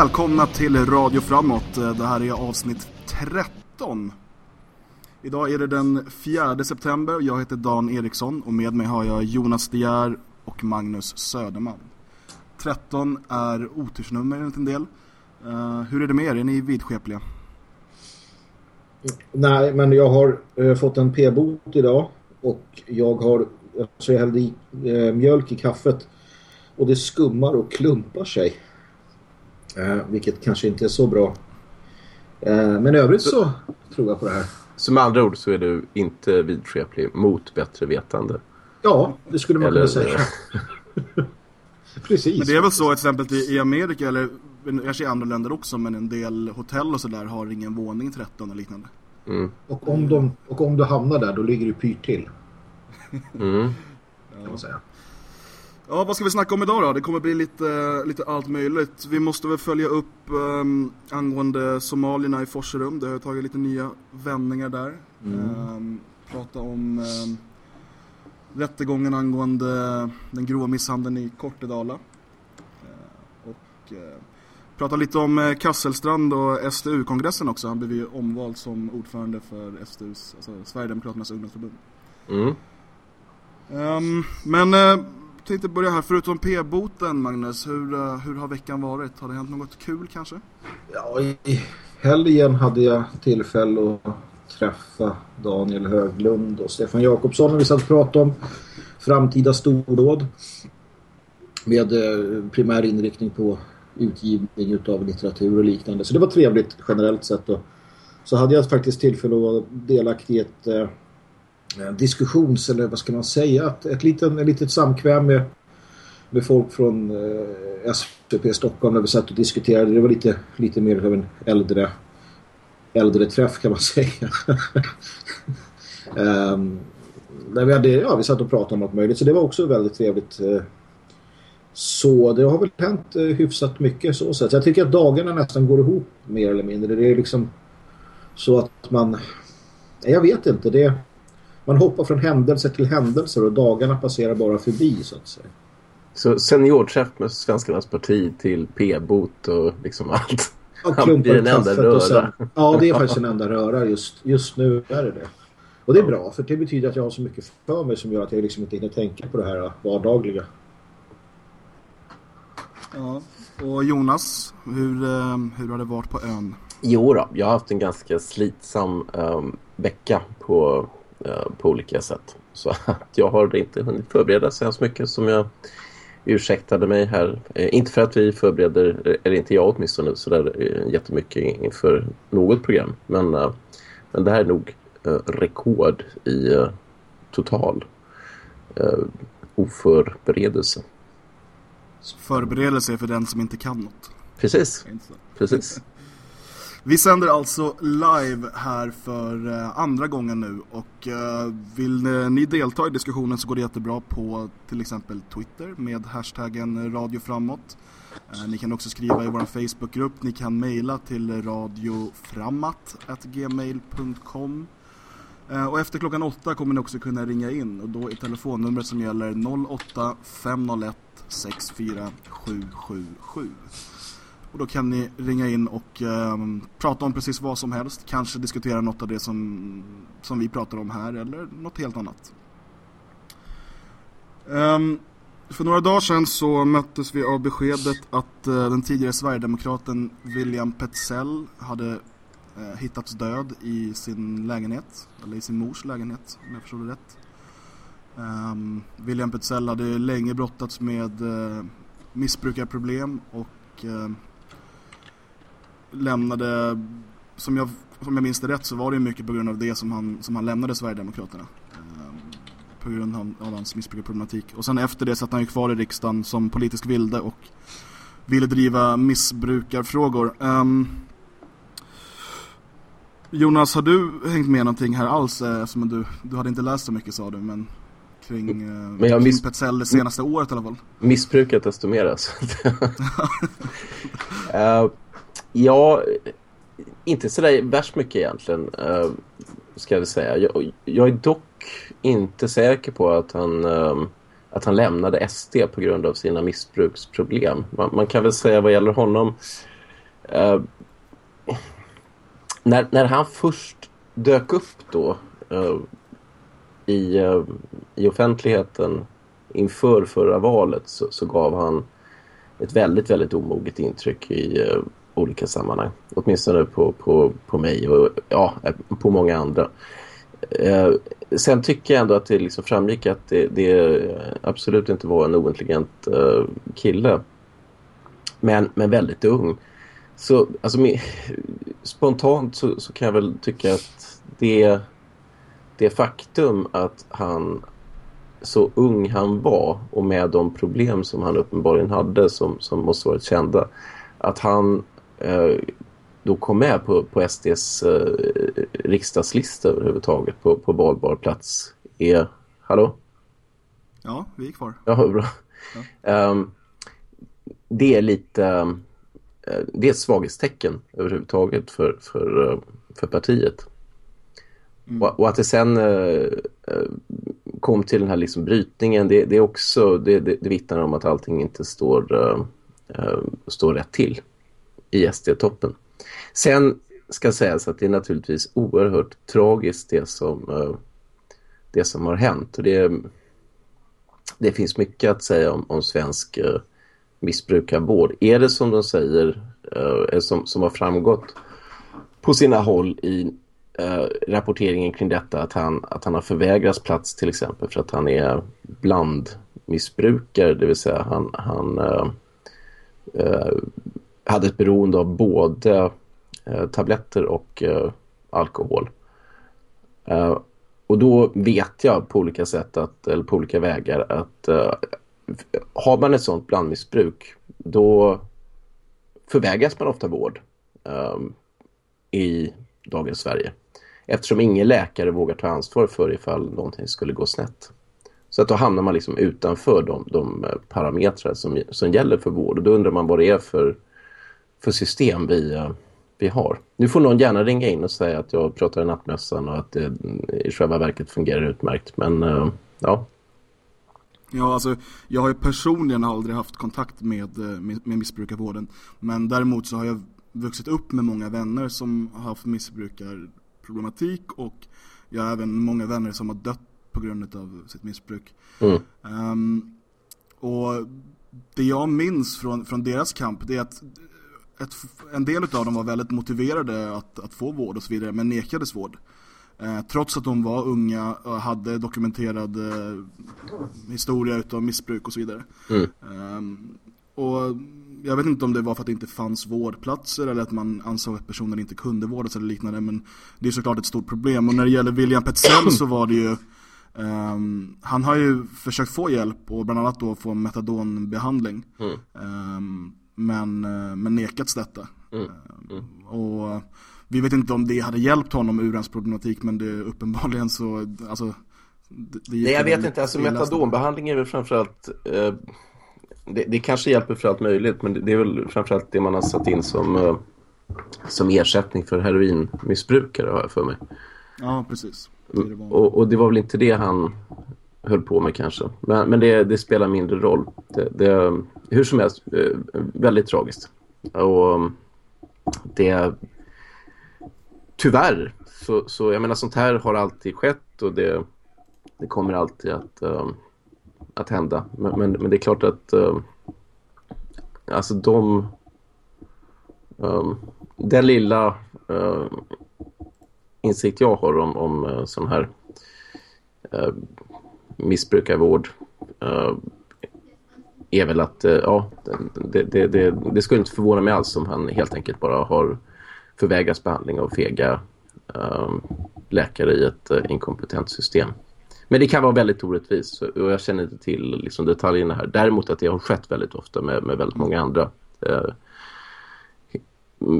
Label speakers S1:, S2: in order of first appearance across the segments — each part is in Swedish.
S1: Välkomna till Radio Framåt. Det här är avsnitt 13. Idag är det den 4 september. Jag heter Dan Eriksson och med mig har jag Jonas De och Magnus Söderman. 13 är otursnummer enligt en del. Uh, hur är det med er? Är ni vidskepliga?
S2: Nej, men jag har uh, fått en p-bot idag och jag har alltså jag hällde i uh, mjölk i kaffet och det skummar och klumpar sig vilket kanske inte är så bra. men i övrigt så tror jag på det här.
S3: Så med andra ord så är du inte vidskeplig mot bättre vetande?
S2: Ja, det skulle man Eller... kunna säga.
S1: Precis. Men det är väl så till exempel i Amerika eller kanske i andra länder också men en del hotell och sådär har ingen våning 13 och liknande.
S2: Mm. Och, om de, och om du hamnar där då ligger du pyrt till. Mm. Kan man säga.
S1: Ja, vad ska vi snacka om idag då? Det kommer bli lite, lite allt möjligt. Vi måste väl följa upp um, angående somalierna i Forserum. Det har tagit lite nya vändningar där. Mm. Um, prata om um, rättegången angående den grova misshandeln i Kortedala. Uh, och uh, prata lite om uh, Kasselstrand och SDU-kongressen också. Han blev ju omvald som ordförande för SDUs, alltså Sverigedemokraternas ungdomsförbund. Mm. Um, men tänkte börja här, förutom P-boten Magnus, hur, eh, hur har veckan varit? Har det hänt något kul kanske?
S2: Ja, i helgen hade jag tillfälle att träffa Daniel Höglund och Stefan Jakobsson och vi satt och pratade om framtida stordåd med eh, primär inriktning på utgivning av litteratur och liknande. Så det var trevligt generellt sett. Och så hade jag faktiskt tillfälle att vara delaktig i ett eh, Eh, diskussions, eller vad ska man säga, ett, ett, litet, ett litet samkväm med, med folk från eh, SVP Stockholm när vi satt och diskuterade. Det var lite, lite mer av en äldre, äldre träff kan man säga. um, där vi, hade, ja, vi satt och pratade om allt möjligt så det var också väldigt trevligt. Eh, så det har väl hänt eh, hyfsat mycket så sätt. Jag tycker att dagarna nästan går ihop mer eller mindre. Det är liksom så att man jag vet inte, det man hoppar från händelser till händelser och dagarna passerar bara förbi så att säga.
S3: Så seniorträff med Svenskarnas parti till p-bot och liksom allt.
S2: Han blir en enda röra. Sen, ja, det är faktiskt en enda röra. Just, just nu är det det. Och det är bra, för det betyder att jag har så mycket för mig som gör att jag liksom inte hinner tänka på det här vardagliga.
S1: Ja, och Jonas, hur, eh, hur har det varit på ön?
S3: Jo då, jag har haft en ganska slitsam um, vecka på på olika sätt. Så att jag har inte hunnit förbereda så mycket som jag ursäktade mig här. Eh, inte för att vi förbereder, eller inte jag åtminstone, så där eh, jättemycket inför något program. Men, men det här är nog rekord i total oförberedelse.
S1: Förberedelse för den som inte kan något.
S3: Precis, precis.
S1: Vi sänder alltså live här för eh, andra gången nu och eh, vill ni delta i diskussionen så går det jättebra på till exempel Twitter med hashtaggen radioframåt. Eh, ni kan också skriva i vår Facebookgrupp, ni kan mejla till radioframatgmail.com och efter klockan åtta kommer ni också kunna ringa in och då är telefonnumret som gäller 08 501 64777. Och då kan ni ringa in och um, prata om precis vad som helst. Kanske diskutera något av det som, som vi pratar om här eller något helt annat. Um, för några dagar sedan så möttes vi av beskedet att uh, den tidigare Sverigedemokraten William Petzell hade uh, hittats död i sin lägenhet. Eller i sin mors lägenhet, om jag förstår det rätt. Um, William Petzell hade länge brottats med uh, missbrukarproblem och lämnade, som jag, som jag minns det rätt så var det mycket på grund av det som han, som han lämnade Sverigedemokraterna. Eh, på grund av, av hans missbrukarproblematik. Och sen efter det satt han ju kvar i riksdagen som politisk vilde och ville driva missbrukarfrågor. Um, Jonas, har du hängt med någonting här alls? Eh, som du, du hade inte läst så mycket sa du, men kring, eh, men jag miss... Petzell det senaste året i alla fall.
S3: Missbrukat desto mer alltså. uh, Ja, inte sådär värst mycket egentligen, uh, ska jag säga. Jag, jag, är dock inte säker på att han, eh, att han lämnade SD på grund av sina missbruksproblem. Man, man, kan väl säga vad gäller honom Uh, när, när han först dök upp då uh, i, uh, i offentligheten inför förra valet så, så, gav han ett väldigt, väldigt omoget intryck i olika sammanhang. Åtminstone på, på, på mig och ja, på många andra. Eh, sen tycker jag ändå att det liksom framgick att det, det absolut inte var en ointelligent eh, kille. Men, men väldigt ung. Så alltså, spontant så, så, kan jag väl tycka att det, det faktum att han så ung han var och med de problem som han uppenbarligen hade som, som måste varit kända att han då kom med på, på SDs eh, riksdagslista överhuvudtaget på, på valbar plats är... Hallå?
S1: Ja, vi är kvar.
S3: Ja, bra. Ja. Um, det är lite... Uh, det är ett svaghetstecken överhuvudtaget för, för, uh, för partiet. Mm. Och, och, att det sen uh, kom till den här liksom brytningen, det, det är också... Det, det, det vittnar om att allting inte står, står rätt till i SD-toppen. Sen ska sägas att det är naturligtvis oerhört tragiskt det som, eh, det som har hänt. Och det, det finns mycket att säga om, om svensk eh, missbrukarvård. Är det som de säger, eh, som, som har framgått på sina håll i rapporteringen kring detta att han, att han har förvägrats plats till exempel för att han är blandmissbrukare, det vill säga han, han hade ett beroende av både eh, tabletter och eh, alkohol. Eh, och då vet jag på olika sätt, att, eller på olika vägar, att eh, har man ett sånt blandmissbruk då förvägras man ofta vård eh, i dagens Sverige. Eftersom ingen läkare vågar ta ansvar för ifall någonting skulle gå snett. Så att då hamnar man liksom utanför de, de eh, parametrar som, som gäller för vård. Och då undrar man vad det är för för system vi, eh, vi har. Nu får någon gärna ringa in och säga att jag pratar i nattmössan och att det i själva verket fungerar utmärkt. Men uh, ja.
S1: Ja, alltså jag har ju personligen aldrig haft kontakt med, eh, med, med missbrukarvården. Men däremot så har jag vuxit upp med många vänner som har haft missbrukarproblematik och jag har även många vänner som har dött på grund av sitt missbruk. Mm. Um, och det jag minns från, från deras kamp det är att ett, en del av dem var väldigt motiverade att, att få vård och så vidare, men nekades vård. Eh, trots att de var unga och hade dokumenterad eh, historia utav missbruk och så vidare. Mm. Eh, och jag vet inte om det var för att det inte fanns vårdplatser eller att man ansåg att personer inte kunde vårdas eller liknande. Men det är såklart ett stort problem. Och när det gäller William Petzell så var det ju Um, han har ju försökt få hjälp och bland annat då få metadonbehandling. Mm. Um, men, eh, men nekats detta. Mm. Eh, mm. Och vi vet inte om det hade hjälpt honom ur hans problematik men det uppenbarligen så, alltså
S3: det, det Nej jag vet inte, alltså metadonbehandling är väl framförallt eh, det, det kanske hjälper för allt möjligt men det, det är väl framförallt det man har satt in som, eh, som ersättning för heroinmissbrukare har jag för mig.
S1: Ja, precis.
S3: Och, och, det var väl inte det han höll på med kanske. Men, men det, det spelar mindre roll. Det, det, hur som helst, eh, väldigt tragiskt. Och mm, det... Tyvärr, så, så jag menar sånt här har alltid skett och det, det kommer alltid att, eh, att hända. Men, men, men, det är klart att eh, alltså de... Den lilla insikt jag har om, om sån här missbrukarvård uh, är väl att uh, ja, det, det, det, det, skulle inte förvåna mig alls om han helt enkelt bara har förvägrats behandling av fega uh, läkare i ett inkompetent system. Men det kan vara väldigt orättvist och jag känner inte till liksom, detaljerna här. Däremot att det har skett väldigt ofta med, med väldigt många andra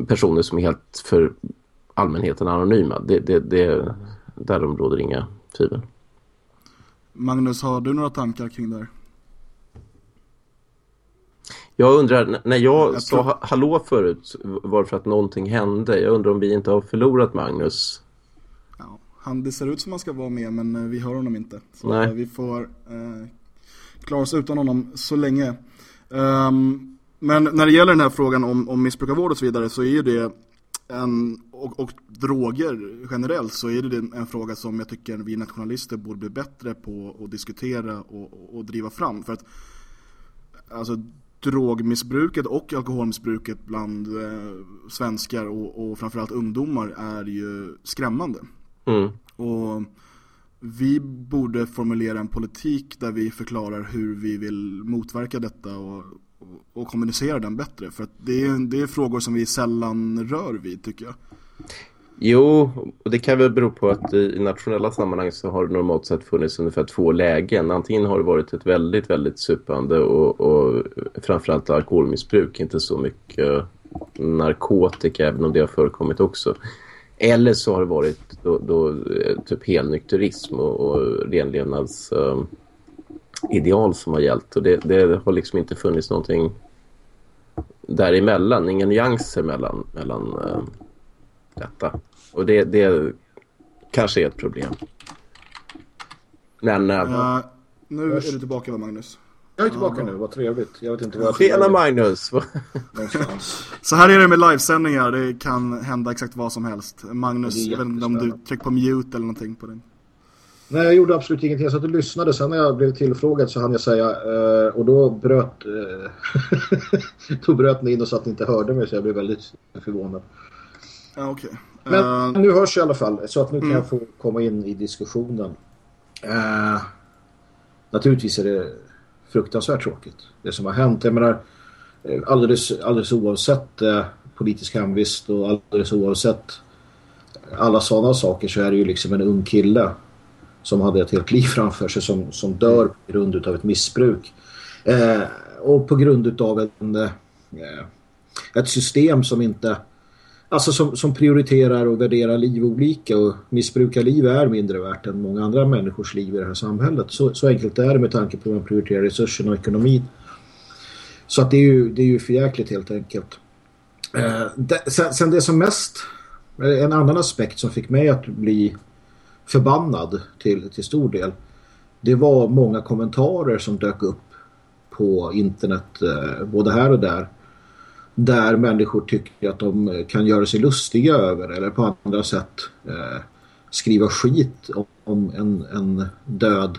S3: personer som är helt för allmänheten anonyma. Det, det, det, därom råder inga tvivel.
S1: Magnus, har du några tankar kring det här?
S3: Jag undrar, när jag, jag sa hallå förut var det för att någonting hände. Jag undrar om vi inte har förlorat Magnus.
S1: Ja, han, det ser ut som han ska vara med men eh, vi hör honom inte. Så Nej. vi får eh, klara oss utan honom så länge. Um, Men när det gäller den här frågan om, om missbrukarvård och så vidare så är ju det en, och, och droger generellt så är det en fråga som jag tycker vi nationalister borde bli bättre på att diskutera och, och driva fram. För att alltså, drogmissbruket och alkoholmissbruket bland eh, svenskar och, och framförallt ungdomar är ju skrämmande.
S3: Mm.
S1: Och vi borde formulera en politik där vi förklarar hur vi vill motverka detta och, och, kommunicera den bättre. För att det är, det är frågor som vi sällan rör vid tycker jag.
S3: Jo, och det kan väl bero på att i nationella sammanhang så har det normalt sett funnits ungefär två lägen. Antingen har det varit ett väldigt, väldigt supande och, och framförallt alkoholmissbruk, inte så mycket narkotika även om det har förekommit också. Eller så har det varit då, då eh, typ helnykterism och, och renlevnadsideal ehm, uh, som har gällt. Och det, det, har liksom inte funnits någonting däremellan, inga nyanser mellan, mellan uh, detta. Och det, det kanske är ett problem. Men... Uh,
S1: nu är du tillbaka va Magnus?
S2: Jag är tillbaka nu, vad trevligt. Jag vet inte vad jag
S3: Tjena Magnus!
S1: Så här är det med livesändningar, det kan hända exakt vad som helst. Magnus, jag vet inte om du tryckte på mute eller någonting på den.
S2: Nej, jag gjorde absolut ingenting. Jag satt och lyssnade. Sen när jag blev tillfrågad så hann jag säga... Eh, och då bröt... Eh, då bröt ni in och så att ni inte hörde mig så jag blev väldigt förvånad.
S1: Ja. Okay.
S2: Men uh, nu hörs jag i alla fall. Så att nu kan mm. jag få komma in i diskussionen. Uh, naturligtvis är det fruktansvärt tråkigt. Det som har hänt. Jag menar, eh, alldeles, alldeles oavsett eh, politisk hemvist och alldeles oavsett alla sådana saker så är det ju liksom en ung kille som hade ett helt liv framför sig som, som dör på grund av ett missbruk. Eh, och på grund av en, eh, ett system som inte alltså som, som prioriterar och värderar liv olika och missbrukar liv är mindre värt än många andra människors liv i det här samhället. Så, så enkelt är det med tanke på hur man prioriterar resurserna och ekonomin. Så att det är ju, det är ju förjäkligt helt enkelt. Eh, det, sen, sen det som mest, en annan aspekt som fick mig att bli förbannad till, till stor del det var många kommentarer som dök upp på internet eh, både här och där där människor tycker att de eh, kan göra sig lustiga över eller på andra sätt eh, skriva skit om, om en, en död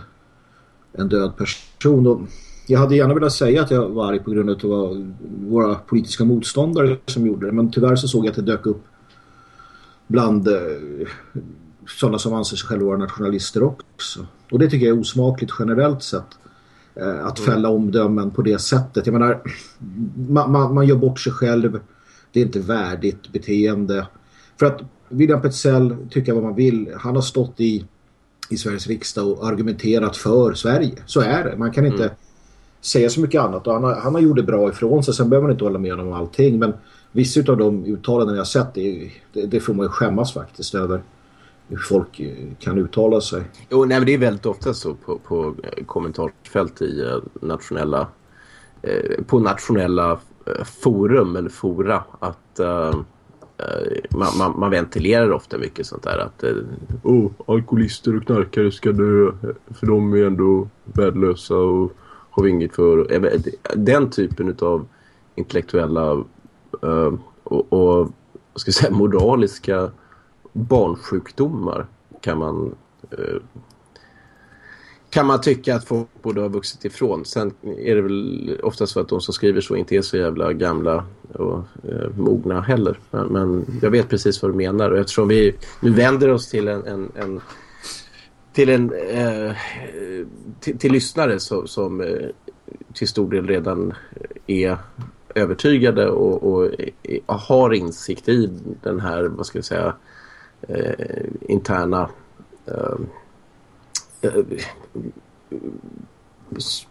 S2: en död person. Och jag hade gärna velat säga att jag var arg på grund av att det var våra politiska motståndare som gjorde det. Men tyvärr så såg jag att det dök upp bland eh, sådana som anser sig själva vara nationalister också. Och det tycker jag är osmakligt generellt sett. Eh, att fälla omdömen på det sättet. Jag menar, man, man, man, gör bort sig själv. Det är inte värdigt beteende. För att William Petzell tycker vad man vill. Han har stått i, i Sveriges riksdag och argumenterat för Sverige. Så är det. Man kan inte mm. säga så mycket annat. Och han, har, han har gjort det bra ifrån sig. Sen behöver man inte hålla med om allting. Men vissa av de uttalanden jag har sett, det, det, det får man ju skämmas faktiskt över hur folk eh, kan uttala sig.
S3: Jo, nej, men det är väldigt ofta så på, på eh, kommentarsfält i eh, nationella på nationella forum eller fora att uh, man, man, man, ventilerar ofta mycket sånt där att oh, alkoholister och knarkare ska dö för de är ändå värdelösa och har inget för. Den typen av intellektuella uh, och, och ska säga, moraliska barnsjukdomar kan man eh, kan man tycka att folk borde ha vuxit ifrån. Sen är det väl oftast så att de som skriver så inte är så jävla gamla och eh, mogna heller. Men, men, jag vet precis vad du menar och eftersom vi nu vänder oss till en, en, en till en eh, till, till, lyssnare så, som eh, till stor del redan är övertygade och, och, och har insikt i den här, vad ska jag säga eh, interna eh, eh,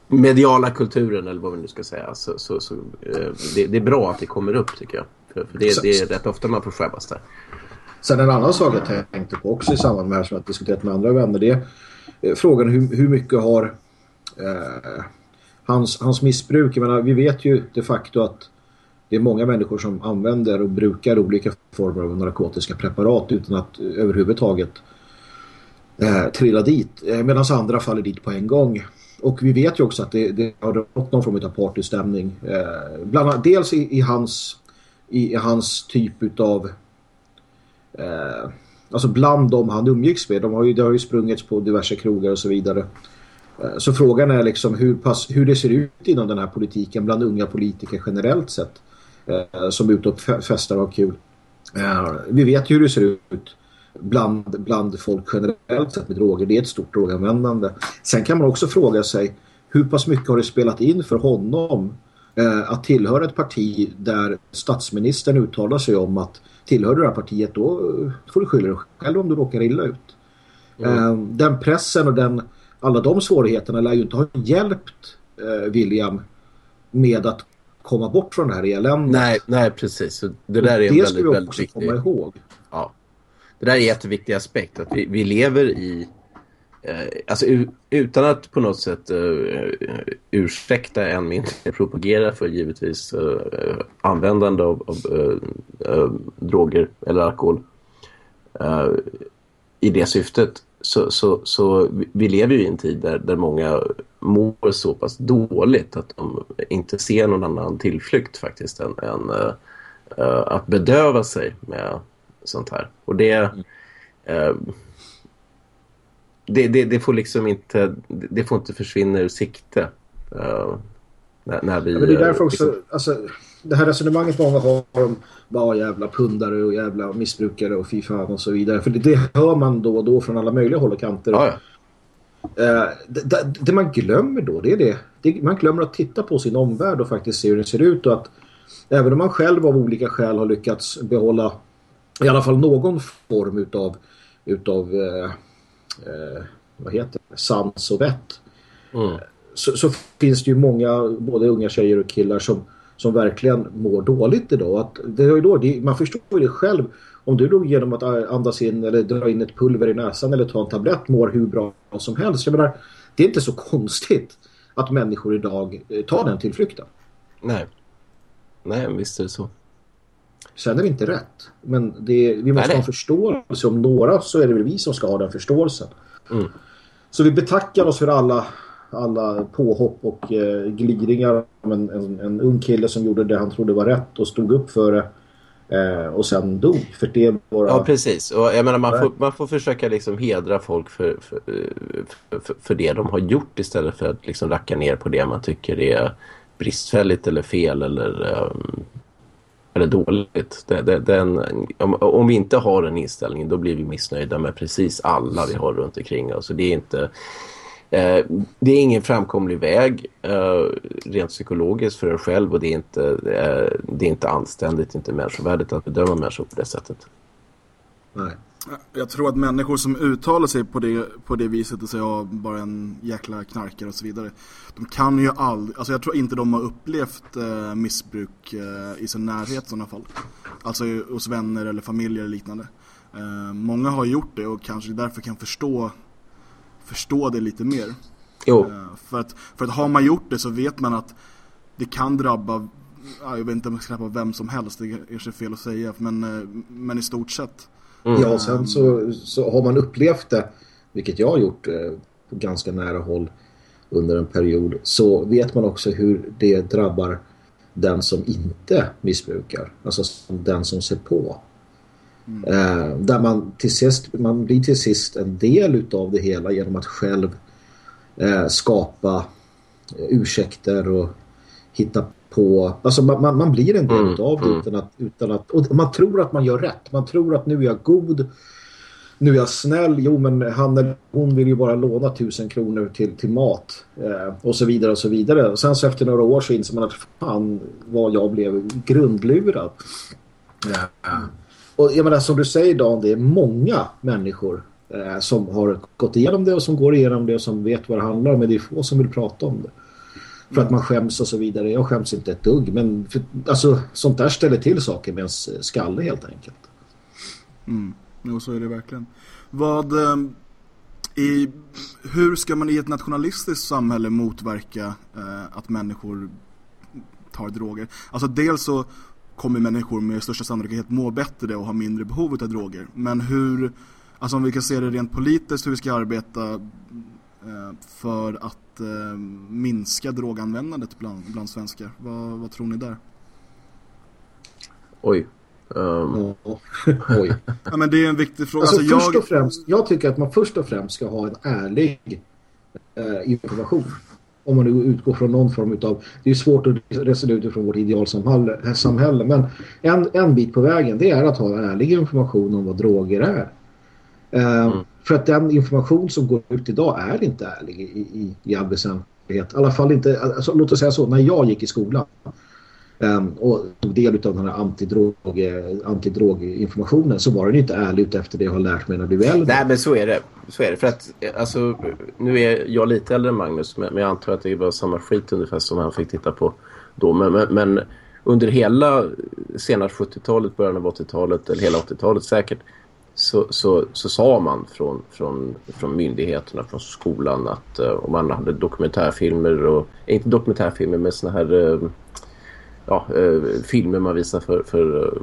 S3: mediala kulturen eller vad vi nu ska säga. Så, så, så eh, det, det, är bra att det kommer upp tycker jag. För, för det, det, är rätt ofta man får skämmas där.
S2: Sen en annan sak jag tänkte på också i samband med det här som jag diskuterat med andra vänner det är frågan hur, hur mycket har eh, hans, hans missbruk, jag menar, vi vet ju de facto att det är många människor som använder och brukar olika former av narkotiska preparat utan att överhuvudtaget eh, trilla dit. Eh, Medan andra faller dit på en gång. och vi vet ju också att det, det har rått någon form av partystämning. Eh, bland annat, dels i, i, hans, i, i hans typ av eh, alltså bland dem han umgicks med. De har ju, det har ju sprungits på diverse krogar och så vidare. Eh, så frågan är liksom hur, pass, hur det ser ut inom den här politiken bland unga politiker generellt sett. Eh, som är ute och festar och har kul. Eh, vi vet ju hur det ser ut bland, bland folk generellt sett med droger. Det är ett stort droganvändande. Sen kan man också fråga sig hur pass mycket har det spelat in för honom eh, att tillhöra ett parti där statsministern uttalar sig om att tillhör du det här partiet då får du skylla dig själv om du råkar illa ut. Mm. Eh, den pressen och den, alla de svårigheterna lär ju inte ha hjälpt eh, William med att komma bort från det här eländet.
S3: Nej, nej precis. Det där är
S2: det
S3: väldigt,
S2: vi
S3: väldigt
S2: också
S3: viktig...
S2: komma ihåg.
S3: Ja. Det där är en jätteviktig aspekt. Att vi, vi lever i... Eh, alltså utan att på något sätt uh, ursäkta än mindre propagera för givetvis uh, användande av, av uh, droger eller alkohol i det syftet så, så, så vi lever ju i en tid där, där många mår så pass dåligt att de inte ser någon annan tillflykt faktiskt än, än uh, att bedöva sig med sånt här. Och det, uh, det, det, det, får liksom inte det får inte försvinna ur sikte uh, när, när, vi...
S2: Ja, det är därför också, liksom... alltså, det här resonemanget många har om bara jävla pundare och jävla missbrukare och fy fan och så vidare. För det, det hör man då och då från alla möjliga håll och kanter.
S3: Ja, ja.
S2: Uh, det, det, man glömmer då, det är det. det. Man glömmer att titta på sin omvärld och faktiskt se hur det ser ut. Och att även om man själv av olika skäl har lyckats behålla i alla fall någon form utav, utav uh, uh, vad heter det? sans och vett.
S3: Mm.
S2: Så, så, finns det ju många, både unga tjejer och killar som, som verkligen mår dåligt idag. Att det är då, det, man förstår ju det själv om du då genom att andas in eller dra in ett pulver i näsan eller ta en tablett mår hur bra som helst. Jag menar, det är inte så konstigt att människor idag eh, tar den tillflykten.
S3: Nej. Nej, visst är det så.
S2: Sen är det inte rätt. Men det, vi måste
S3: Nej,
S2: ha en förståelse. Om några så är det väl vi som ska ha den förståelsen.
S3: Mm.
S2: Så vi betackar oss för alla, alla påhopp och eh, gliringar om en, en, en ung kille som gjorde det han trodde var rätt och stod upp för det. Eh, och sen dog. För det bara...
S3: Ja, precis. Och jag menar, man får, man får försöka liksom hedra folk för, för, för, för det de har gjort istället för att liksom racka ner på det man tycker är bristfälligt eller fel eller, um, eller dåligt. Det, det, den, om, om vi inte har den inställningen då blir vi missnöjda med precis alla vi har runt omkring oss. Så det är inte... Eh, det är ingen framkomlig väg eh, rent psykologiskt för en själv och det är inte, eh, det är inte anständigt, inte människovärdigt att bedöma människor på det sättet.
S2: Nej.
S1: Jag tror att människor som uttalar sig på det, på det viset och säger ja, bara en jäkla knarkare och så vidare. De kan ju aldrig, alltså jag tror inte de har upplevt eh, missbruk eh, i sin närhet i sådana fall. Alltså hos vänner eller familjer eller liknande. Eh, många har gjort det och kanske därför kan förstå förstå det lite mer.
S3: Jo.
S1: Eh, för, att, för att har man gjort det så vet man att det kan drabba, jag vet inte om jag ska drabba vem som helst, det är kanske fel att säga, men, eh, men i stort sett.
S3: Mm.
S2: Ja, sen så, så har man upplevt det, vilket jag har gjort eh, på ganska nära håll under en period, så vet man också hur det drabbar den som inte missbrukar. Alltså den som ser på. Mm. Eh, där man till sist man blir till sist en del utav det hela genom att själv eh, skapa ursäkter och hitta på alltså man, man, man blir en del
S3: Mm,
S2: utav det
S3: mm.
S2: utan att, utan att och man tror att man gör rätt man tror att nu är jag god nu är jag snäll, jo men han eller hon vill ju bara låna tusen kronor till, till mat eh, och så vidare och så vidare och sen så efter några år så inser man att fan vad jag blev grundlurad ja. Och jag menar som du säger Dan, det är många människor eh, som har gått igenom det och som går igenom det och som vet vad det handlar om. Men det är få som vill prata om det. För att man skäms och så vidare. Jag skäms inte ett dugg. Men för, alltså, sånt där ställer till saker med ens skalle helt enkelt.
S1: Mm. Jo, så är det verkligen. Vad, eh, i, hur ska man i ett nationalistiskt samhälle motverka eh, att människor tar droger? Alltså dels så kommer människor med största sannolikhet må bättre och ha mindre behov av droger. Men hur, alltså om vi kan se det rent politiskt, hur vi ska arbeta, eh, för att eh, minska droganvändandet bland, bland svenskar? Vad, vad tror ni där?
S3: Oj. Um...
S2: Oj.
S1: Ja, men det är en viktig fråga.
S2: Alltså,
S1: alltså,
S2: först
S1: jag...
S2: och främst, jag tycker att man först och främst ska ha en ärlig eh, information. Om man nu utgår från någon form av... Det är svårt att resonera utifrån vårt idealsamhälle, samhälle, men en, en bit på vägen det är att ha ärlig information om vad droger är. Eh, mm. För att den information som går ut idag är inte ärlig i, i, i all väsentlighet. I alla fall inte, alltså, låt oss säga så, när jag gick i skolan Ehm, och tog del av den här antidrog, eh, antidroginformationen så var den inte ärlig ut efter det jag har lärt mig när jag blev äldre.
S3: Nej men så är det. Så är det. För att eh, alltså, nu är jag lite äldre än Magnus men jag antar att det var samma skit ungefär som han fick titta på då. Men, men, men under hela senare 70-talet, början av 80-talet eller hela 80-talet säkert så, så, så sa man från, från, från myndigheterna, från skolan att eh, om man hade dokumentärfilmer och, inte dokumentärfilmer men såna här ja, uh, filmer man visar för, för,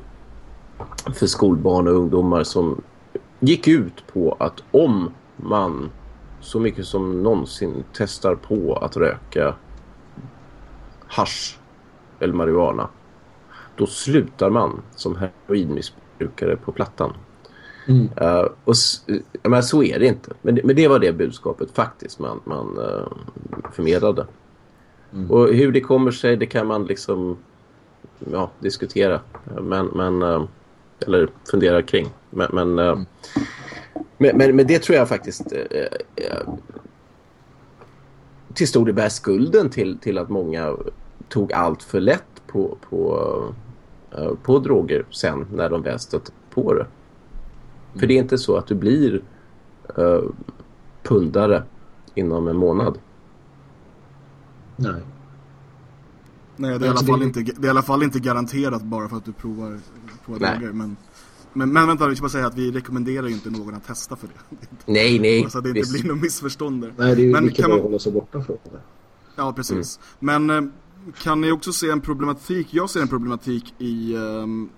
S3: för skolbarn och ungdomar som gick ut på att om man så mycket som någonsin testar på att röka hash eller marijuana då slutar man som heroinmissbrukare på plattan. Mm. Uh, och men så är det inte. Men, men det var det budskapet faktiskt man, man uh, förmedlade. Mm. Och hur det kommer sig, det kan man liksom ja, diskutera. Men, men uh, eller fundera kring. Men, men, mm. men, men, men, det tror jag faktiskt till stor del bär skulden till, till att många tog allt för lätt på, på, på droger sen när de väl stötte på det. För det är inte så att du blir uh, pundare inom en månad.
S2: Nej.
S1: Nej, det är, i alla fall inte, det är i alla fall inte garanterat bara för att du provar på droger. Men, men, men vänta, vi ska bara säga att vi rekommenderar ju inte någon att testa för det.
S3: Nej, nej.
S1: Så att det inte blir några missförstånd där.
S2: Nej, det är ju men kan man... hålla sig borta från det.
S1: Ja, precis. Mm. Men eh, kan ni också se en problematik, jag ser en problematik i um,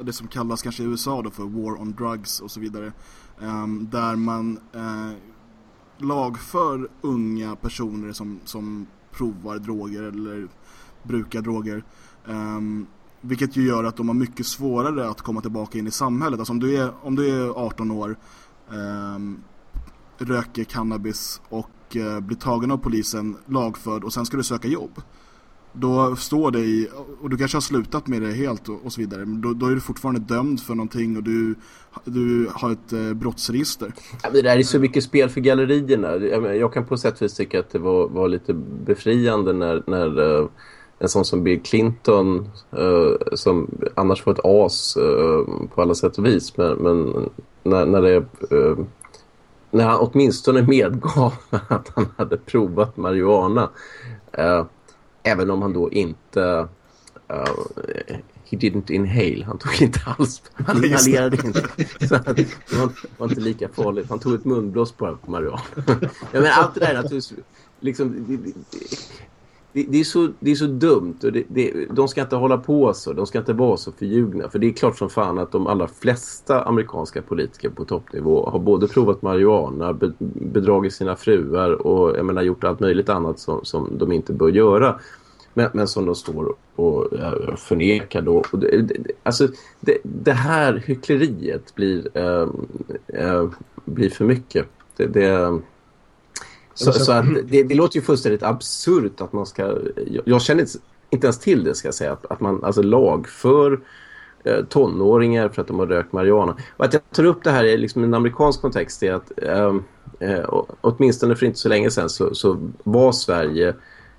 S1: det som kallas kanske i USA då för War on Drugs och så vidare. Um, där man uh, lagför unga personer som, som provar droger eller brukar droger. Um, vilket ju gör att de har mycket svårare att komma tillbaka in i samhället. Alltså om du är, om du är 18 år, um, röker cannabis och uh, blir tagen av polisen, lagförd och sen ska du söka jobb då står det i, och du kanske har slutat med det helt och, och så vidare, men då, då, är du fortfarande dömd för någonting och du, du har ett eh, brottsregister.
S3: Ja, det där är så mycket spel för gallerierna. Jag kan på sätt och vis tycka att det var, var lite befriande när, när uh, en sån som Bill Clinton uh, som annars var ett as uh, på alla sätt och vis, men, men när, när det när han åtminstone medgav att han hade provat marijuana Även om han då inte... Uh, he didn't inhale. Han tog inte alls... Han inhalerade inte. Så det var, var, inte lika farligt. Han tog ett munblås på, på marijuana. ja, men allt det där naturligtvis... Liksom, det, det, är så, det är så dumt och det, det, de ska inte hålla på så, de ska inte vara så förljugna. För det är klart som fan att de allra flesta amerikanska politiker på toppnivå har både provat marijuana, bedragit sina fruar och jag menar, gjort allt möjligt annat som, som de inte bör göra. Men, men som de står och eh, förnekar då. Och det, det, alltså det, det, här hyckleriet blir, uh, uh, blir för mycket. Det, det, så, så att det, det, låter ju fullständigt absurt att man ska... Jag, jag känner inte ens till det ska jag säga. Att, att man alltså lagför eh, tonåringar för att de har rökt marijuana. Och att jag tar upp det här i liksom en amerikansk kontext är att ehm, eh, åtminstone för inte så länge sedan så, så var Sverige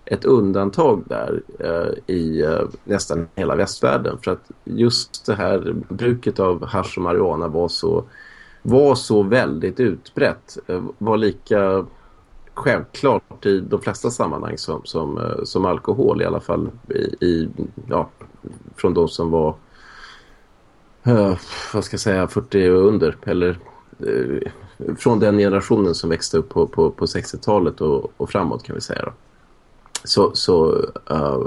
S3: ett undantag där eh, i eh, nästan hela västvärlden. För att just det här bruket av hash och marijuana var så, var så väldigt utbrett. Eh, var lika självklart i de flesta sammanhang som, som, eh, som alkohol i alla fall i, i ja, från de som var uh, vad ska jag säga 40 och under eller uh, från den generationen som växte upp på, på, på 60-talet och, och, framåt kan vi säga då. Så, så uh,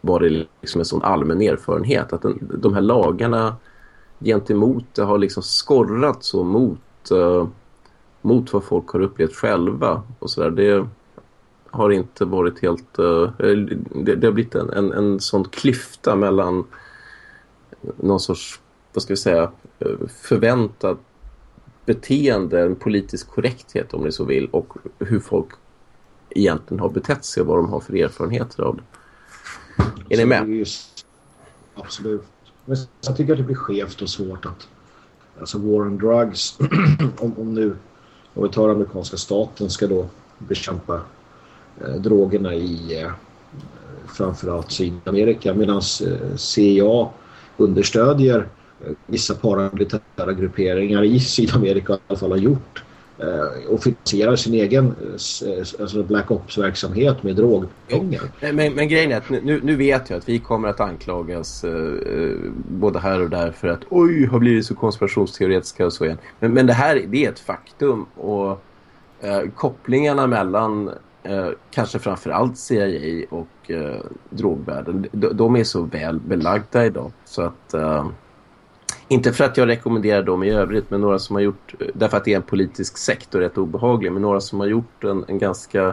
S3: var det liksom en sån allmän erfarenhet att den, de här lagarna gentemot det har liksom skorrat så mot mot vad folk har upplevt själva och sådär. Det har inte varit helt... Uh, det, det, har blivit en, en, en sån klyfta mellan någon sorts, vad ska vi säga, eh, förväntat beteende, en politisk korrekthet om ni så vill och hur folk egentligen har betett sig och vad de har för erfarenheter av det. Är ni med?
S2: Absolut. Men jag tycker att det blir skevt och svårt att alltså war on drugs om, om nu om vi tar amerikanska staten ska då bekämpa eh, drogerna i eh, framförallt Sydamerika medan eh, CIA understödjer eh, vissa paramilitära grupperingar i Sydamerika i alla fall har gjort eh, och finansierar sin egen eh, alltså Black Ops-verksamhet med drogpengar.
S3: Eh, men, men grejen är att nu, nu vet jag att vi kommer att anklagas eh, eh, både här och där för att oj, har blivit så konspirationsteoretiska och så igen. Men, men det här det är ett faktum och eh, kopplingarna mellan eh, kanske framförallt CIA och eh, drogvärlden, de, de, är så väl belagda idag så att eh, inte för att jag rekommenderar dem i övrigt, men några som har gjort, därför att det är en politisk sektor rätt obehaglig, men några som har gjort en, en ganska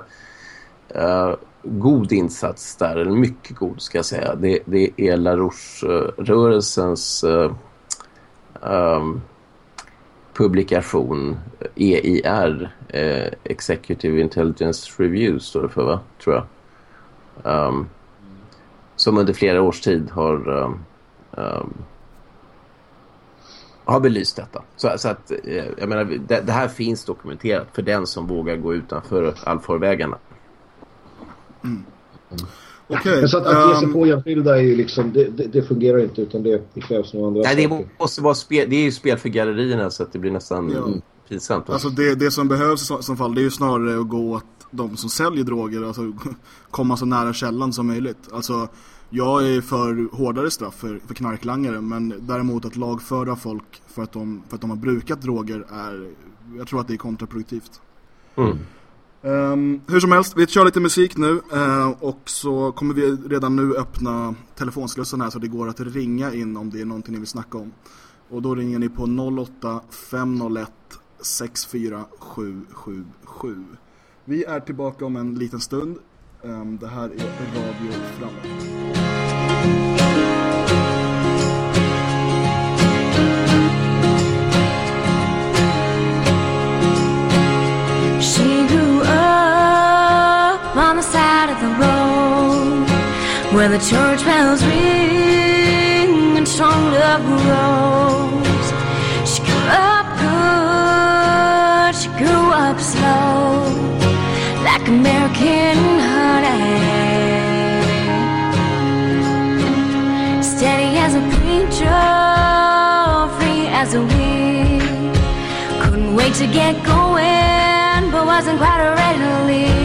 S3: uh, god insats där, eller mycket god ska jag säga. Det, det är LaRouche-rörelsens uh, eh, um, eh, publikation EIR, uh, Executive Intelligence Review står det för va, tror jag. Um, som under flera års tid har um, um, har belyst detta. Så, så att, eh, jag menar, det, det, här finns dokumenterat för den som vågar gå utanför allfarvägarna.
S2: Mm. Okay. Så att, att ge sig um, på enskilda är ju liksom, det, det, det, fungerar inte utan det, det krävs några andra
S3: nej, saker. Det, måste vara spel, det är ju spel för gallerierna så att det blir nästan ja. pinsamt.
S1: Alltså det, det som behövs i så fall det är ju snarare att gå åt de som säljer droger, alltså komma så nära källan som möjligt. Alltså jag är för hårdare straff för, för knarklangare men däremot att lagföra folk för att, de, för att de har brukat droger är, jag tror att det är kontraproduktivt. Mm. Um, hur som helst, vi kör lite musik nu uh, och så kommer vi redan nu öppna telefonslussen här så det går att ringa in om det är någonting ni vill snacka om. Och då ringer ni på 08 501 64777. Vi är tillbaka om en liten stund. Um, det här är Radio Framåt.
S4: She grew up on the side of the road where the church bells ring and strong love grows. She grew up good, she grew up slow, like American as a preacher, free as a wind. Couldn't wait to get going, but wasn't quite ready to leave.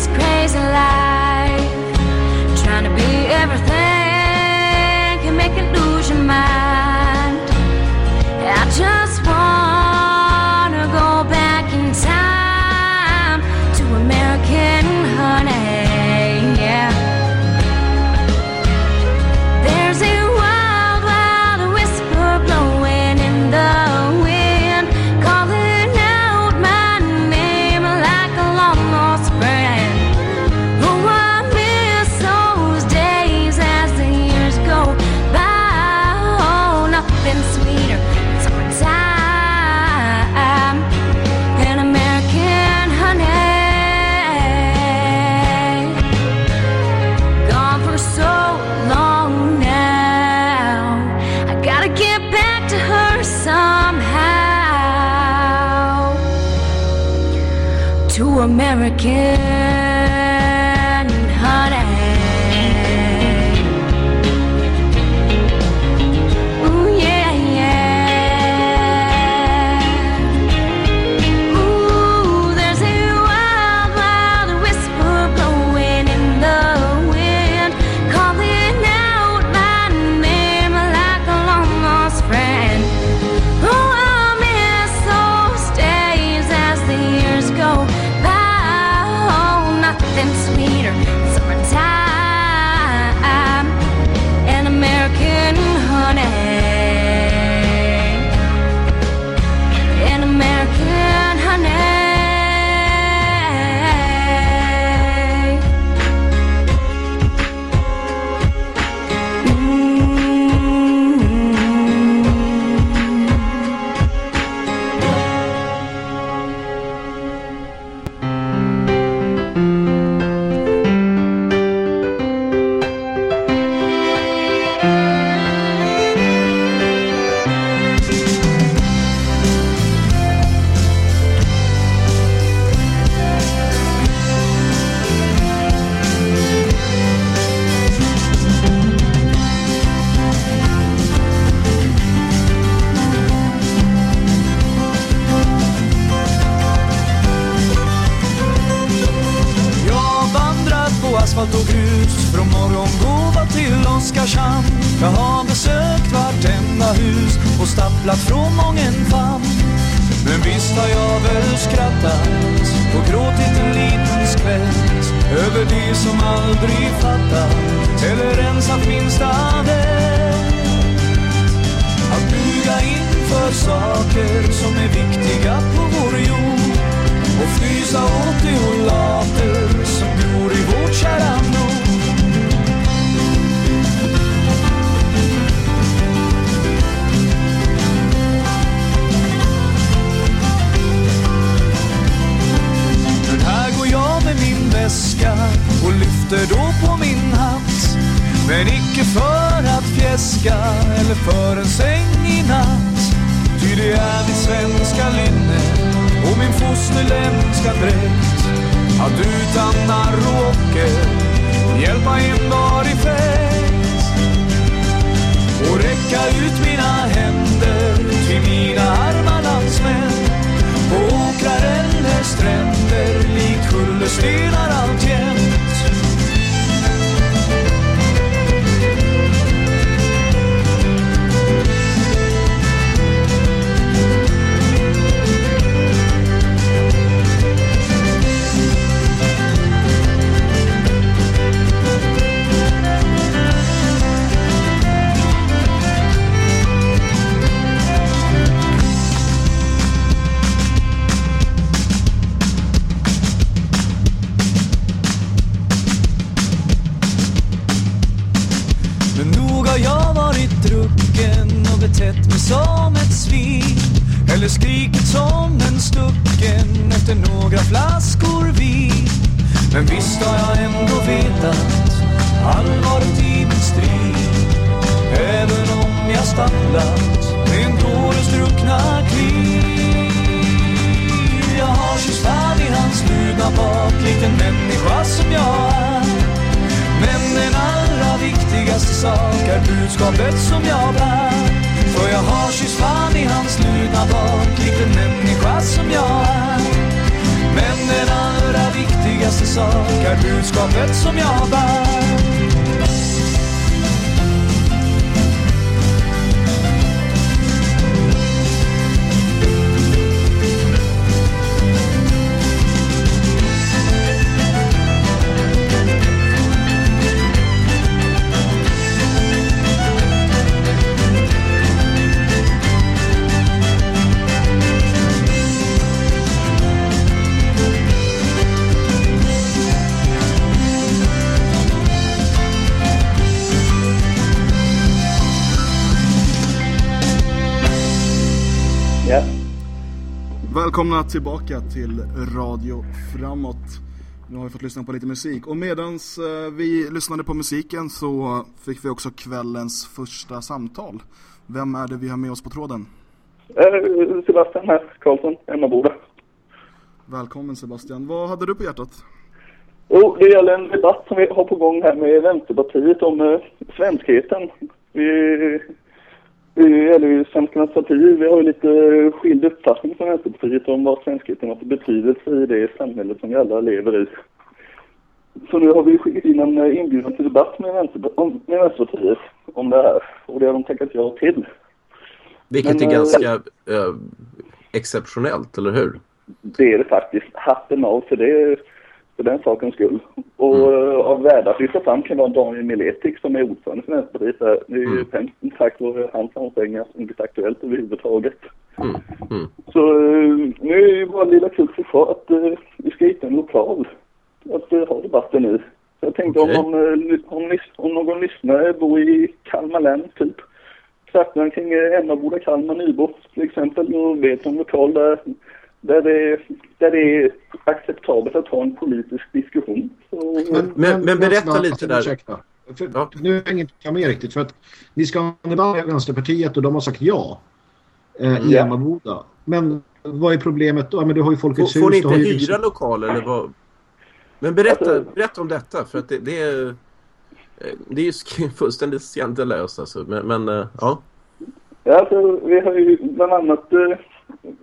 S4: this crazy life. Trying
S5: to
S6: be everything can make you lose your mind. Så mången famn. Men visst har jag väl skrattat och gråtit en liten skvätt över det som aldrig fattat eller ens haft minsta vett. Att buga inför saker som är viktiga på vår jord och frysa åt de olater som gror i vårt kära nord. Med min väska och lyfter då på min hatt. Men icke för att fjäska eller för en säng i natt. Ty det är mitt svenska linne och min fosterländska dräkt. Att utan narr och ocker hjälpa envar i fäkt. Och räcka ut mina händer till mina arma landsmän. På åkrar eller stränder likt kullerstenar alltjämt. Men visst har jag ändå vetat allvaret i min strid. Även om jag stapplat med en tåres druckna kliv Jag har kysst fan i hans ludna bak likt en människa som jag. Är men den allra viktigaste sak är budskapet som jag bär. För jag har kysst fan i hans ludna bak likt en människa som jag. är men den allra viktigaste sak är budskapet som jag bär.
S1: Välkomna tillbaka till Radio Framåt. Nu har vi fått lyssna på lite musik och medans eh, vi lyssnade på musiken så fick vi också kvällens första samtal. Vem är det vi har med oss på tråden?
S7: Eh, Sebastian här, Karlsson, Emmaboda.
S1: Välkommen Sebastian. Vad hade du på hjärtat?
S7: Jo, det gäller en debatt som vi har på gång här med Vänsterpartiet om eh, svenskheten. Vi, vi eller Svenskarnas parti, vi har ju lite skild uppfattning från Vänsterpartiet om vad svenskheten har för betydelse i det samhället som vi alla lever i. Så nu har vi skickat in en eh, inbjudan till debatt med, Vänster, om, med Vänsterpartiet om det här. Och det har de tackat ja till.
S3: Vilket
S7: Men,
S3: är
S7: eh,
S3: ganska eh, exceptionellt, eller hur?
S7: Det är det faktiskt. Hatten av för det för den sakens skull. Och
S3: Mm.
S7: eh, av värde att lyfta fram kan vara Daniel Miletic som är ordförande för Vänsterpartiet. Det är ju
S3: Mm.
S7: främst tack vare hans ansträngningar som blivit aktuellt överhuvudtaget.
S3: Mm. Mm.
S7: Så eh, nu är ju bara lilla kruxet kvar att eh, vi ska hitta en lokal att eh, ha debatten i. Så jag tänkte
S3: Okej.
S7: om, ly- om, någon lyssnare bor i Kalmar län typ. Trakten kring Emmaboda, Kalmar, Nybro till exempel och vet om lokal där, där, det, där det är acceptabelt att ha en politisk diskussion. Så,
S3: Men- men berätta
S2: Sebastian,
S3: lite där.
S2: Ursäkta. För,
S3: Ja.
S2: Nu hänger inte jag med riktigt. För att ni ska med Vänsterpartiet och de har sagt ja. Eh, I
S7: Ja.
S2: Emmaboda. Men vad är problemet då? Men du har ju
S3: Får,
S2: Folkets
S3: får ni
S2: hus. du
S3: inte
S2: har ju
S3: hyra
S2: liksom-
S3: lokaler eller vad? Men berätta,
S7: Alltså-
S3: berätta om detta för att det, det är eh, det är ju fullständigt skandalöst alltså. Men, men eh, ja.
S7: Ja, alltså, vi har ju bland annat, eh,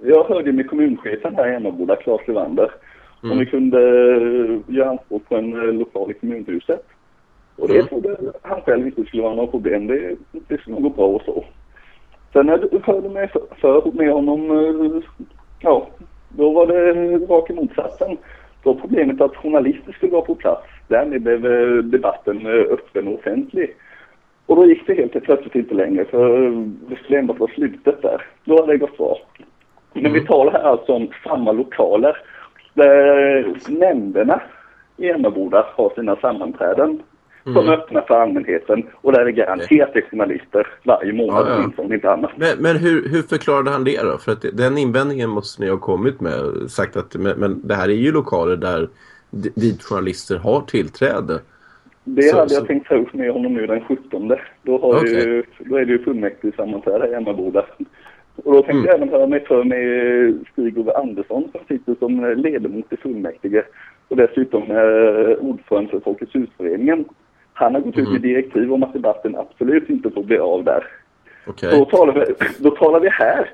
S7: jag hörde med kommunchefen här i Emmaboda, Claes Levander, om
S3: Mm.
S7: vi kunde eh, göra anspråk på en eh, lokal i kommunhuset. Och det
S3: Mm.
S7: trodde han själv inte skulle vara något problem. Det, det skulle nog gå bra och så. Sen när jag hörde mig för, för med honom, eh, ja, då var det raka motsatsen. Då var problemet att journalister skulle vara på plats. Därmed blev debatten öppen och offentlig. Och då gick det helt plötsligt inte längre för det skulle enbart vara slutet där. Då hade det gått bra. Men vi talar här alltså om samma lokaler där nämnderna i Emmaboda har sina sammanträden som
S3: Mm.
S7: är öppna för allmänheten och där det garanterat är journalister varje månad
S3: Ja, ja.
S7: inte annat.
S3: Men, men hur, hur förklarade han det då? För att den invändningen måste ni ha kommit med. Sagt att men, men det här är ju lokaler där dit journalister har tillträde.
S7: Det
S3: Så-
S7: hade
S3: så-
S7: jag tänkt ta upp med honom nu den 17. Då, har
S3: Okej.
S7: ju, då är det ju fullmäktigesammanträde i Emmaboda. Och då tänkte
S3: Mm.
S7: jag även höra mig för med Stig-Ove Andersson som sitter som ledamot i fullmäktige och dessutom eh, ordförande för Folkets husföreningen. Han har gått ut
S3: Mm.
S7: med direktiv om att debatten absolut inte får bli av där.
S3: Okej.
S7: Då, talar vi, då talar vi här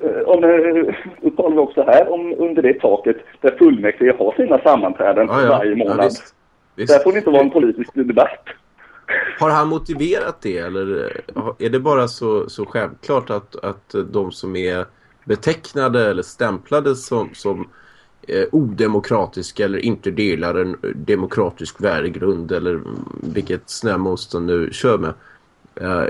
S7: eh, om, eh, då talar vi också här om under det taket där fullmäktige har sina sammanträden
S3: Ja, ja.
S7: varje
S3: Ja,
S7: månad.
S3: visst. Visst.
S7: Där får det inte vara en politisk debatt.
S3: Har han motiverat det eller är det bara så, så självklart att, att de som är betecknade eller stämplade som, som eh, odemokratiska eller inte delar en demokratisk värdegrund eller vilket snömos de nu kör med. Eh,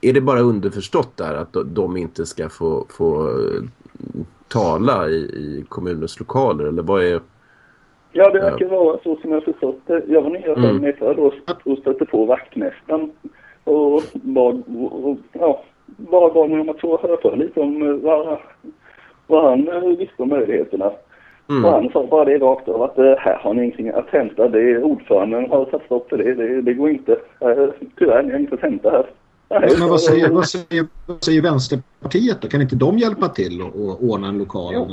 S3: är det bara underförstått där att de- inte ska få, få eh, tala i, i kommunens lokaler eller vad är...
S7: Ja, det verkar vara så som jag förstått det. Jag var nere
S3: Mm.
S7: mig för då och stötte på vaktmästaren och bad, och, och, ja, bara bad mig om att få höra för lite om eh, vad, vad han eh, visste om möjligheterna. Och
S3: Mm.
S7: han sa bara det rakt av att eh, här har ni ingenting att hämta. Det är ordföranden har satt stopp för det. Det, det går inte. Tyvärr, ni har inget att hämta här. Nej,
S2: Men vad säger, vad, säger, vad säger Vänsterpartiet då? Kan inte de hjälpa till och, och ordna en lokal?
S7: Jo.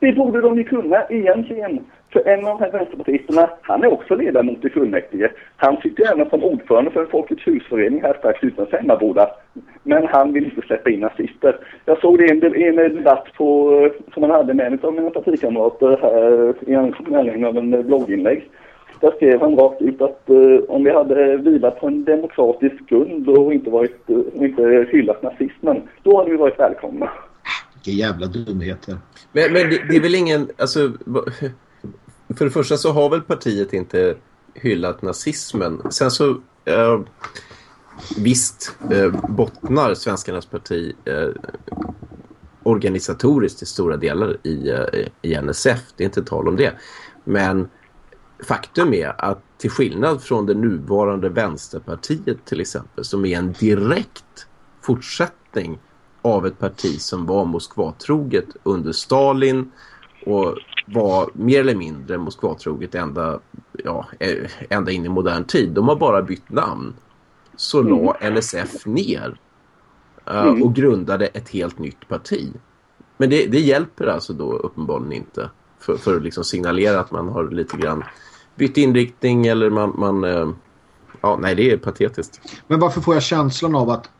S7: Det borde de ju kunna egentligen. För en av de här vänsterpartisterna, han är också ledamot i fullmäktige. Han sitter även som ordförande för en Folkets husförening här strax utanför Emmaboda. Men han vill inte släppa in nazister. Jag såg det i en, en debatt på, eh, som han hade med en av mina partikamrater här i anledning av en eh, blogginlägg. Där skrev han rakt ut att eh, om vi hade vilat på en demokratisk grund och inte, varit, eh, inte hyllat nazismen, då hade vi varit välkomna.
S2: Vilka jävla dumheter.
S3: Men, men det, det är väl ingen, alltså, för det första så har väl partiet inte hyllat nazismen. Sen så, eh, visst eh, bottnar Svenskarnas parti eh, organisatoriskt till stora delar i, eh, i NSF. Det är inte tal om det. Men faktum är att till skillnad från det nuvarande Vänsterpartiet till exempel som är en direkt fortsättning av ett parti som var Moskvatroget under Stalin och var mer eller mindre Moskvatroget ända, ja, ända in i modern tid. De har bara bytt namn. Så la NSF ner eh, och grundade ett helt nytt parti. Men det, det hjälper alltså då uppenbarligen inte. för, för att liksom signalera att man har lite grann bytt inriktning eller man... man eh, ja, nej, det är patetiskt.
S2: Men varför får jag känslan av att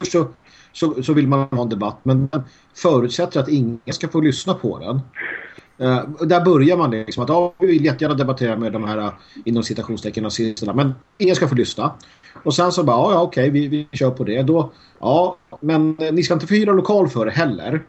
S2: så, så, så vill man ha en debatt men man förutsätter att ingen ska få lyssna på den. Uh, där börjar man liksom att ja, vi vill jättegärna debattera med de här uh, inom citationstecken nazisterna men ingen ska få lyssna. Och sen så bara, ja, ja okej, vi, vi kör på det. Då, ja, men eh, ni ska inte förhyra lokal för det heller.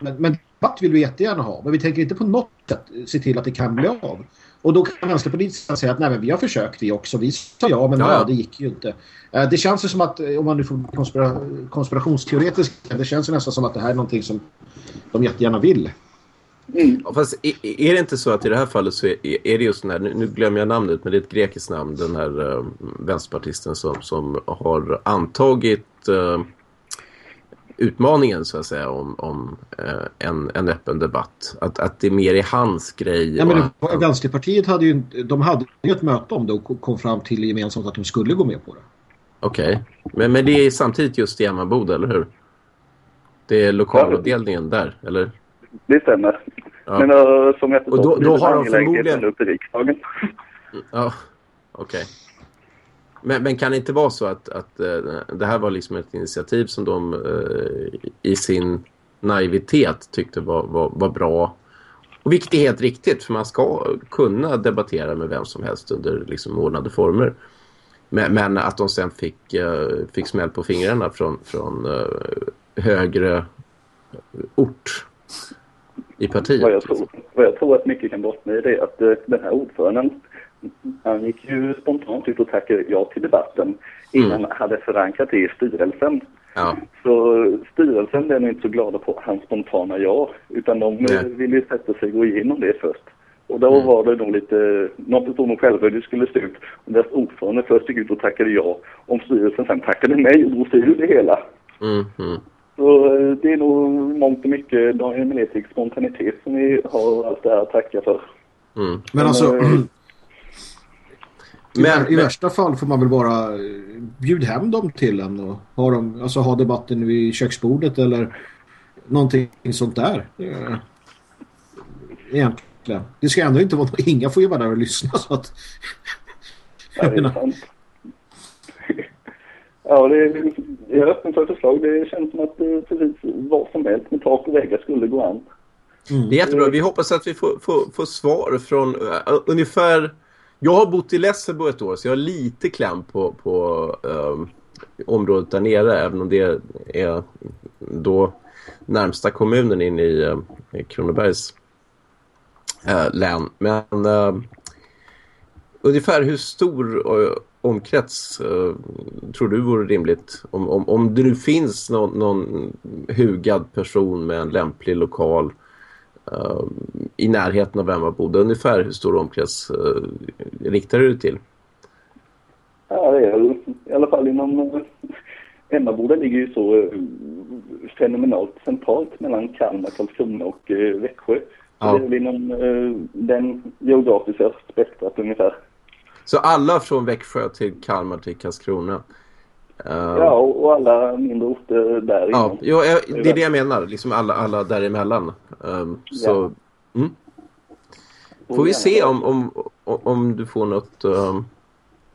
S2: Men, men debatt vill vi jättegärna ha. Men vi tänker inte på något sätt se till att det kan bli av. Och då kan Vänsterpartiet säga att nej men vi har försökt vi också. Vi sa ja men
S3: Ja,
S2: det gick ju inte. Eh, Det känns ju som att, eh, om man nu får konspira konspirationsteoretisk, det känns ju nästan som att det här är någonting som de jättegärna vill.
S3: Ja, fast är, är det inte så att i det här fallet så är, är det just den här, nu, nu glömmer jag namnet men det är ett grekiskt namn, den här uh, vänsterpartisten som, som har antagit eh, utmaningen så att säga om, om eh, en, en öppen debatt. Att, att det är mer i hans grej.
S2: Ja, men det, var- Vänsterpartiet hade ju, de hade ju ett möte om det och kom fram till gemensamt att de skulle gå med på det.
S3: Okej, men, men det är samtidigt just i Emmaboda, eller hur? Det är lokalavdelningen där, eller?
S7: Det stämmer.
S3: Ja.
S7: Men uh, som jag
S3: då-
S7: förstått
S3: då
S7: det
S3: har de förmodligen-
S7: upp i riksdagen.
S3: Ja, okej. Men, men kan det inte vara så att, att eh, det här var liksom ett initiativ som de eh, i sin naivitet tyckte var, var, var bra. Och vilket är helt riktigt för man ska kunna debattera med vem som helst under liksom ordnade former. Men, men att de sen fick, eh, fick smäll på fingrarna från, från eh, högre ort i partiet.
S7: Vad jag, tror, vad jag tror att mycket kan bottna i det är att eh, den här ordföranden han gick ju spontant ut och tackade ja till debatten innan
S3: Mm.
S7: han hade förankrat det i styrelsen.
S3: Ja,
S7: Så styrelsen är nog inte så glada på hans spontana ja utan de eh,
S3: Nej.
S7: ville ju sätta sig och gå igenom det först. Och då
S3: Mm.
S7: var det nog lite, de förstod nog själva hur det skulle se ut. Och deras ordförande först gick ut och tackade ja. Om styrelsen sen tackade nej och drog sig ur det hela.
S3: mm, mm.
S7: Så eh, det är nog mångt och mycket Daniel Miletics spontanitet som vi har allt det här att tacka för.
S3: Mm.
S2: Men alltså, i,
S3: Men-
S2: i värsta fall får man väl bara eh, bjuda hem dem till en och ha, dem, alltså ha debatten vid köksbordet eller någonting sånt där. Egentligen. Det ska ändå inte vara inga får ju vara där och lyssna så att
S7: Ja, det är sant. Ja, det är, jag är öppen för förslag. Det känns som att eh, precis vad som helst med tak och väggar skulle gå an. Mm.
S3: Det är jättebra. Vi hoppas att vi får, får, får svar från uh, ungefär... Jag har bott i Lessebo ett år så jag har lite kläm på, på ehm, området där nere även om det är då närmsta kommunen in i, uh, i Kronobergs uh, län. Men ehm, ungefär hur stor omkrets eh, tror du vore rimligt? Om, om, om det nu finns någon, någon hugad person med en lämplig lokal eh, i närheten av Emmaboda, ungefär hur stor omkrets uh, riktar du till?
S7: Ja, det är i alla fall inom... eh, Emmaboda ligger ju så eh, fenomenalt centralt mellan Kalmar, Karlskrona och eh, Växjö.
S3: Ja.
S7: det är väl inom eh, den geografiska spektrat ungefär.
S3: Så alla från Växjö till Kalmar till Karlskrona? Eh,
S7: Ja, och, alla mindre orter där
S3: Ja, jo, jag, det är det jag menar. Liksom alla, alla däremellan. Um, så mm. får vi se om, om, om, du får något um,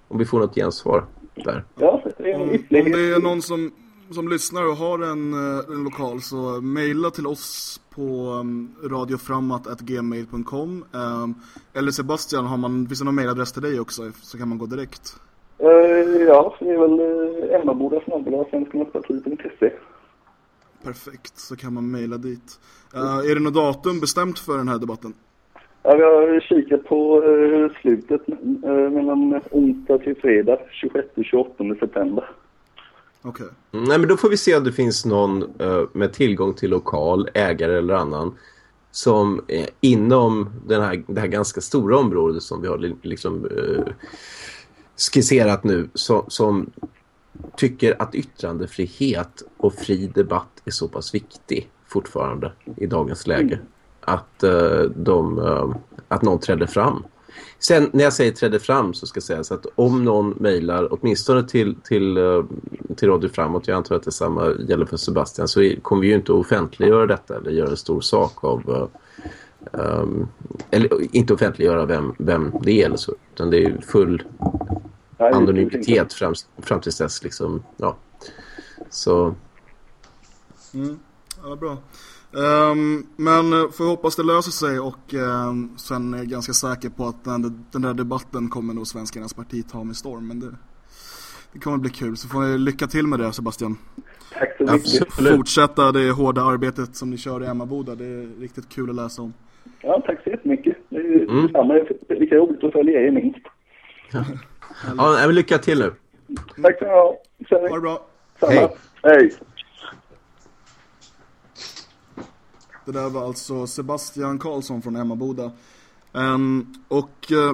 S3: om vi får något gensvar där.
S7: Ja, det
S1: Om, om det är någon som, som lyssnar och har en, eh, en lokal så mejla till oss på um, radioframåt.gmail.com um, Eller Sebastian, har man, finns det någon mejladress till dig också så kan man gå direkt.
S7: Eh, ja, det är väl uh, Emmaboda snabel-a svenskarnasparti.se.
S1: Perfekt, så kan man mejla dit. Eh, är det något datum bestämt för den här debatten?
S7: Ja, vi har kikat på eh, slutet eh, mellan onsdag till fredag 26 och 28 september.
S1: Okej.
S3: Mm, Nej, men då får vi se om det finns någon eh, med tillgång till lokal, ägare eller annan som inom den här, det här ganska stora området som vi har li- liksom eh, skisserat nu så, som tycker att yttrandefrihet och fri debatt är så pass viktig fortfarande i dagens läge att, eh, de, att någon trädde fram. Sen när jag säger trädde fram så ska jag säga så att om någon mejlar åtminstone till, till, eh, till Radio Framåt, jag antar att detsamma gäller för Sebastian, så kommer vi ju inte att offentliggöra detta eller göra en stor sak av, ehm, eller inte offentliggöra vem, vem det är eller så. Utan det är full
S7: Nej, det-
S3: anonymitet fram, fram tills dess liksom. Ja. Så
S1: Ja, bra. Ehm, men eh, får hoppas det löser sig och ehm, sen är jag ganska säker på att den, den där debatten kommer nog Svenskarnas parti ta med storm. Men det, det kommer bli kul. Så får ni lycka till med det Sebastian.
S7: Tack så mycket.
S1: Fortsätta det hårda arbetet som ni kör i Emmaboda. Det är riktigt kul att läsa om.
S7: Ja, tack så jättemycket. Det är
S3: Mm.
S7: detsamma. Lika roligt att följa er minst.
S3: Ja, men lycka till nu.
S7: Tack så mycket.
S1: Ha det bra.
S7: Samma.
S3: Hej.
S7: Hej.
S1: Det där var alltså Sebastian Karlsson från Emmaboda. Um, och uh,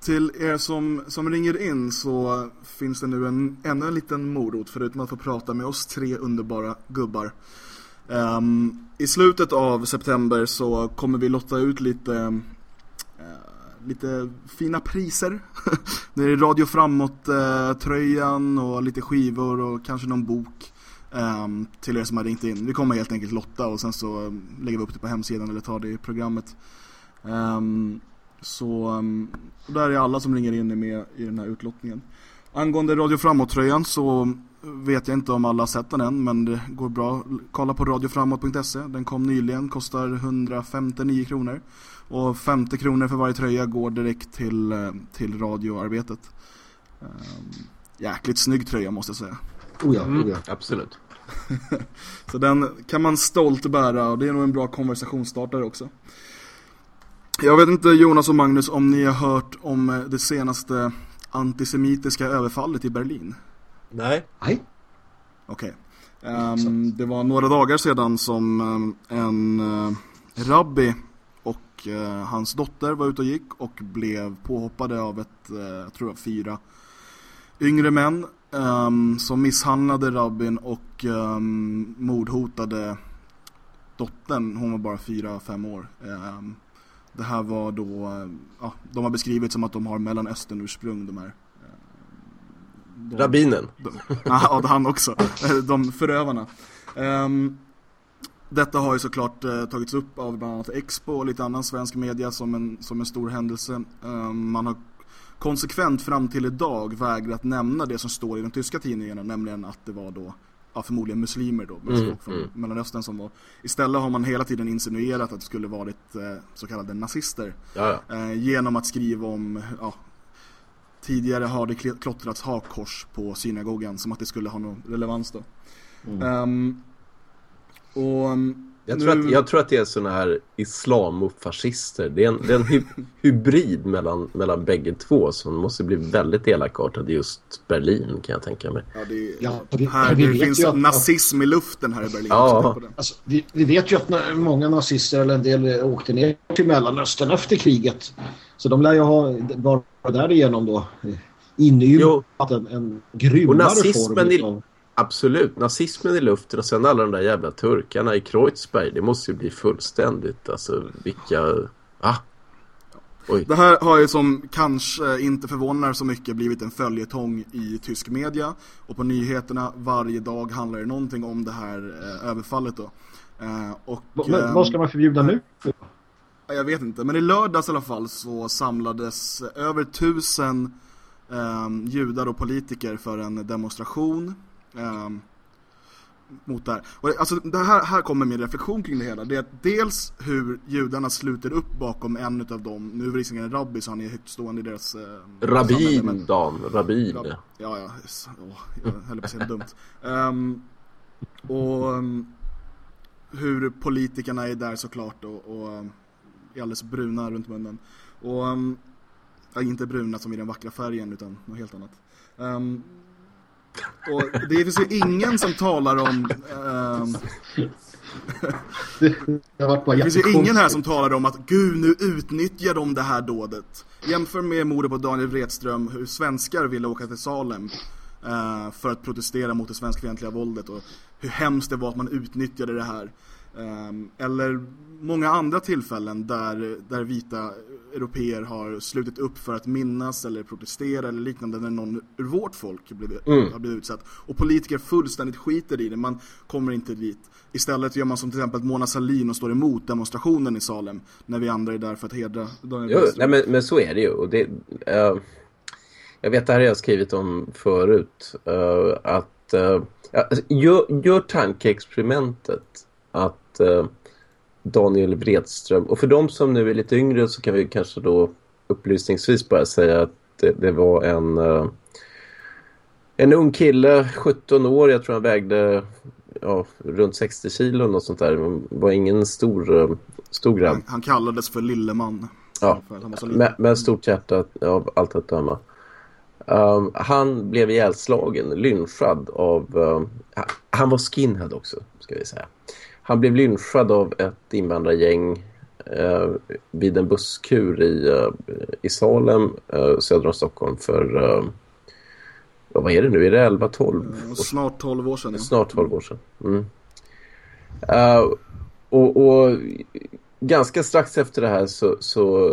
S1: till er som, som ringer in så finns det nu en, ännu en liten morot förutom att få prata med oss tre underbara gubbar. Um, I slutet av september så kommer vi lotta ut lite, uh, lite fina priser. det är Radio Framåt-tröjan eh, och lite skivor och kanske någon bok. Um, till er som har ringt in. Vi kommer helt enkelt lotta och sen så ehm, lägger vi upp det på hemsidan eller tar det i programmet. Um, så um, där är alla som ringer in med i den här utlottningen. Angående Radio Framåt-tröjan så vet jag inte om alla har sett den än men det går bra. Kolla på radioframåt.se. Den kom nyligen, kostar 159 kronor. Och 50 kronor för varje tröja går direkt till, eh, till radioarbetet. Um, jäkligt snygg tröja måste jag säga.
S2: Oh ja, oh ja.
S3: Absolut.
S1: Så den kan man stolt bära och det är nog en bra konversationsstartare också. Jag vet inte Jonas och Magnus om ni har hört om eh, det senaste antisemitiska överfallet i Berlin.
S3: Nej.
S2: Nej.
S1: Okej. Ehm, det var några dagar sedan som ehm, en uh, rabbi och eh, hans dotter var ute och gick och blev påhoppade av ett, uh, jag tror det var fyra yngre män ehm, som misshandlade rabbin och um, mordhotade dottern. Hon var bara fyra, fem år. Ehm, det här var då, ja, de har beskrivit som att de har mellanösternursprung de här. de-
S3: Rabbinen.
S1: Ja, det han också. De förövarna. Ehm, detta har ju såklart eh, tagits upp av bland annat Expo och lite annan svensk media som en, som en stor händelse. Ehm, man har konsekvent fram till idag vägrat nämna det som står i de tyska tidningarna, nämligen att det var då Ja, förmodligen muslimer då, men
S3: Mm,
S1: folk från
S3: mm.
S1: Mellanöstern som var Istället har man hela tiden insinuerat att det skulle varit eh, så kallade nazister
S3: Ja, ja.
S1: eh, Genom att skriva om, ja Tidigare har det kl- klottrats hakkors på synagogan som att det skulle ha någon relevans då Ehm, Och
S3: Jag
S1: nu-
S3: tror, att, jag tror att det är såna här islamofascister. Det är en, det är en hy, hybrid mellan, mellan bägge två som måste bli väldigt elakartad i just Berlin kan jag tänka mig.
S1: Ja, det,
S2: Ja, vi-
S1: här,
S2: vi
S1: det finns
S2: att-
S1: nazism i luften här i Berlin
S3: Ja.
S1: det.
S2: Alltså, vi, vi vet ju att många nazister eller en del eh, åkte ner till Mellanöstern efter kriget. Så de lär ju ha bara därigenom då eh,
S3: Jo.
S2: inymat en, en grymmare
S3: Och nazismen
S2: form
S3: i- Absolut, nazismen i luften och sen alla de där jävla turkarna i Kreuzberg. Det måste ju bli fullständigt, alltså vilka... Ah. Oj.
S1: Det här har ju som kanske inte förvånar så mycket blivit en följetong i tysk media och på nyheterna varje dag handlar det någonting om det här eh, överfallet då. Eh, och,
S2: Men vad ska man förbjuda nu?
S1: Ja, Jag vet inte, men i lördags i alla fall så samlades över tusen ehm, judar och politiker för en demonstration ehm, mot här. Och det- alltså, det här, här kommer min reflektion kring det hela. Det är att dels hur judarna sluter upp bakom en utav dem, nu är visserligen en rabbi så han är högtstående i deras eh, samhälle,
S3: Rabbin,
S1: men-
S3: Dan. Rabbin.
S1: Ja, ja, ja åh, jag höll på att säga dumt. Ehm, och um, hur politikerna är där såklart och, och um, är alldeles bruna runt munnen. Och um, ja, inte bruna som i den vackra färgen utan något helt annat. Och det finns ju ingen som talar om ehm,
S2: Det
S1: det finns ju ingen här som talar om att gud nu utnyttjar de det här dådet. Jämför med mordet på Daniel Wretström, hur svenskar ville åka till Salem eh, för att protestera mot det svenskfientliga våldet och hur hemskt det var att man utnyttjade det här. Ehm, eller många andra tillfällen där, där vita europeer har slutit upp för att minnas eller protestera eller liknande när någon ur vårt folk blivit,
S3: Mm.
S1: har blivit utsatt. Och politiker fullständigt skiter i det, man kommer inte dit. Istället gör man som till exempel Mona Sahlin och står emot demonstrationen i Salem när vi andra är där för att hedra Daniel
S3: Jo, nej, men, men så är det ju. Och det, eh, jag vet, det här har jag skrivit om förut. eh, att alltså, gör, gör tankeexperimentet att eh, Daniel Wredström, och för de som nu är lite yngre så kan vi kanske då upplysningsvis bara säga att det, det var en eh, en ung kille, 17 år, jag tror han vägde ja, runt 60 kilo och sånt där. Han var ingen stor, eh, stor grabb.
S1: Han, han kallades för Lilleman.
S3: Ja,
S1: För
S3: med, med stort hjärta av allt att döma. Um, han blev ihjälslagen, lynchad av... um, ha- han var skinhead också, ska vi säga. Han blev lynchad av ett invandrargäng uh, vid en busskur i, uh, i Salem, uh, söder om Stockholm, för... Uh, ja, vad är det nu? Är det 11-12?
S1: Och Snart 12 år sedan. Ja.
S3: Snart 12 år sedan. Mm. Eh, och, och ganska strax efter det här så, så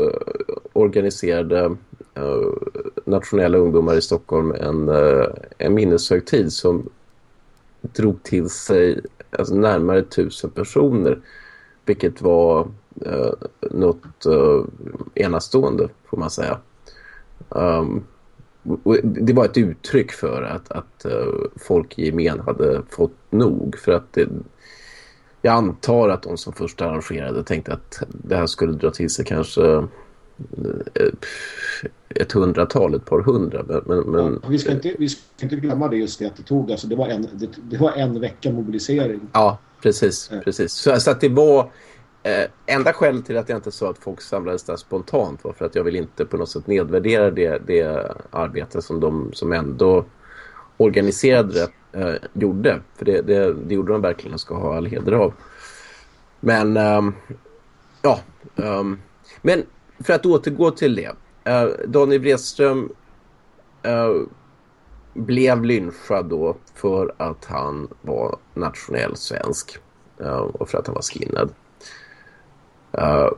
S3: organiserade eh, nationella ungdomar i Stockholm en, eh, en minneshögtid som drog till sig alltså, närmare tusen personer. Vilket var eh, något eh, enastående får man säga. Um, och det var ett uttryck för att, att eh, folk i gemen hade fått nog. För att det, jag antar att de som först arrangerade tänkte att det här skulle dra till sig kanske ett hundratal, ett par hundra. Men, men,
S2: Ja, vi, ska inte, vi ska inte glömma det just det att det tog alltså, det var en, det, det var en vecka mobilisering.
S3: Ja, precis.
S2: Ja.
S3: precis. Så, så att det var... Eh, enda skälet till att jag inte sa att folk samlades där spontant var för att jag vill inte på något sätt nedvärdera det, det arbete som de som ändå organiserade det eh, gjorde. För det, det, det gjorde de verkligen och ska ha all heder av. Men ehm, ja, ehm, men för att återgå till det. Uh, Daniel Wredström uh, eh, blev lynchad då för att han var nationell svensk uh, och för att han var skinnad. Uh,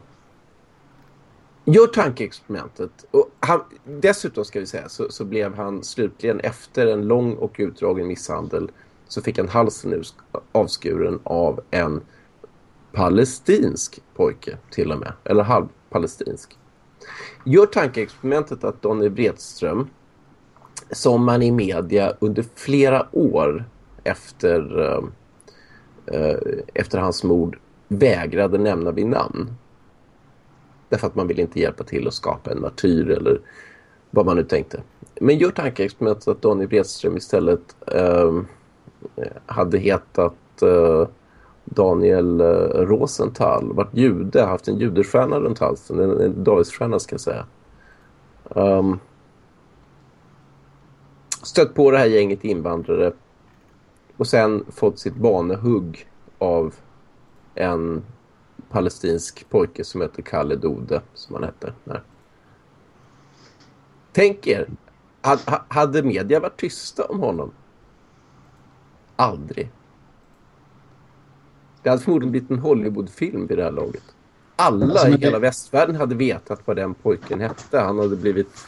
S3: gör tankeexperimentet. Och han, dessutom ska vi säga så, så blev han slutligen efter en lång och utdragen misshandel så fick han halsen avskuren av en palestinsk pojke till och med. Eller palestinsk. Gör tankeexperimentet att Donny Bredström, som man i media under flera år efter, eh, eh, efter hans mord vägrade nämna vid namn. Därför att man vill inte hjälpa till att skapa en martyr eller vad man nu tänkte. Men gör tankeexperimentet att Donny Bredström istället eh, hade hetat eh, Daniel eh, Rosenthal, varit jude, haft en judestjärna runt halsen, en, en Davidsstjärna ska jag säga. Um, stött på det här gänget invandrare och sen fått sitt banehugg av en palestinsk pojke som heter Kalle Dode, som han hette. Där. Tänk er, hade media varit tysta om honom? Aldrig. Det hade förmodligen blivit en Hollywoodfilm vid det här laget. Alla
S2: Alltså,
S3: i hela
S2: det-
S3: västvärlden hade vetat vad den pojken hette. Han hade blivit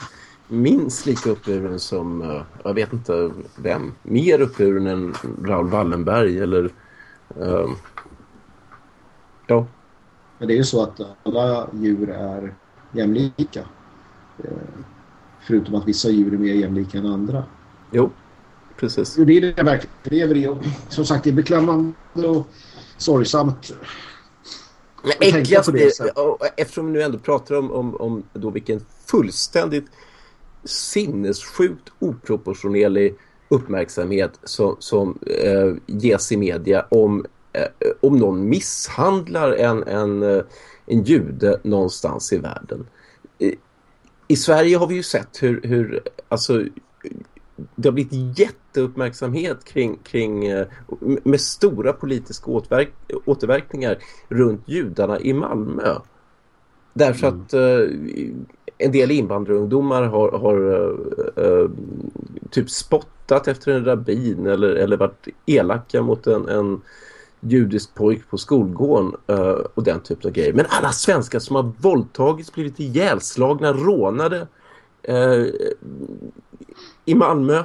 S3: minst lika uppburen som, eh, jag vet inte vem, mer uppburen än Raoul Wallenberg eller eh, ja,
S2: Men det är ju så att alla djur är jämlika. Eh, Förutom att vissa djur är mer jämlika än andra.
S3: jo, precis.
S2: Och det är det jag verkligen lever i. Som sagt, det är beklämmande och sorgsamt.
S3: Men äckligast eftersom vi nu ändå pratar om, om, om då vilken fullständigt sinnessjukt oproportionerlig uppmärksamhet som, som eh, ges i media om, eh, om någon misshandlar en, en, eh, en jude någonstans i världen. I, I Sverige har vi ju sett hur, hur alltså, det har blivit jätteuppmärksamhet kring, kring eh, med stora politiska återverk, återverkningar runt judarna i Malmö. Därför att eh, en del invandrarungdomar har, har eh, typ spottat efter en rabbin eller, eller varit elaka mot en, en judisk pojk på skolgården uh, och den typen av grejer. Men alla svenskar som har våldtagits, blivit ihjälslagna, rånade uh, i Malmö,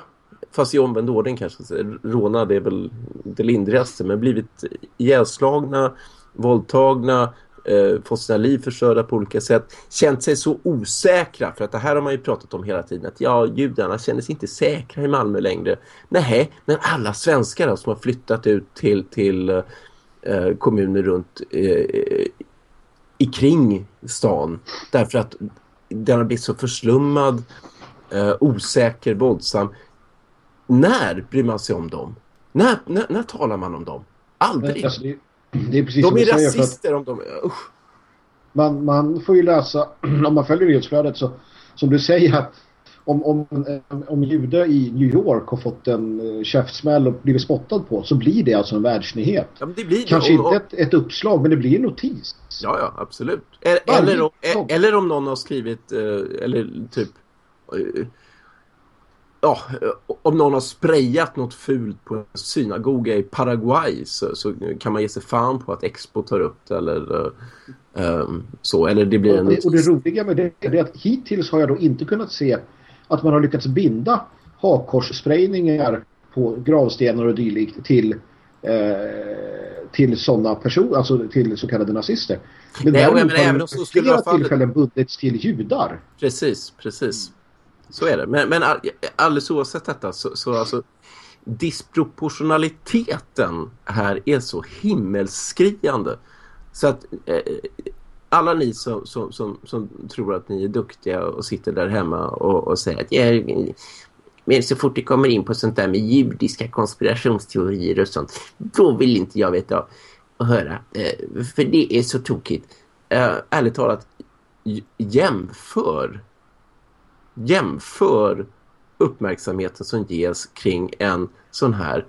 S3: fast i omvänd ordning kanske. Rånade är väl det lindrigaste, men blivit ihjälslagna, våldtagna, eh, fått sina liv förstörda på olika sätt, känt sig så osäkra, för att det här har man ju pratat om hela tiden, att ja, judarna känner sig inte säkra i Malmö längre. Nej, men alla svenskar då, som har flyttat ut till, till eh, kommuner runt eh, i kring stan, därför att den har blivit så förslummad, eh, osäker, våldsam. När bryr man sig om dem? När, när, när talar man om dem? Aldrig.
S2: Alltså, det, det är precis
S3: de är rasister om de... Usch.
S2: man, man får ju läsa, om man följer nyhetsflödet så som du säger att om, om, om jude i New York har fått en eh, käftsmäll och blivit spottad på så blir det alltså en världsnyhet.
S3: Ja.
S2: Kanske
S3: Om-
S2: inte ett, ett uppslag men det blir en notis.
S3: Ja, ja, absolut. E-
S2: Varje
S3: Eller om, eller om någon har skrivit, eh, eller typ, eh, ja, eh, om någon har sprayat något fult på en synagoga i Paraguay så, så kan man ge sig fan på att Expo tar upp det eller eh, ehm, så. Eller det blir en
S2: Och det, och det
S3: notis.
S2: roliga med det är att hittills har jag då inte kunnat se att man har lyckats binda hakkorssprayningar på gravstenar och dylikt till eh, till sådana personer, alltså till så kallade nazister. Men
S3: Nej,
S2: däremot
S3: menar,
S2: har
S3: även
S2: flera
S3: vara fallet-
S2: tillfällen bundits till judar.
S3: Precis, precis. Så är det. Men, men alldeles oavsett detta så, så alltså disproportionaliteten här är så himmelsskriande. Så att eh, alla ni som, som, som, som tror att ni är duktiga och sitter där hemma och, och säger att ja, men så fort det kommer in på sånt där med judiska konspirationsteorier och sånt, då vill inte jag veta och höra. Eh, för det är så tokigt. Eh, ärligt talat, jämför jämför uppmärksamheten som ges kring en sån här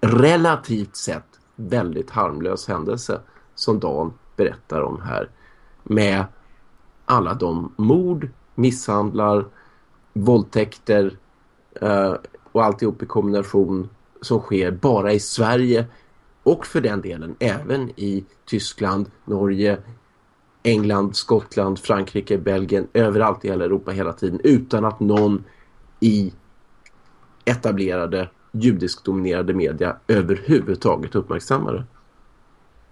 S3: relativt sett väldigt harmlös händelse som Dan berättar om här. Med alla de mord, misshandlar, våldtäkter eh, och alltihop i kombination som sker bara i Sverige och för den delen även i Tyskland, Norge, England, Skottland, Frankrike, Belgien, överallt i hela Europa hela tiden utan att någon i etablerade judisk dominerade media överhuvudtaget uppmärksammar det.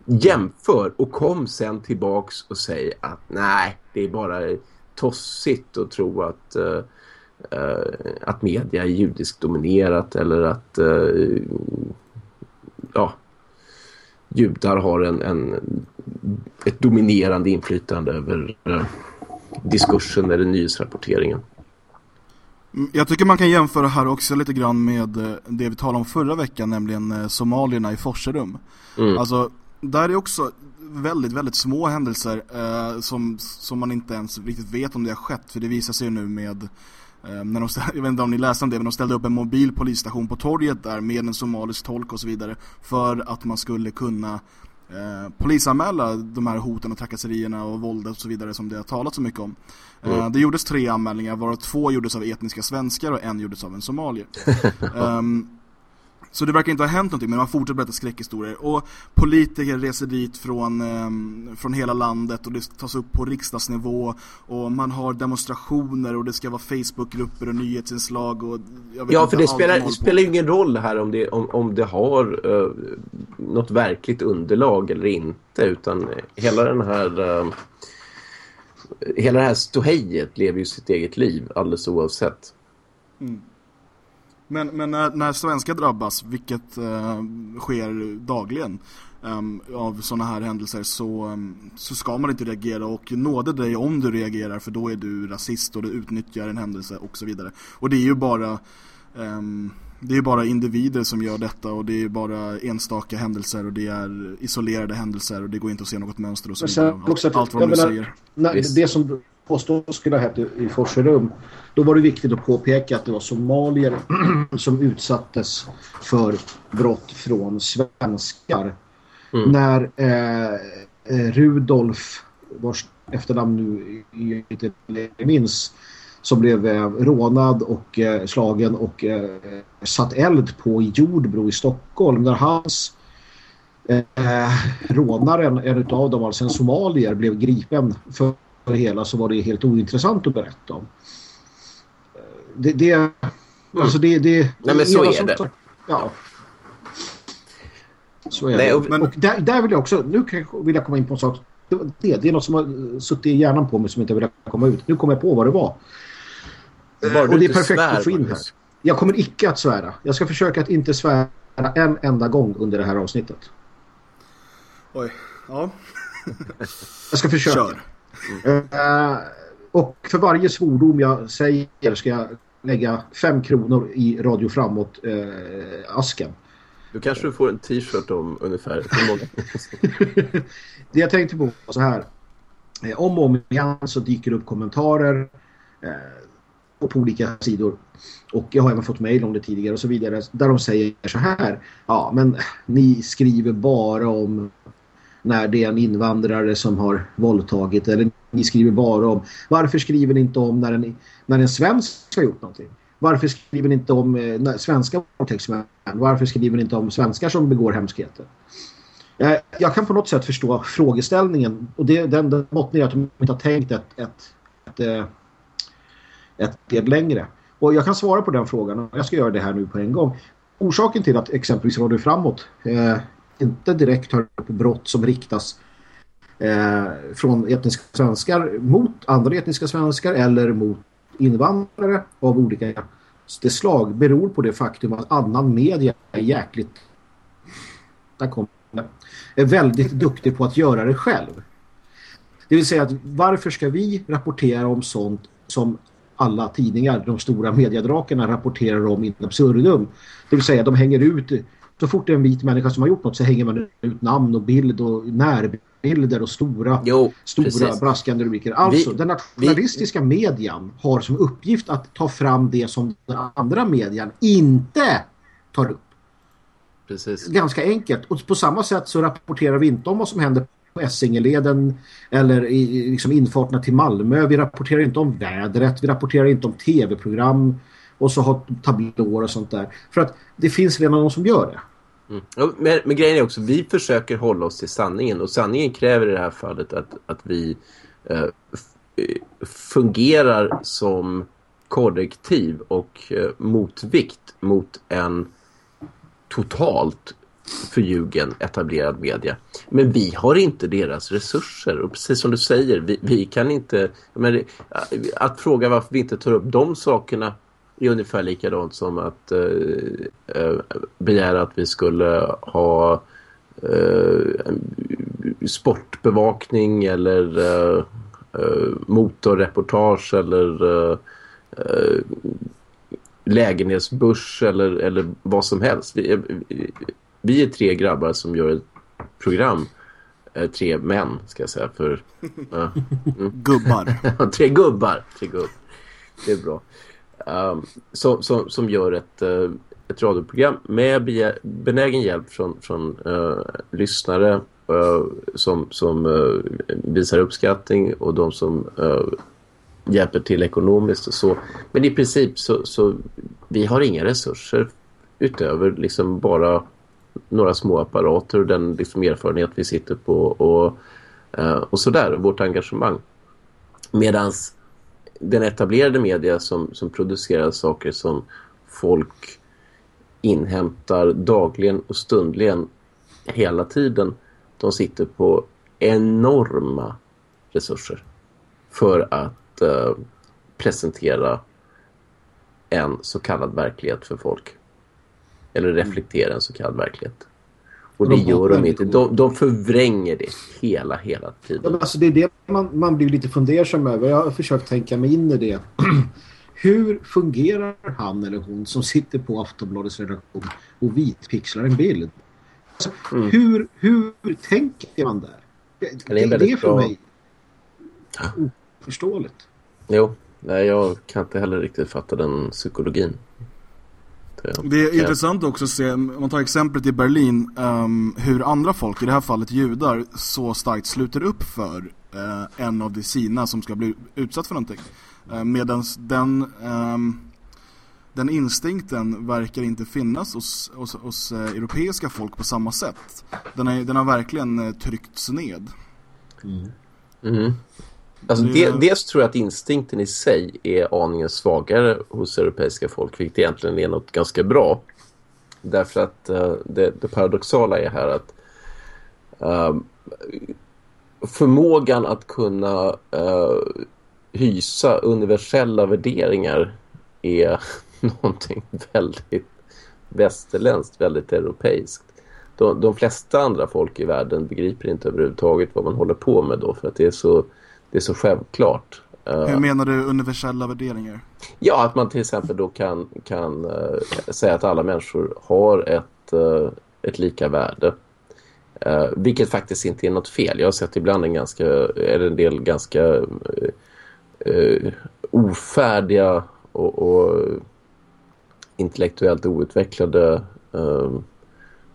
S3: Jämför och kom sen tillbaks och säg att nej, det är bara tossigt att tro att uh, uh, att media är judiskt dominerat eller att uh, ja, judar har en, en, ett dominerande inflytande över eh, diskursen eller nyhetsrapporteringen.
S1: Mm, Jag tycker man kan jämföra här också lite grann med eh, det vi talade om förra veckan, nämligen eh, somalierna i Forserum.
S3: Mm.
S1: Alltså, där är också väldigt, väldigt små händelser eh, som, som man inte ens riktigt vet om det har skett. För det visar sig ju nu med, när de, jag vet inte om ni läste om det, men de ställde upp en mobil polisstation på torget där med en somalisk tolk och så vidare. För att man skulle kunna eh, polisanmäla de här hoten och trakasserierna och våldet och så vidare som det har talat så mycket om. Eh, det gjordes tre anmälningar, varav två gjordes av etniska svenskar och en gjordes av en somalier. Ehm, så det verkar inte ha hänt någonting men man fortsätter berätta skräckhistorier. Och politiker reser dit från, ehm, från hela landet och det tas upp på riksdagsnivå. Och man har demonstrationer och det ska vara Facebookgrupper och nyhetsinslag och
S3: Ja, för det spelar,
S1: de
S3: det spelar ju ingen roll här om det, om, om det har uh, något verkligt underlag eller inte utan hela den här uh, hela det här ståhejet lever ju sitt eget liv alldeles oavsett.
S1: Men, men när, när svenskar drabbas, vilket eh, sker dagligen ehm, av sådana här händelser så, ehm, så ska man inte reagera och nåde dig om du reagerar för då är du rasist och du utnyttjar en händelse och så vidare. Och det är ju bara ehm, det är bara individer som gör detta och det är bara enstaka händelser och det är isolerade händelser och det går inte att se något mönster och så vidare.
S2: också
S1: Allt,
S2: att-
S1: allt vad de
S2: menar-
S1: säger.
S2: När,
S3: Visst.
S2: det som påstås skulle ha hänt i, Forserum, då var det viktigt att påpeka att det var somalier som utsattes för brott från svenskar.
S3: Mm.
S2: När eh, eh, Rudolf, vars efternamn nu jag inte minns, som blev eh, rånad och eh, slagen och eh, satt eld på i Jordbro i Stockholm där hans eh, rånaren, en av dem, alltså en somalier, blev gripen för det hela så var det helt ointressant att berätta om. Det, det, alltså det, det,
S3: Nej, men så är
S2: som-
S3: det.
S2: Ja. Så är
S3: Nej,
S2: det.
S3: och-
S2: Men, och där, där vill jag också, nu vill jag komma in på en sak. Det, var det, är något som har suttit i hjärnan på mig som inte vill komma ut. Nu kommer jag på vad det var.
S3: Du
S2: och det är perfekt
S3: svär,
S2: att få in här. Jag kommer icke att svära. Jag ska försöka att inte svära en enda gång under det här avsnittet.
S1: Oj, ja,
S2: Jag ska försöka.
S1: kör.
S2: Eh, och för varje svordom jag säger ska jag lägga fem kronor i Radio Framåt eh, asken.
S3: Då kanske du får en t-shirt om ungefär.
S2: Det jag tänkte på var så här. Eh, om och om igen så dyker det upp kommentarer eh, på olika sidor. Och jag har även fått mejl om det tidigare och så vidare. Där de säger så här. Ja men ni skriver bara om när det är en invandrare som har våldtagit. Eller ni skriver bara om. Varför skriver ni inte om när en, när en svensk har gjort någonting? Varför skriver ni inte om eh, när, svenska våldtäktsmän? Varför skriver ni inte om svenskar som begår hemskheter? Eh, Jag kan på något sätt förstå frågeställningen och det, den, den bottnar i att de inte har tänkt ett, ett, ett, eh, ett, ett del längre. Och jag kan svara på den frågan och jag ska göra det här nu på en gång. Orsaken till att exempelvis Radio Framåt eh, inte direkt hör upp brott som riktas eh, från etniska svenskar mot andra etniska svenskar eller mot invandrare av olika slag beror på det faktum att annan media är jäkligt där kom det, är väldigt duktig på att göra det själv. Det vill säga att varför ska vi rapportera om sånt som alla tidningar, de stora mediedrakarna rapporterar om in absurdum. Det vill säga de hänger ut, så fort det är en vit människa som har gjort något så hänger man ut namn och bild och närbilder och stora
S3: Jo,
S2: stora
S3: precis.
S2: braskande rubriker. Alltså,
S3: Vi-
S2: den nationalistiska median har som uppgift att ta fram det som den andra median inte tar upp.
S3: precis.
S2: Ganska enkelt. Och på samma sätt så rapporterar vi inte om vad som händer på Essingeleden eller i i liksom infarterna till Malmö. Vi rapporterar inte om vädret. Vi rapporterar inte om tv-program och så har tablåer och sånt där. För att det finns redan någon som gör det.
S3: Mm. Men, men grejen är också, vi försöker hålla oss till sanningen och sanningen kräver i det här fallet att, att vi eh, eh fungerar som korrektiv och eh, motvikt mot en totalt förljugen etablerad media. Men vi har inte deras resurser och precis som du säger, vi, vi kan inte... Men, att fråga varför vi inte tar upp de sakerna är ungefär likadant som att eh, eh, begära att vi skulle ha eh, sportbevakning eller eh, eh, motorreportage eller eh, eh, lägenhetsbörs eller, eller vad som helst. Vi, är- vi- är tre grabbar som gör ett program. Tre män ska jag säga för ja.
S1: Gubbar.
S3: tre gubbar. Tre gubb. Det är bra. Um, som, som, som gör ett, eh, ett radioprogram med benägen hjälp från, från uh, lyssnare uh, som, som visar uppskattning och de som hjälper till ekonomiskt och så. Men i princip så, så vi har inga resurser utöver liksom bara några små apparater och den liksom erfarenhet vi sitter på och, eh, och sådär, vårt engagemang. Medans den etablerade media som, som producerar saker som folk inhämtar dagligen och stundligen hela tiden. De sitter på enorma resurser för att eh, presentera en så kallad verklighet för folk. Eller reflektera en så kallad verklighet. Och det
S2: De
S3: gör de inte. De, de förvränger det hela, hela
S2: Ja,
S3: tiden.
S2: men alltså det är det man, man blir lite fundersam över. Jag har försökt tänka mig in i det. Hur fungerar han eller hon som sitter på Aftonbladets redaktion och vitpixlar en bild? Alltså, hur, hur tänker man där? Det,
S3: Mm. Det är
S2: det, är för
S3: bra.
S2: mig oförståeligt.
S3: Jo, nej, jag kan inte heller riktigt fatta den psykologin. Det,
S1: är intressant också att se, om man tar exemplet i Berlin, ehm, hur andra folk, i det här fallet judar, så starkt sluter upp för eh, en av de sina som ska bli utsatt för någonting. Eh, Medan den, ehm, den instinkten verkar inte finnas hos, hos, hos eh, europeiska folk på samma sätt. Den, är, den har verkligen tryckts ned.
S3: Mm. Alltså
S1: Det-
S3: det, dels tror jag att instinkten i sig är aningen svagare hos europeiska folk, vilket egentligen är något ganska bra. Därför att eh, det, det paradoxala är här att ehm, förmågan att kunna eh, hysa universella värderingar är någonting väldigt västerländskt, väldigt europeiskt. De, de flesta andra folk i världen begriper inte överhuvudtaget vad man håller på med då för att det är så, det är så självklart. Eh,
S1: Hur menar du universella värderingar?
S3: Ja, att man till exempel då kan, kan eh, säga att alla människor har ett, eh, ett lika värde. Vilket faktiskt inte är något fel. Jag har sett ibland en, ganska, eller en del ganska eh, ofärdiga och, och intellektuellt outvecklade eh,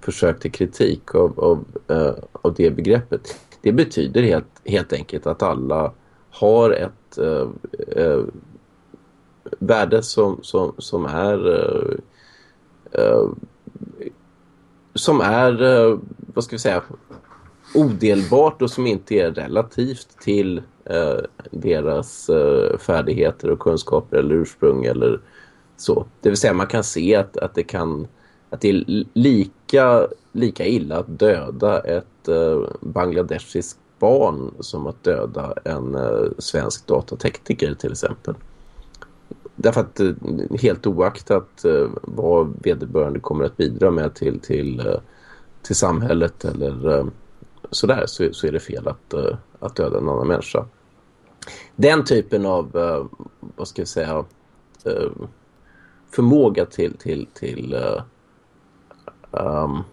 S3: försök till kritik av, av, eh, av det begreppet. Det betyder helt, helt enkelt att alla har ett eh, eh, värde som, som, som är eh, eh, som är, eh, vad ska vi säga, odelbart och som inte är relativt till eh, deras eh, färdigheter och kunskaper eller ursprung eller så. Det vill säga man kan se att, att det kan att det är lika, lika illa att döda ett eh, barn som att döda en eh, svensk datatekniker till exempel. Därför att eh, helt oaktat eh, vad vederbörande kommer att bidra med till, till, eh, till samhället eller eh, sådär så, så är det fel att, eh, att döda en annan människa. Den typen av, vad ska jag säga, förmåga till, till, till um,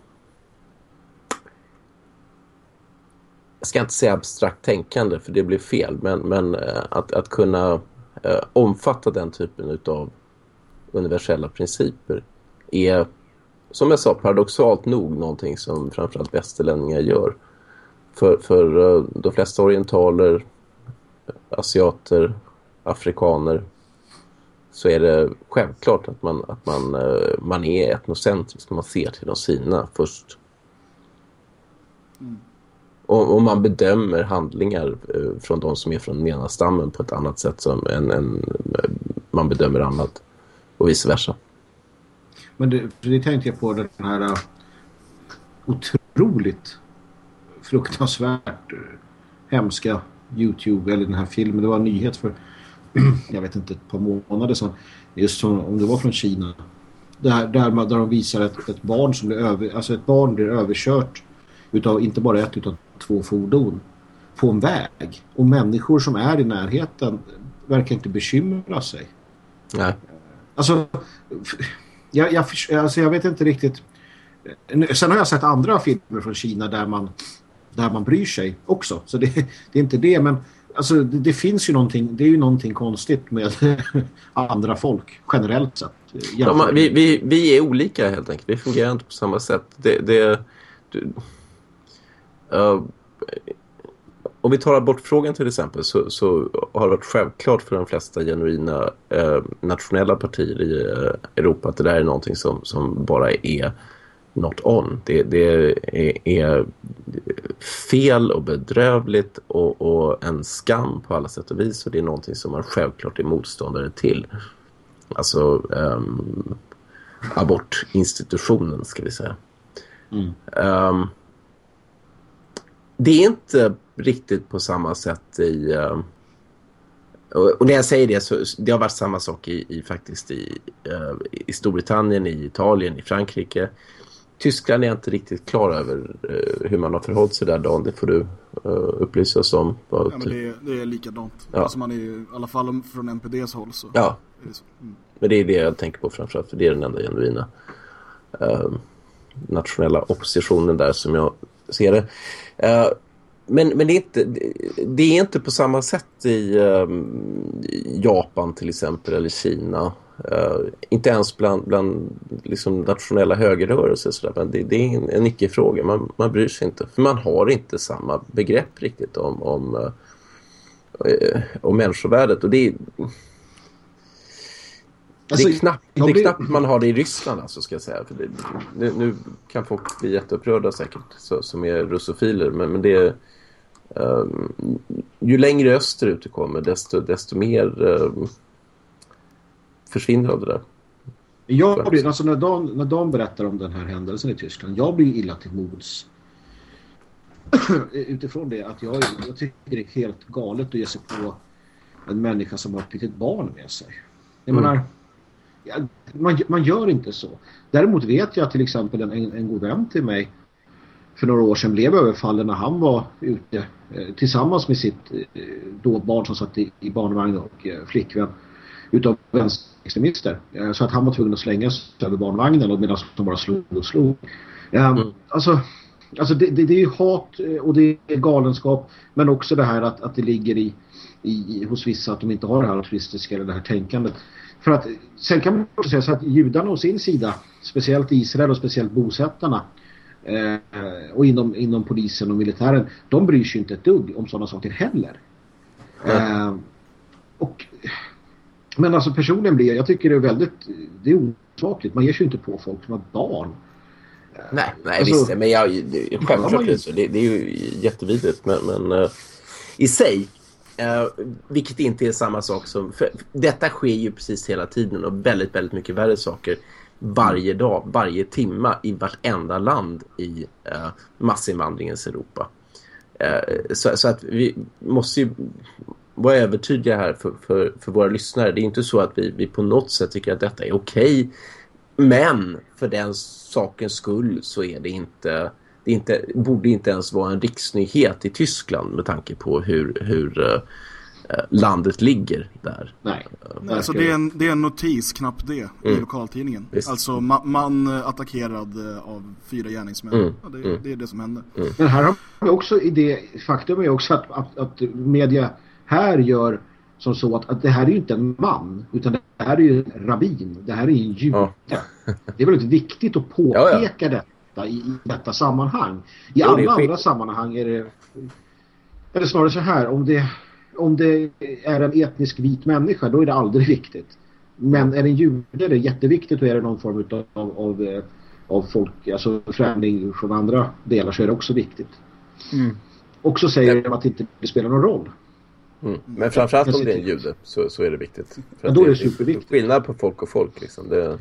S3: jag ska inte säga abstrakt tänkande för det blir fel men, men eh, att, att kunna eh, omfatta den typen av universella principer är som jag sa paradoxalt nog någonting som framförallt västerlänningar gör. För, för eh, de flesta orientaler, asiater, afrikaner så är det självklart att man, att man, eh, man är etnocentrisk. Man ser till de sina först. Mm. Om man bedömer handlingar eh, från de som är från den ena stammen på ett annat sätt som än, en, eh, man bedömer annat. Och vice versa.
S2: Men det, det tänkte jag på den här eh, otroligt fruktansvärt hemska Youtube eller den här filmen. Det var en nyhet för jag vet inte ett par månader sedan. Just som, om det var från Kina. Där, där, man- där de visar ett, ett barn som blir över, alltså ett barn blir överkört utav inte bara ett utan två fordon på en väg. Och människor som är i närheten verkar inte bekymra sig.
S3: Nej.
S2: Alltså, jag, jag, alltså jag vet inte riktigt. Sen har jag sett andra filmer från Kina där man, där man bryr sig också. Så det, det är inte det, men alltså, det, det finns ju någonting, det är ju någonting konstigt med andra folk generellt sett.
S3: Ja, man, vi, vi, vi är olika helt enkelt. Vi fungerar inte på samma sätt. Det, det, du, uh, om vi tar abortfrågan till exempel så, så har det varit självklart för de flesta genuina eh, nationella partier i eh, Europa att det där är någonting som, som bara är not on. Det, det är, är fel och bedrövligt och, och en skam på alla sätt och vis och det är någonting som man självklart är motståndare till. Alltså um, abortinstitutionen ska vi säga. Ehm, det är inte riktigt på samma sätt i... ehm, och, när jag säger det så det har varit samma sak i, i faktiskt i, eh, i Storbritannien, i Italien, i Frankrike. Tyskland är jag inte riktigt klar över eh, hur man har förhållit sig där Dan. Det får du upplysa oss om.
S1: Ja, men det, är, det är likadant.
S3: Ja.
S1: Alltså man är i alla fall från NPDs håll så
S3: Ja,
S1: är det så. Mm.
S3: Men det är det jag tänker på framförallt för det är den enda genuina eh, nationella oppositionen där som jag se det. Uh, men men det, är inte, det- är inte på samma sätt i um, Japan till exempel eller Kina. Uh, inte ens bland, bland liksom nationella högerrörelser. Så där. Men det, det är en, en icke-fråga. Man, man bryr sig inte. För man har inte samma begrepp riktigt om, om, uh, eh, eh människovärdet. Och det är,
S2: Alltså,
S3: det är, knappt,
S2: jag
S3: det är knappt man har det i Ryssland alltså, ska jag säga. För det, nu, nu kan folk bli jätteupprörda säkert, så, som är russofiler. Men, men det är... ehm, ju längre österut du kommer, desto, desto mer um, försvinner av det där.
S2: Jag blir, alltså när de, när de berättar om den här händelsen i Tyskland, jag blir illa till mods. Utifrån det att jag, jag tycker det är helt galet att ge sig på en människa som har ett litet barn med sig. Jag
S3: Mm.
S2: menar, man, man gör inte så. Däremot vet jag till exempel en, en, en god vän till mig för några år sedan blev överfallen när han var ute eh, tillsammans med sitt eh, då barn som satt i, i barnvagn och eh, flickvän utav vänsterextremister. Eh, så att han var tvungen att slänga sig över barnvagnen och medan de bara slog och slog. Eh, Alltså, alltså det, det, det är ju hat eh, och det är galenskap men också det här att, att det ligger i, i, hos vissa att de inte har det här altruistiska eller det här tänkandet. För att sen kan man också säga så att judarna å sin sida, speciellt Israel och speciellt bosättarna eh, och inom, inom polisen och militären, de bryr sig inte ett dugg om sådana saker heller. Eh, och, men alltså personligen blir jag, tycker det är väldigt, det är osmakligt. Man ger sig inte på folk som har barn.
S3: Nej, nej
S2: Alltså-
S3: visst. Men jag, det- självklart. Det, det är ju jättevidrigt. Men, men eh, i sig, eh, vilket inte är samma sak som... För detta sker ju precis hela tiden och väldigt, väldigt mycket värre saker varje dag, varje timma i vartenda land i eh, massinvandringens Europa. Eh, så, så att vi måste ju vara övertydliga här för, för, för våra lyssnare. Det är inte så att vi, vi på något sätt tycker att detta är okej. Men för den sakens skull så är det inte, det inte, borde inte ens vara en riksnyhet i Tyskland med tanke på hur, hur eh, eh, landet ligger där.
S2: Nej.
S1: Nej, alltså det, är en, det är en notis, knappt det, i lokaltidningen.
S3: Visst.
S1: Alltså ma man eh, attackerad eh, av fyra gärningsmän.
S3: Mm.
S1: Ja, det, det är det som händer.
S2: Men här har vi också i det, faktum är också att, att, att media här gör som så att, att det här är ju inte en man utan det här är ju en rabbin, det här är ju en jude.
S3: Ja.
S2: Det är väldigt viktigt att
S3: Ja, ja.
S2: påpeka detta i, i detta sammanhang. I
S3: Jo, det är
S2: alla andra sammanhang är det eller snarare så här, om det, om det är en etnisk vit människa då är det aldrig viktigt. Men är det en jude är det jätteviktigt och är det någon form utav, av, av, eh, av folk, alltså främling från andra delar så är det också viktigt. Också säger de att det inte spelar någon roll.
S3: Mm. Men framförallt om det är en jude så, så är det viktigt. För
S2: Ja,
S3: att
S2: då är det superviktigt.
S3: Skillnad på folk och folk liksom. Det,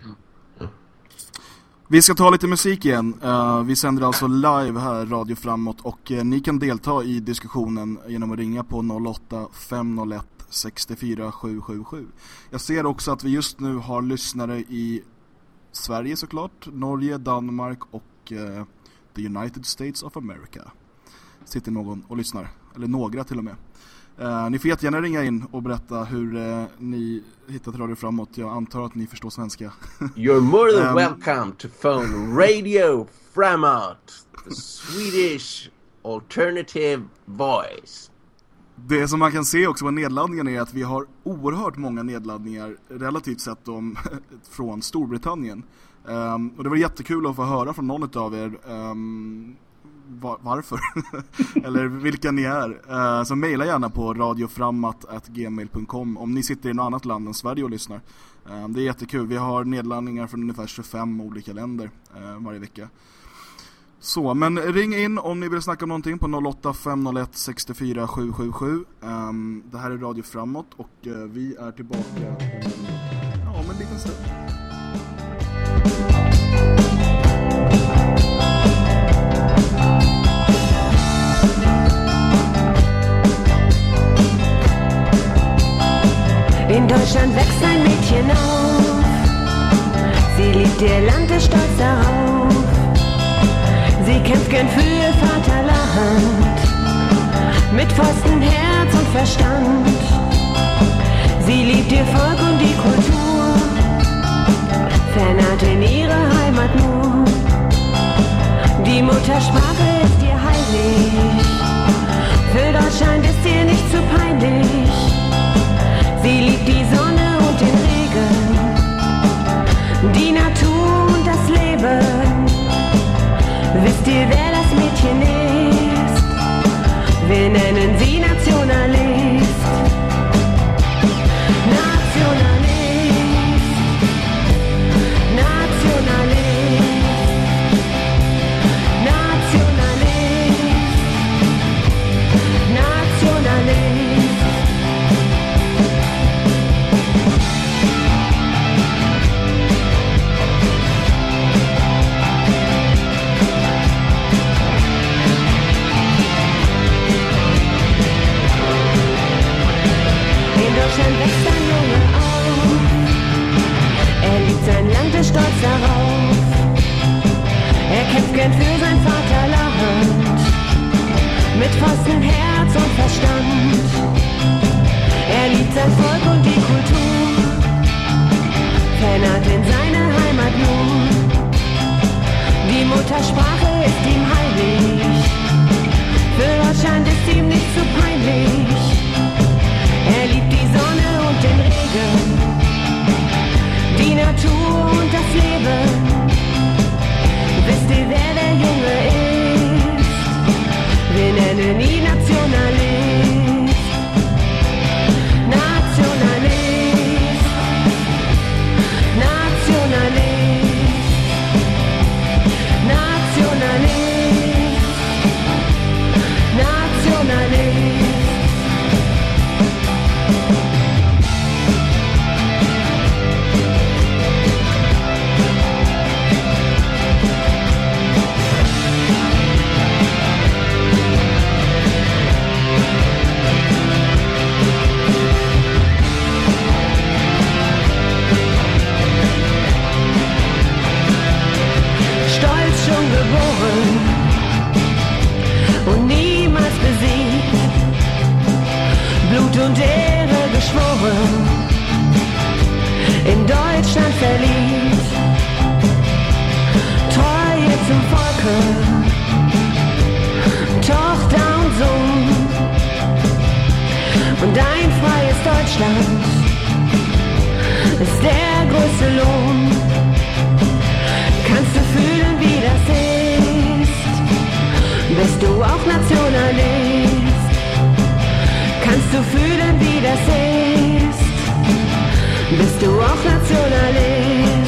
S1: vi ska ta lite musik igen. Uh, vi sänder alltså live här, Radio Framåt. Och uh, ni kan delta i diskussionen genom att ringa på 08 501 64 777. Jag ser också att vi just nu har lyssnare i Sverige såklart, Norge, Danmark och uh, the United States of America. Sitter någon och lyssnar, eller några till och med. Eh, ni får jättegärna ringa in och berätta hur eh, ni hittat Radio Framåt. Jag antar att ni förstår svenska.
S3: You're more than
S1: Um,
S3: welcome to phone Radio Framåt, the Swedish alternative voice.
S1: Det som man kan se också på nedladdningarna är att vi har oerhört många nedladdningar relativt sett om, från Storbritannien. Ehm, och det var jättekul att få höra från någon av er ehm, varför eller vilka ni är. Uh, så mejla gärna på radioframmat.gmail.com om ni sitter i något annat land än Sverige och lyssnar. Eh, det är jättekul. Vi har nedladdningar från ungefär 25 olika länder eh, varje vecka. Så, men ring in om ni vill snacka om någonting på 08 501 64 777. Det här är Radio Framåt och vi är tillbaka om en liten stund.
S4: Deutschland wächst ein Mädchen auf. Sie liebt ihr Land, ist stolz darauf. Sie kämpft gern für ihr Vaterland. Mit Pfosten, Herz und Verstand. Sie liebt ihr Volk und die Kultur. Fernert in ihre Heimat nur. Die Muttersprache ist ihr heilig. Für Deutschland ist ihr nicht zu peinlich. Die Sonne und den Regen, die Natur und das Leben. Wisst ihr, wer das Mädchen ist? Wir nennen sie Nationalist. Rückenwind für sein Vaterland. Mit festem Herz und Verstand. Er liebt sein Volk und die Kultur. Fernert in seine Heimat nur. Die Muttersprache ist ihm heilig. Für Deutschland ist ihm nicht zu peinlich. Er liebt die Sonne und den Regen. Die Natur und das Leben. Ihr, wer der Junge ist? Wir nennen ihn Nationalist. Geboren und niemals besiegt. Blut und Ehre geschworen, in Deutschland verliebt. Treue zum Volke, Tochter und Sohn und ein freies Deutschland ist der größte Lohn. Bist du auch Nationalist? Kannst du fühlen, wie das ist? Bist du auch Nationalist?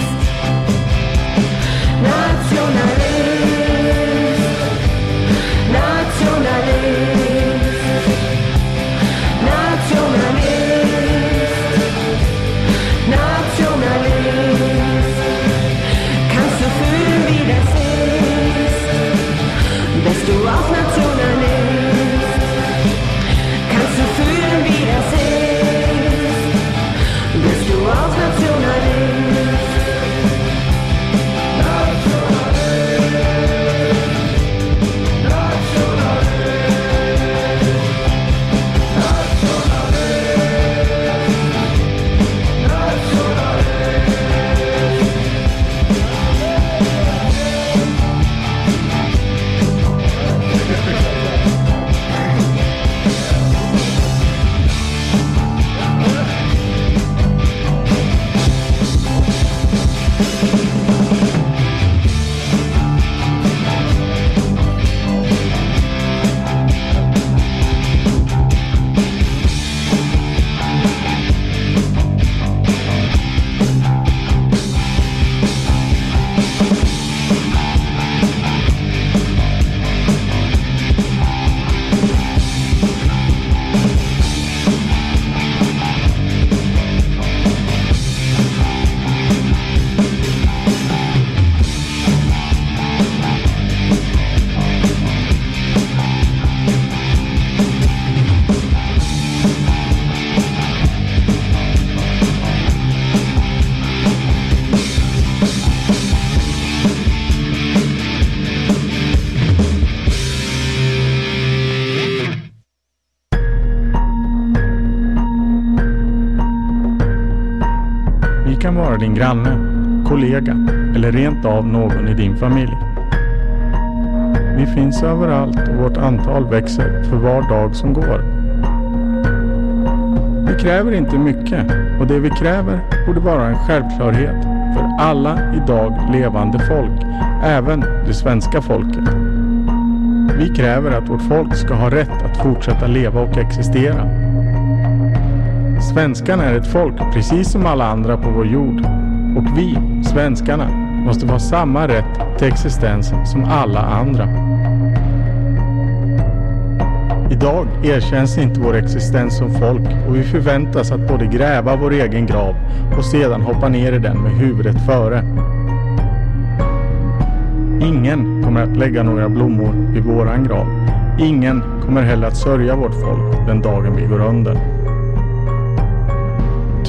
S8: Din granne, kollega eller rent av någon i din familj. Vi finns överallt och vårt antal växer för var dag som går. Vi kräver inte mycket och det vi kräver borde vara en självklarhet för alla idag levande folk, även det svenska folket. Vi kräver att vårt folk ska ha rätt att fortsätta leva och existera. Svenskarna är ett folk precis som alla andra på vår jord. Och vi, svenskarna, måste ha samma rätt till existens som alla andra. Idag erkänns inte vår existens som folk och vi förväntas att både gräva vår egen grav och sedan hoppa ner i den med huvudet före. Ingen kommer att lägga några blommor i våran grav. Ingen kommer heller att sörja vårt folk den dagen vi går under.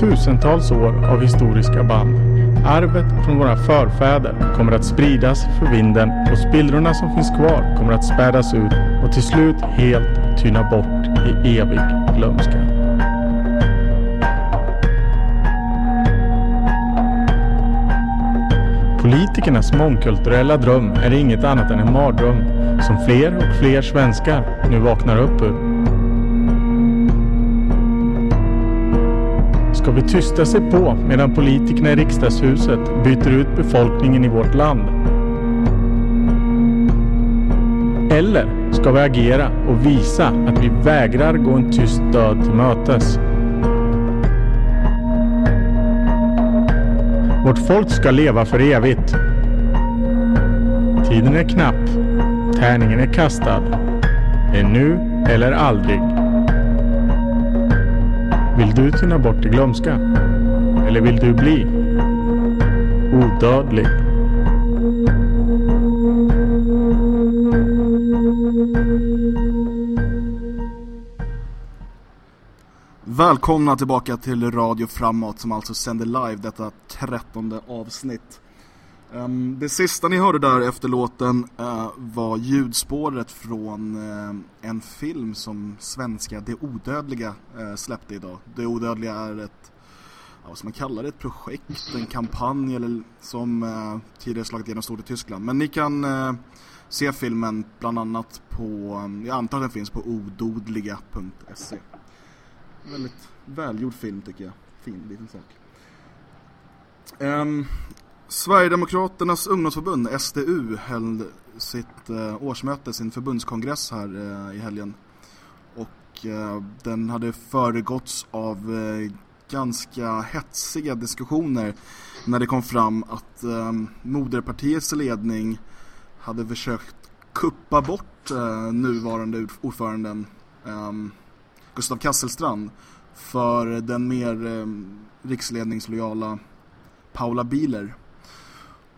S8: Tusentals år av historiska band. Arvet från våra förfäder kommer att spridas för vinden och spillrorna som finns kvar kommer att spädas ut och till slut helt tyna bort i evig glömska. Politikernas mångkulturella dröm är inget annat än en mardröm som fler och fler svenskar nu vaknar upp ur. Ska vi tysta sig på medan politikerna i riksdagshuset byter ut befolkningen i vårt land? Eller ska vi agera och visa att vi vägrar gå en tyst död till mötes? Vårt folk ska leva för evigt. Tiden är knapp. Tärningen är kastad. Det är nu eller aldrig. Vill du tyna bort i glömska? Eller vill du bli odödlig?
S1: Välkomna tillbaka till Radio Framåt som alltså sänder live detta trettonde avsnitt. Um, det sista ni hörde där efter låten uh, var ljudspåret från uh, en film som svenska Det Odödliga uh, släppte idag. Det Odödliga är ett, ja, vad ska man kalla det, ett projekt, en kampanj eller som tidigare slagit igenom stort i Tyskland. Men ni kan se filmen bland annat på, um, jag antar att den finns på ododliga.se. Väldigt välgjord film tycker jag. Fin liten sak. Um, Sverigedemokraternas ungdomsförbund, SDU, höll sitt eh, årsmöte, sin förbundskongress här eh, i helgen. Och eh, den hade föregåtts av eh, ganska hetsiga diskussioner när det kom fram att eh, moderpartiets ledning hade försökt kuppa bort eh, nuvarande ordföranden ehm, Gustav Kasselstrand för den mer eh, riksledningslojala Paula Biler.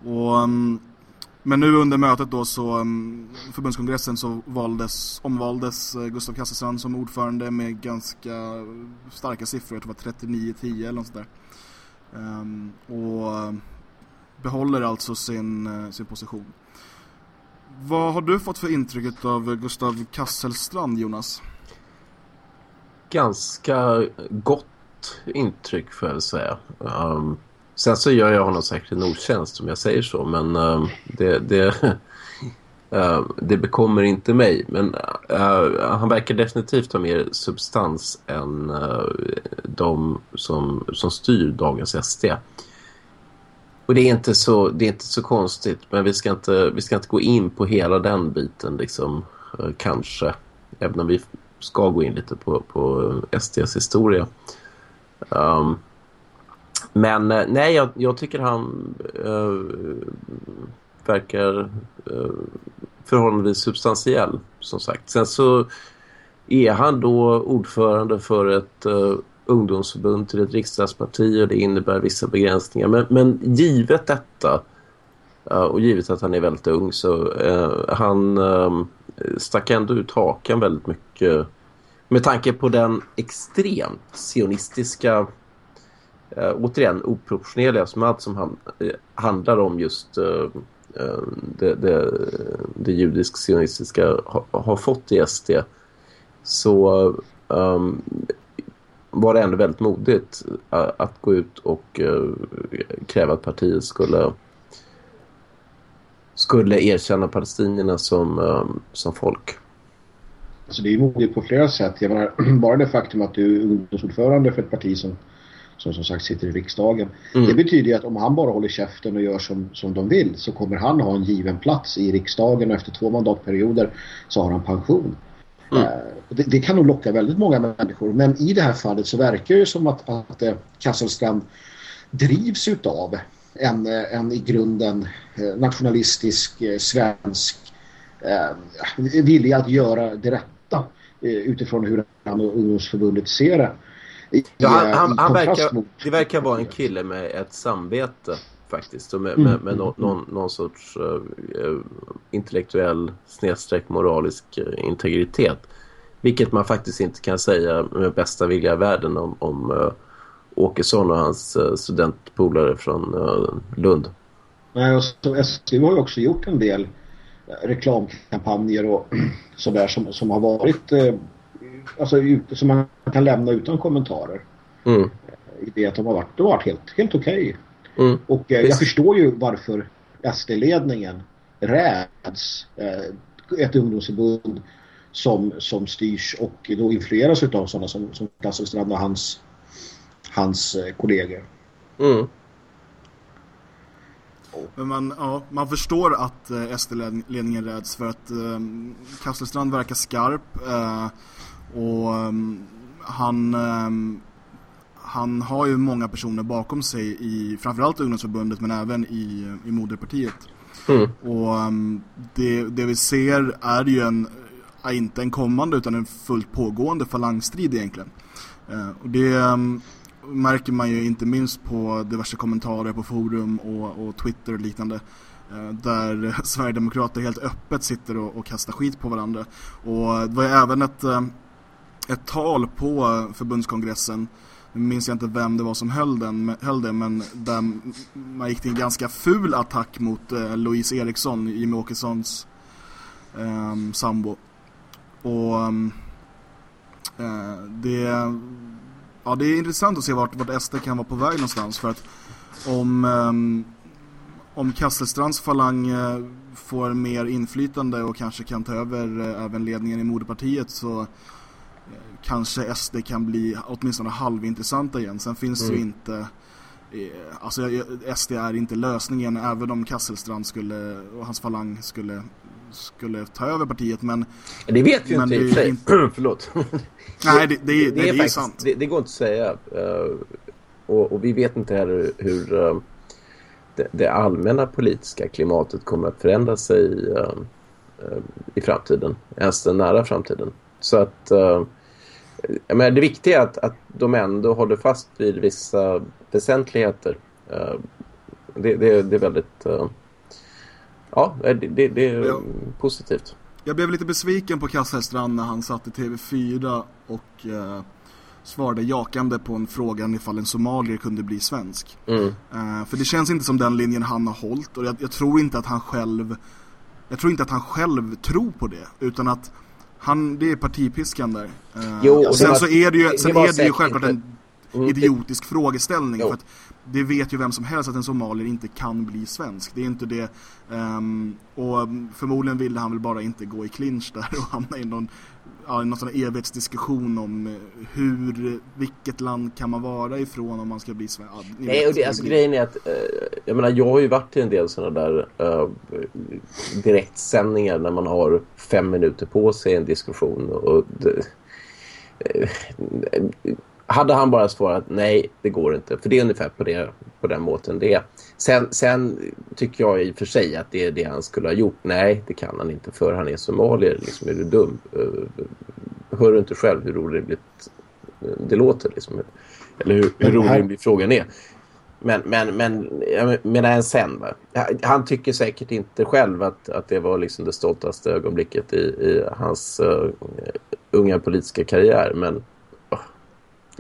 S1: Och, um, men nu under mötet då så um, förbundskongressen så valdes, omvaldes eh, Gustav Kasselstrand som ordförande med ganska starka siffror, jag tror det var 39-10 eller något sådär. Ehm, och eh, behåller alltså sin, eh, sin position. Vad har du fått för intryck av Gustav Kasselstrand, Jonas?
S3: ganska gott intryck får jag säga. Um, sen så gör jag honom säkert en otjänst om jag säger så. Men uh, det, det, uh, det bekommer inte mig. Men uh, han verkar definitivt ha mer substans än uh, de som, som styr dagens SD. Och det är inte så, det är inte så konstigt. Men vi ska inte, vi ska inte gå in på hela den biten liksom. kanske. Även om vi ska gå in lite på, på SDs historia. Um, men eh, nej, jag, jag tycker han äh, verkar äh, förhållandevis substantiell, som sagt. Sen så är han då ordförande för ett äh, ungdomsförbund till ett riksdagsparti och det innebär vissa begränsningar. Men, men givet detta och givet att han är väldigt ung så han stack ändå ut hakan väldigt mycket med tanke på den extremt sionistiska eh, återigen oproportionerliga som allt som han, eh, handlar om just eh, eh det, det, det judisk-sionistiska ha, har fått i SD så um, var det ändå väldigt modigt att, att gå ut och uh, kräva att partiet skulle skulle erkänna palestinierna som, um, som folk.
S2: Alltså det är modigt på flera sätt. Jag menar, bara det faktum att du är ungdomsordförande för ett parti som som som sagt sitter i riksdagen. Mm. Det betyder ju att om han bara håller käften och gör som, som de vill så kommer han ha en given plats i riksdagen och efter två mandatperioder så har han pension. Mm. Uh, det, det, kan nog locka väldigt många människor men i det här fallet så verkar det som att, att uh, Kasselstrand drivs utav en, en i grunden nationalistisk svensk vilja att göra det rätt Eh, utifrån hur han och ungdomsförbundet ser det.
S3: Ja, han, han, han verkar, mot... Det verkar vara en kille med ett samvete faktiskt. Med, mm. med, med någon, någon, någon, sorts uh, intellektuell snedsträck moralisk integritet. Vilket man faktiskt inte kan säga med bästa vilja i världen om, om uh, Åkesson och hans uh, studentpolare från uh, Lund.
S2: Nej, och så SDU har ju också gjort en del reklamkampanjer och sådär som, som har varit eh, alltså som man kan lämna utan kommentarer.
S3: Mm.
S2: I det att de har varit, de har varit helt, helt okej.
S3: Mm.
S2: Och eh, jag förstår ju varför SD-ledningen räds eh, ett ungdomsförbund som, som styrs och då influeras av sådana som, som Kasselstrand och hans, hans eh, kollegor.
S3: Mm.
S1: Men man, ja, man förstår att eh, SD-ledningen räds för att eh, Kasselstrand verkar skarp eh, och ehm, han, ehm, han har ju många personer bakom sig i framförallt ungdomsförbundet men även i, i moderpartiet.
S3: Mm.
S1: Och ehm, det, det vi ser är ju en, inte en kommande utan en fullt pågående falangstrid egentligen. Eh, och det märker man ju inte minst på diverse kommentarer på forum och, och Twitter och liknande. eh, Där Sverigedemokrater helt öppet sitter och, och kastar skit på varandra. Och det var ju även ett, ett tal på förbundskongressen nu minns jag inte vem det var som höll, den, höll det, men där man gick till en ganska ful attack mot eh, Louise Eriksson, Jimmie Åkessons eh, sambo. Och ehm, eh, det, ja, det är intressant att se vart, vart SD kan vara på väg någonstans för att om, eh, om Kasselstrands falang eh, får mer inflytande och kanske kan ta över eh, även ledningen i moderpartiet så kanske SD kan bli åtminstone halvintressanta igen. Sen finns det ju
S3: Mm.
S1: inte eh, Alltså SD är inte lösningen även om Kasselstrand skulle och hans falang skulle skulle ta över partiet men
S3: Det vet vi
S1: Men
S3: inte i och
S1: det
S3: för
S1: är
S3: sig.
S1: inte-
S3: Förlåt.
S1: nej det, det, det, det, är,
S3: faktiskt-
S1: sant.
S3: Det, går inte att säga. Eh, och, och vi vet inte heller hur eh, det, allmänna politiska klimatet kommer att förändra sig eh, i framtiden. Ens den nära framtiden. Så att jag menar, det viktiga är att, att de ändå håller fast vid vissa väsentligheter. Eh, det, det, det är väldigt... eh, ja, det, det, det är
S1: Ja.
S3: positivt.
S1: Jag blev lite besviken på Kasselstrand när han satt i TV4 och eh, svarade jakande på en fråga ifall en somalier kunde bli svensk.
S3: Mm.
S1: Eh, för det känns inte som den linjen han har hållit och jag, jag tror inte att han själv jag tror inte att han själv tror på det utan att han, det är partipiskan där. Eh,
S3: Jo, och det
S1: sen
S3: var-
S1: så är det ju,
S3: det
S1: sen
S3: var
S1: är det ju självklart en
S3: Mm,
S1: idiotisk frågeställning
S3: Jo.
S1: för att det vet ju vem som helst att en somalier inte kan bli svensk. Det är inte det. ehm, och förmodligen ville han väl bara inte gå i clinch där och hamna i någon, ja, någon sån evighetsdiskussion om eh, hur, vilket land kan man vara ifrån om man ska bli svensk. Ja,
S3: Nej, och det, alltså,
S1: blir-
S3: grejen är att eh, jag menar, jag har ju varit i en del sådana där uh, direktsändningar när man har fem minuter på sig i en diskussion och det, eh, hade han bara svarat nej, det går inte. För det är ungefär på, det, på den måten det är. Sen, sen tycker jag i och för sig att det är det han skulle ha gjort. Nej, det kan han inte för han är somalier. Liksom, är du dum? Eh, hör du inte själv hur orimligt eh, det låter? Liksom? Eller hur, hur orimlig frågan är. Men, men, men jag menar en sen va? Han tycker säkert inte själv att, att det var liksom det stoltaste ögonblicket i, i hans uh, unga politiska karriär. Men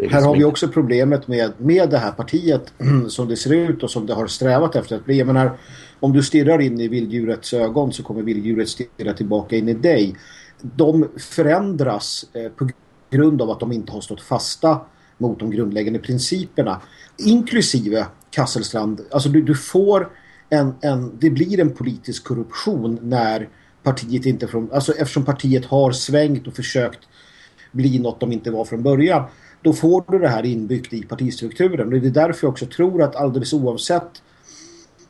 S3: är
S2: Här
S3: liksom
S2: har vi också problemet med, med det här partiet som det ser ut och som det har strävat efter att bli. Jag menar, om du stirrar in i vilddjurets ögon så kommer vilddjuret stirra tillbaka in i dig. De förändras eh, på grund av att de inte har stått fasta mot de grundläggande principerna. Inklusive Kasselstrand. Alltså du, du får en, en, det blir en politisk korruption när partiet inte från, alltså eftersom partiet har svängt och försökt bli något de inte var från början. Då får du det här inbyggt i partistrukturen. Och det är därför jag också tror att alldeles oavsett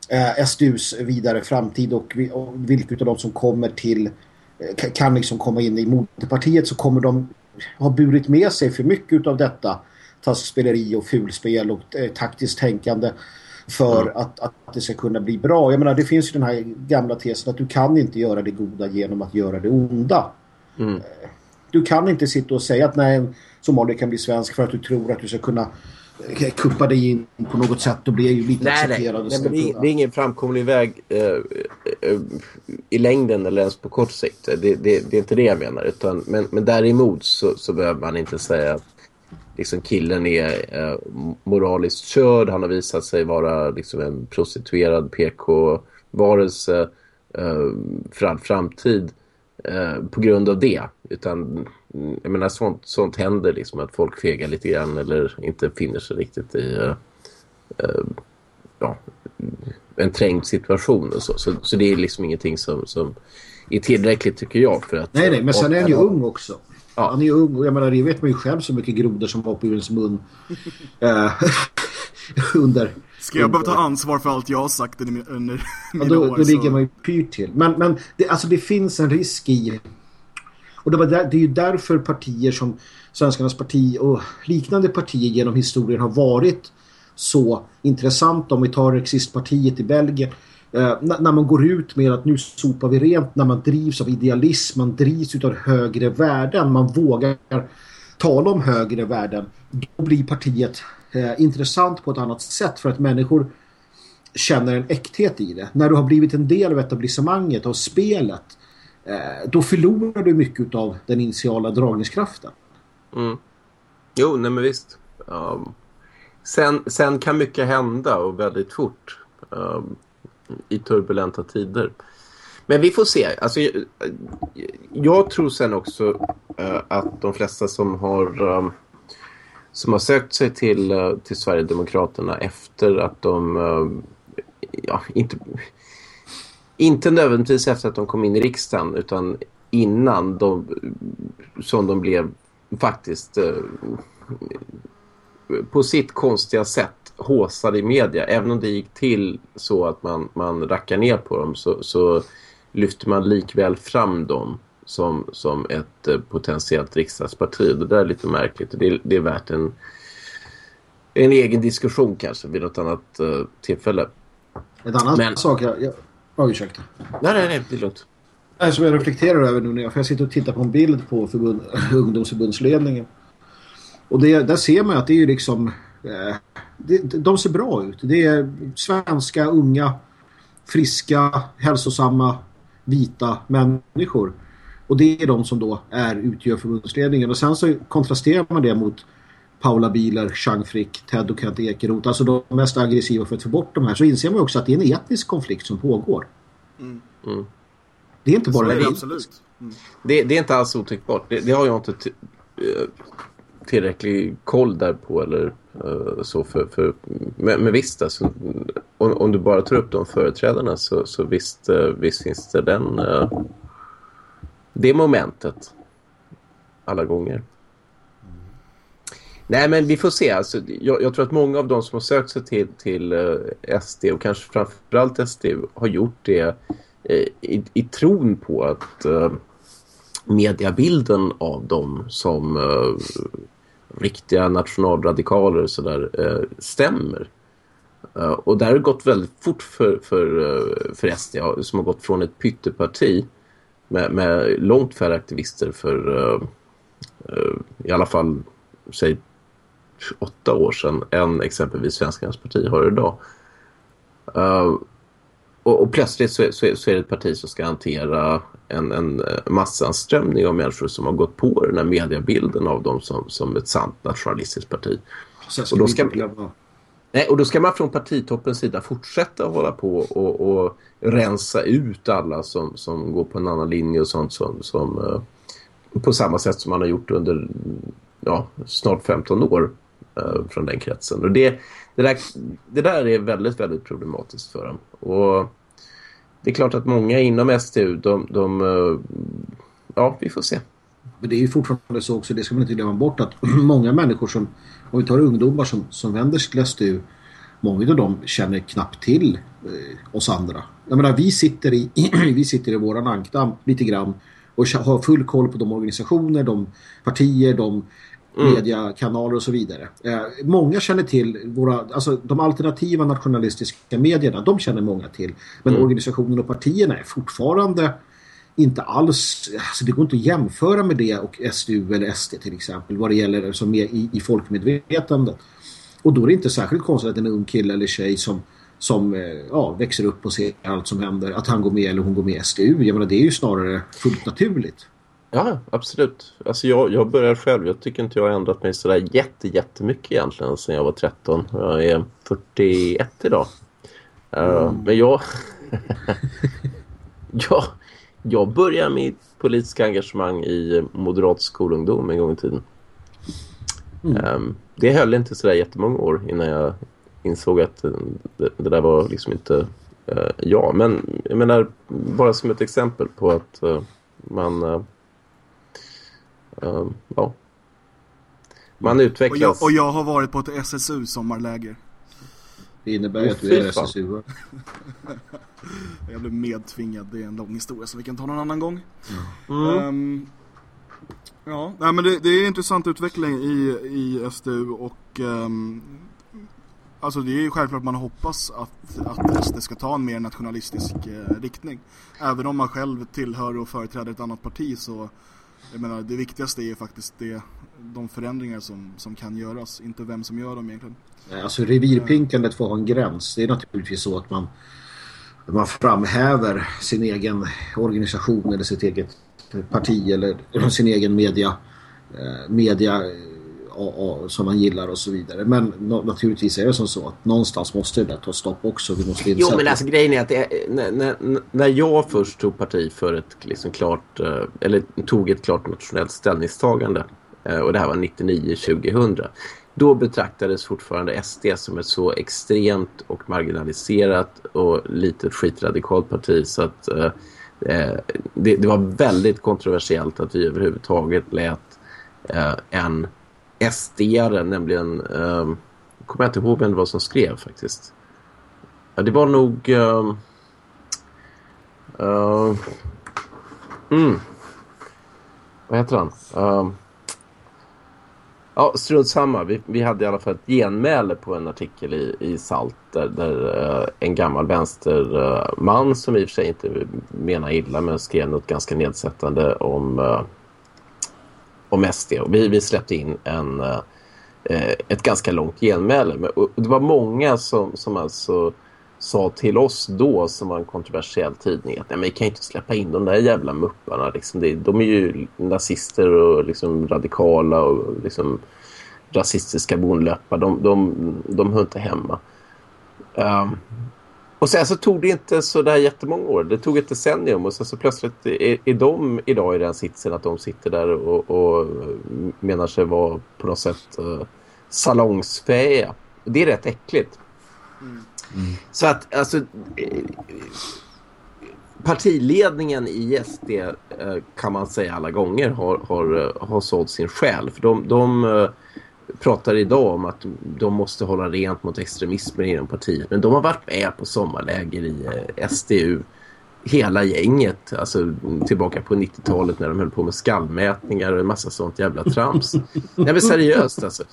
S2: eh, SDUs vidare framtid och, och vilka av de som kommer till eh, ka- kan liksom komma in i moderpartiet så kommer de ha burit med sig för mycket av detta taskspeleri och fulspel och eh, taktiskt tänkande för att, att det ska kunna bli bra. Jag menar, det finns ju den här gamla tesen att du kan inte göra det goda genom att göra det onda.
S3: Mm.
S2: Du kan inte sitta och säga att nej, somalier kan bli svensk för att du tror att du ska kunna eh, kuppa dig in på något sätt och bli ju lite
S3: Nej, nej.
S2: accepterad.
S3: nej men det, är, det är ingen framkomlig väg eh, eh, i längden eller ens på kort sikt. Det, det, det är inte det jag menar. Utan, men, men däremot så, så behöver man inte säga att liksom, killen är eh, moraliskt körd. Han har visat sig vara liksom, en prostituerad PK-varelse. eh, för all framtid eh, på grund av det. Utan jag menar sånt, sånt händer liksom att folk fegar lite grann eller inte finner sig riktigt i eh, eh, ja, en trängd situation och så. så. Så det är liksom ingenting som, som är tillräckligt tycker jag för att...
S2: Nej, nej, men sen är han ju ung också.
S3: Ja.
S2: Han är ju ung och jag menar, det vet man ju själv så mycket grodor som hoppar ur ens mun. eh, under...
S1: Ska jag behöva ta ansvar för allt jag har sagt under, under
S2: Ja,
S1: mina
S2: då,
S1: år?
S2: då
S1: så-
S2: ligger man ju pyrt till. Men, men det, alltså det finns en risk i... Och det, var där, det är ju därför partier som Svenskarnas parti och liknande partier genom historien har varit så intressant. Om vi tar Existpartiet i Belgien. Eh, när, man går ut med att nu sopar vi rent. När man drivs av idealism. Man drivs utav högre värden. Man vågar tala om högre värden. Då blir partiet eh, intressant på ett annat sätt. För att människor känner en äkthet i det. När du har blivit en del av etablissemanget av spelet Eh, då förlorar du mycket av den initiala dragningskraften.
S3: Mm. Jo, nej men visst. Um, sen, sen kan mycket hända och väldigt fort um, i turbulenta tider. Men vi får se. Alltså, jag, jag tror sen också uh, att de flesta som har um, som har sökt sig till, uh, till Sverigedemokraterna efter att de ja, inte, inte nödvändigtvis efter att de kom in i riksdagen utan innan de, som de blev faktiskt eh, på sitt konstiga sätt håsade i media. Även om det gick till så att man, man rackar ner på dem så, så lyfter man likväl fram dem som, som ett eh, potentiellt riksdagsparti. Det där är lite märkligt och det, är- det är värt en, en egen diskussion kanske vid något annat eh, tillfälle.
S2: En annan
S3: Men-
S2: sak jag... ja, ursäkta.
S3: Nej, nej, nej, det är lugnt.
S2: Nej, Som jag reflekterar över nu när jag, för jag sitter och tittar på en bild på förbund, ungdomsförbundsledningen. Och det, där ser man att det är liksom... Eh, det, de ser bra ut. Det är svenska, unga, friska, hälsosamma, vita människor. Och det är de som då är, utgör förbundsledningen. Och sen så kontrasterar man det mot Paula Biler, Chang Frick, Ted och Kent Ekeroth. Alltså de mest aggressiva för att få bort de här. Så inser man också att det är en etnisk konflikt som pågår.
S3: Mm.
S2: Det är inte bara
S1: är det absolut. Mm.
S3: Det, det är inte alls otänkbart. Det, det har jag inte eh, tillräcklig koll där på eller eh, så för, för men, men visst alltså, om, om du bara tar upp de företrädarna så, så visst, eh, visst finns det den eh, det momentet alla gånger. Nej men vi får se. Alltså, jag, jag tror att många av de som har sökt sig till, till eh, SD och kanske framförallt SD har gjort det eh, i, i tron på att eh, mediabilden av dem som eh, riktiga nationalradikaler och sådär eh, stämmer. Uh, och där har det gått väldigt fort för, för, uh, för SD som har gått från ett pytteparti med, med långt färre aktivister för uh, i alla fall säg åtta år sedan än exempelvis Svenskarnas parti har idag. Eh, och, och plötsligt så, är- så, är, så är det ett parti som ska hantera en, en eh, massanströmning av människor som har gått på den här mediebilden av dem som, som ett sant nationalistiskt parti. Och då ska- Nej, och då ska man från partitoppens sida fortsätta hålla på och, och rensa ut alla som, som går på en annan linje och sånt som, som eh, på samma sätt som man har gjort under ja, snart 15 år Eh, från den kretsen. Och det, det, där, det där är väldigt, väldigt problematiskt för dem. Och det är klart att många inom STU, de, de eh, ja, vi får se.
S2: Men det är ju fortfarande så också, det ska man inte glömma bort att många människor som, om vi tar ungdomar som, som vänder sig till STU, många av dem känner knappt till eh, oss andra. Jag menar, vi sitter i, vi sitter i våran ankdamm lite grann och har full koll på de organisationer, de partier, de mediekanaler och så vidare. Eh, många känner till våra, alltså de alternativa nationalistiska medierna, de känner många till. Men organisationerna och partierna är fortfarande inte alls, alltså det går inte att jämföra med det och SDU eller SD till exempel vad det gäller som är i, i folkmedvetandet. Och då är det inte särskilt konstigt att en ung kille eller tjej som, som eh, ja, växer upp och ser allt som händer, att han går med eller hon går med SDU. Jag menar, det är ju snarare fullt naturligt.
S3: Ja, absolut. Alltså jag, jag börjar själv. Jag tycker inte jag har ändrat mig sådär jätte, jättemycket egentligen sedan jag var 13. Jag är 41 idag. Uh, Men jag... Ja, jag började mitt politiska engagemang i moderat skolungdom en gång i tiden. Ehm, det höll inte sådär jättemånga år innan jag insåg att eh, det, det där var liksom inte uh, jag. Men jag menar, bara som ett exempel på att eh, man... eh, eh, ja. Man
S1: Och
S3: utvecklas.
S1: jag, och jag har varit på ett SSU sommarläger.
S2: Det innebär
S3: Åh,
S2: att du är. SSU.
S1: Jag blev medtvingad, det är en lång historia som vi kan ta någon annan gång.
S3: Mm.
S1: Ehm, ja, nej, men det, det är intressant utveckling i, i SDU och ehm, alltså det är ju självklart man hoppas att, att SD ska ta en mer nationalistisk eh, riktning. Även om man själv tillhör och företräder ett annat parti så jag menar det viktigaste är ju faktiskt det, de förändringar som, som kan göras, inte vem som gör dem egentligen.
S2: Alltså revirpinkandet får ha en gräns. Det är naturligtvis så att man, man framhäver sin egen organisation eller sitt eget parti eller sin egen media, eh, media och, och, som man gillar och så vidare. Men no, naturligtvis är det som så att någonstans måste det där ta stopp också. Vi måste inse
S3: Jo, men alltså grejen är att det, när, när, när jag först tog parti för ett liksom klart, eh, eller tog ett klart nationellt ställningstagande eh, och det här var 99-2000 då betraktades fortfarande SD som ett så extremt och marginaliserat och litet skitradikalt parti så att eh, eh, det, det var väldigt kontroversiellt att vi överhuvudtaget lät eh, en SD-are, nämligen eh, kommer jag inte ihåg vem det var som skrev faktiskt. Ja, det var nog... Uh, uh, mm. Vad heter han? Uh, ja, strunt samma. Vi, vi hade i alla fall ett genmäle på en artikel i, i Salt där, där eh, en gammal vänsterman eh, som i och för sig inte menar illa men skrev något ganska nedsättande om, eh, om SD. Och vi, vi släppte in en, eh, ett ganska långt genmäle. Och det var många som, som alltså sa till oss då som var en kontroversiell tidning att Nej, men vi kan inte släppa in de där jävla mupparna. Liksom. Det, de är ju nazister och liksom radikala och liksom rasistiska bonlöppar. De, de, de hör inte hemma. Um, och sen så tog det inte så där jättemånga år. Det tog ett decennium och sen så plötsligt är, är de idag i den sitsen att de sitter där och, och menar sig vara på något sätt uh, salongsfähiga. Det är rätt äckligt. Så att alltså eh, partiledningen i SD eh, kan man säga alla gånger har, har, eh, har sålt sin själ. För de, de eh, pratar idag om att de måste hålla rent mot extremismen inom partiet. Men de har varit med på sommarläger i eh, SDU. Hela gänget, alltså tillbaka på 90-talet när de höll på med skallmätningar och en massa sånt jävla trams. Nej men seriöst alltså.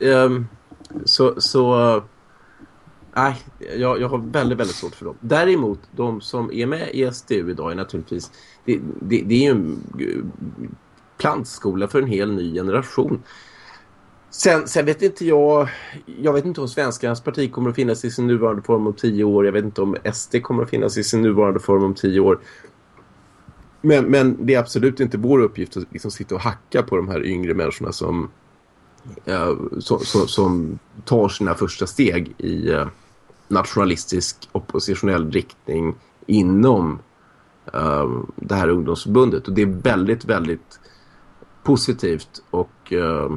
S3: Ehm, Så, så Nej, jag, jag har väldigt, väldigt svårt för dem. Däremot, de som är med i SDU idag är naturligtvis... Det, det, det är ju en plantskola för en hel ny generation. Sen, sen vet inte jag... Jag vet inte om Svenskarnas parti kommer att finnas i sin nuvarande form om tio år. Jag vet inte om SD kommer att finnas i sin nuvarande form om tio år. Men, men det är absolut inte vår uppgift att liksom sitta och hacka på de här yngre människorna som, eh, som, som, som tar sina första steg i eh, nationalistisk oppositionell riktning inom eh, det här ungdomsförbundet. Och det är väldigt, väldigt positivt och eh,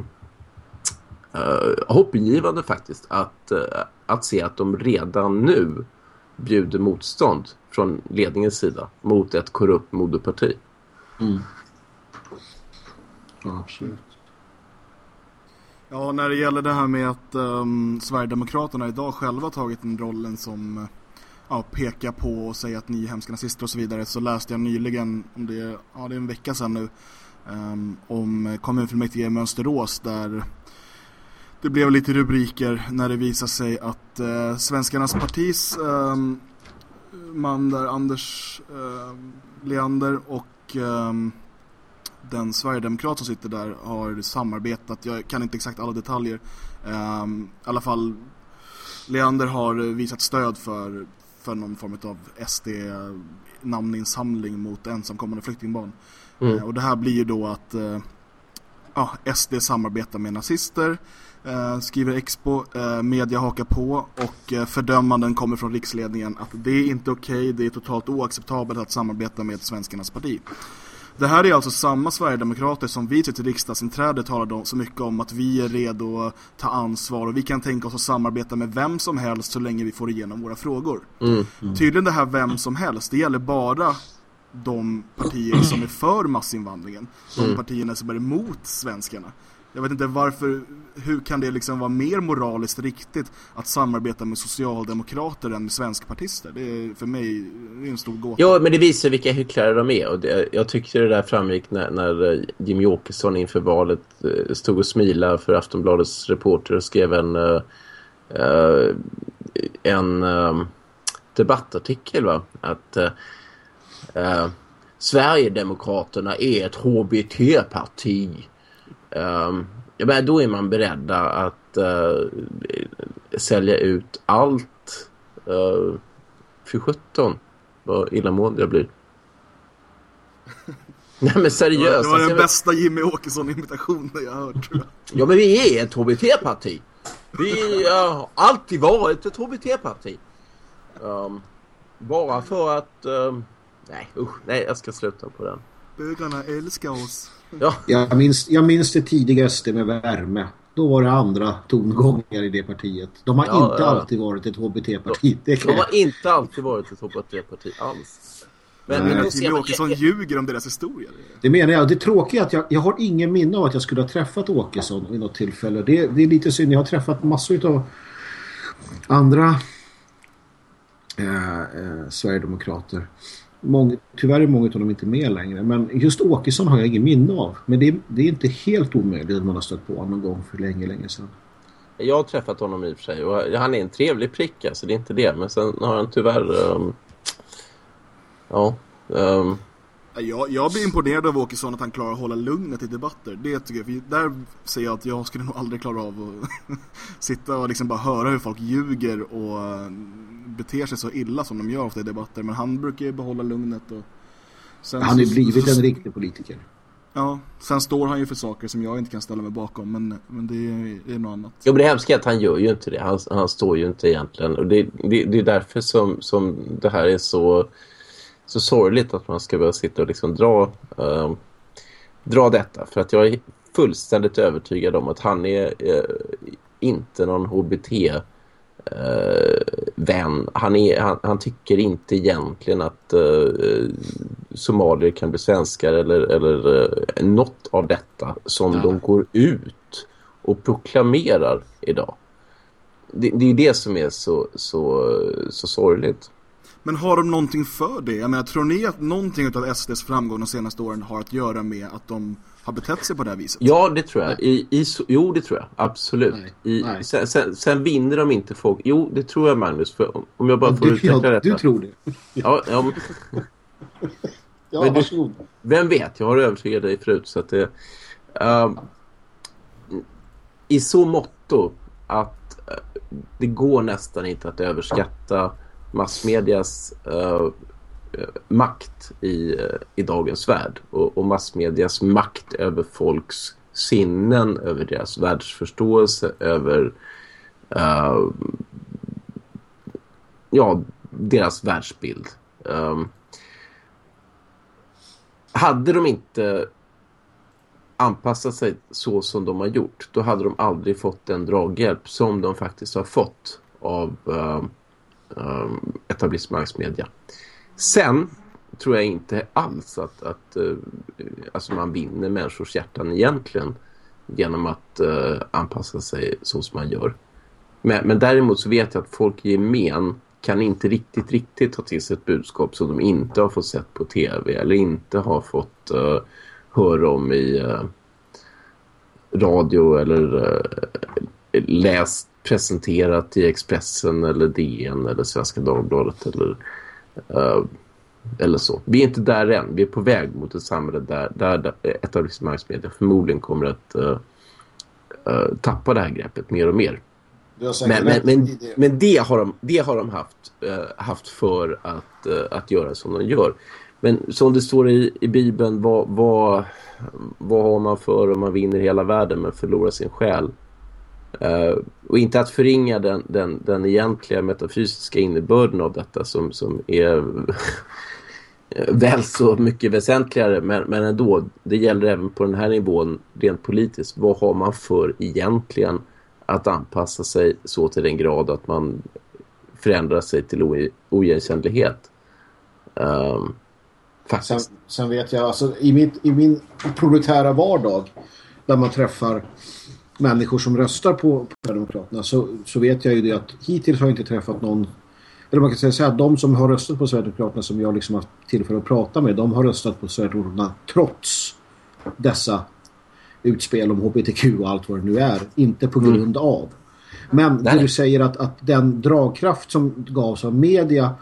S3: eh, hoppingivande faktiskt att, eh, att se att de redan nu bjuder motstånd från ledningens sida mot ett korrupt moderparti.
S2: Ja, absolut.
S1: Ja, när det gäller det här med att um, Sverigedemokraterna idag själva tagit den rollen som ja, pekar på och säger att ni är hemska nazister och så vidare så läste jag nyligen, om det är, ja, det är en vecka sedan nu, um, om kommunfullmäktige i Mönsterås där det blev lite rubriker när det visade sig att uh, Svenskarnas partis um, man där, Anders uh, Leander och um, den Sverigedemokrat som sitter där har samarbetat. Jag kan inte exakt alla detaljer. Um, I alla fall Leander har visat stöd för, för någon form av SD-namninsamling mot ensamkommande flyktingbarn.
S3: Mm.
S1: Eh, och det här blir ju då att eh, ja, SD samarbetar med nazister. Eh, skriver Expo, eh, media hakar på och eh, fördömanden kommer från riksledningen att det är inte okej, det är totalt oacceptabelt att samarbeta med Svenskarnas parti. Det här är alltså samma Sverigedemokrater som vid sitt riksdagsinträde talade så mycket om att vi är redo att ta ansvar och vi kan tänka oss att samarbeta med vem som helst så länge vi får igenom våra frågor. Tydligen det här vem som helst, det gäller bara de partier som är för massinvandringen. De partierna som är emot svenskarna. Jag vet inte varför, hur kan det liksom vara mer moraliskt riktigt att samarbeta med socialdemokrater än med svenskpartister? Det är för mig det är en stor gåta.
S3: Ja, men det visar vilka hycklare de är. Och det, jag tyckte det där framgick när, när eh, Jimmy Åkesson inför valet eh, stod och smilade för Aftonbladets reporter och skrev en, eh, en debattartikel. Va? Att eh, Sverigedemokraterna är ett HBT-parti. Um, ja, då är man beredda att uh, sälja ut allt uh, för 17. Vad illamående jag blir. Nej men seriöst.
S1: det var
S3: alltså,
S1: den bästa Jimmy Åkesson-imitationen jag har hört tror jag.
S3: Ja men vi är ett HBT-parti. Vi har alltid varit ett HBT-parti. Um, bara för att... Um, nej usch, nej jag ska sluta på den.
S1: Bögarna älskar oss.
S3: Ja,
S2: Jag minns, jag minns det tidigaste med värme. Då var det andra tongångar i det partiet. De har
S3: Ja,
S2: inte
S3: ja.
S2: alltid varit ett HBT-parti.
S3: De
S2: jag-
S3: har inte alltid varit ett HBT-parti alls. Men,
S2: Nej.
S3: men
S1: Jimmy Åkesson ljuger om deras historia.
S2: Det menar jag. Det tråkiga är att jag, jag har ingen minne av att jag skulle ha träffat Åkesson vid något tillfälle. Det, det är lite synd. Jag har träffat massor av andra eh, eh, Sverigedemokrater. Många, tyvärr är många av dem inte med längre. Men just Åkesson har jag ingen minne av. Men det, det är inte helt omöjligt att man har stött på honom någon gång för länge, länge sedan.
S3: jag har träffat honom i och för sig och han är en trevlig prick alltså, det är inte det. Men sen har han tyvärr... Um, ja. Um,
S1: jag, jag blir imponerad av Åkesson att han klarar att hålla lugnet i debatter. Det tycker jag, för där säger jag att jag skulle nog aldrig klara av att sitta och liksom bara höra hur folk ljuger och eh, beter sig så illa som de gör ofta i debatter. Men han brukar ju behålla lugnet och sen
S2: Han har
S1: så-
S2: blivit en riktig politiker.
S1: Ja, sen står han ju för saker som jag inte kan ställa mig bakom, men, men det är, det är något annat.
S3: Ja, men det hemska är att han gör ju inte det. Han, han står ju inte egentligen. Och det, det, det är därför som, som det här är så, så sorgligt att man ska börja sitta och liksom dra, ehm, dra detta. För att jag är fullständigt övertygad om att han är eh, inte någon HBT eh, vän. Han, är, han, han tycker inte egentligen att eh, somalier kan bli svenskar eller, eller eh, något av detta som de går ut och proklamerar idag. Det, det är det som är så, så, så sorgligt.
S1: Men har de någonting för det? Jag menar, tror ni att någonting av SDs framgång de senaste åren har att göra med att de har betett sig på det här viset?
S3: Ja, det tror jag. I, i, jo, det tror jag. Absolut.
S2: Nej,
S3: I,
S2: nej.
S3: Sen, sen, sen vinner de inte folk. Jo, det tror jag Magnus. För om- jag bara får
S2: Du,
S3: utveckla
S2: ja,
S3: detta.
S2: du tror det.
S3: Ja, ja, men
S2: Ja,
S3: Men du-. Vem vet, jag har övertygat dig förut så att det... ehm, I så motto att eh, det går nästan inte att överskatta massmedias eh, eh, makt i, eh, i dagens värld och, och massmedias makt över folks sinnen, över deras världsförståelse, över eh, ja, deras världsbild. Um, hade de inte anpassat sig så som de har gjort, då hade de aldrig fått den draghjälp som de faktiskt har fått av um, etablissemangsmedia. Sen tror jag inte alls att, att uh, alltså man vinner människors hjärtan egentligen genom att uh, anpassa sig så som man gör. Men, men däremot så vet jag att folk i gemen kan inte riktigt, riktigt ta till sig ett budskap som de inte har fått sett på tv eller inte har fått uh, höra om i uh, radio eller uh, läst presenterat i Expressen eller DN eller Svenska Dagbladet eller, uh, eller så. Vi är inte där än. Vi är på väg mot ett samhälle där, där etablissemangsmedia förmodligen kommer att uh, uh, tappa det här greppet mer och mer. Men, men, men,
S2: det.
S3: men det har de, det har de haft, haft för att, att göra som de gör. Men som det står i, i Bibeln, vad, vad, vad har man för om man vinner hela världen men förlorar sin själ? Uh, och inte att förringa den, den, den egentliga metafysiska innebörden av detta som, som är väl så mycket väsentligare men, men ändå, det gäller även på den här nivån rent politiskt. Vad har man för egentligen att anpassa sig så till den grad att man förändrar sig till oigenkännlighet? Um,
S2: Sen, sen vet jag, alltså, i, mitt, i min proletära vardag där man träffar människor som röstar på, på Sverigedemokraterna så, så vet jag ju det att hittills har jag inte träffat någon eller man kan säga så här, de som har röstat på Sverigedemokraterna som jag liksom haft tillfälle att prata med, de har röstat på Sverigedemokraterna trots dessa utspel om HBTQ och allt vad det nu är. Inte på grund av. Men det
S3: Nej.
S2: du säger att, att den dragkraft som gavs av media,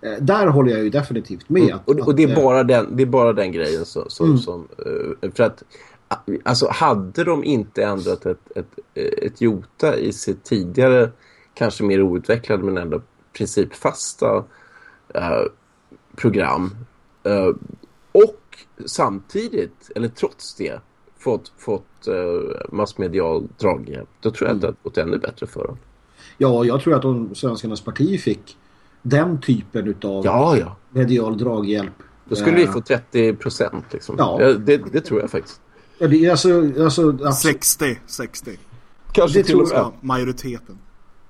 S2: eh, där håller jag ju definitivt med.
S3: Mm. Och, och det, är
S2: Att, eh,
S3: bara den, det är bara den grejen som... som,
S2: Mm.
S3: som eh, för att, alltså hade de inte ändrat ett, ett, ett jota i sitt tidigare, kanske mer outvecklade men ändå principfasta eh, program eh, och samtidigt, eller trots det, fått, fått eh, massmedial draghjälp, då tror jag att det hade gått ännu bättre för dem.
S2: Ja, jag tror att om Svenskarnas parti fick den typen utav
S3: Ja, ja.
S2: medial draghjälp.
S3: Då skulle vi
S2: eh,
S3: få 30 procent. Liksom.
S2: Ja.
S3: Det, det tror jag faktiskt.
S2: Ja, det är alltså, alltså, alltså
S1: 60, 60.
S3: Kanske
S2: Det
S3: till och
S2: tror
S3: med.
S1: Majoriteten.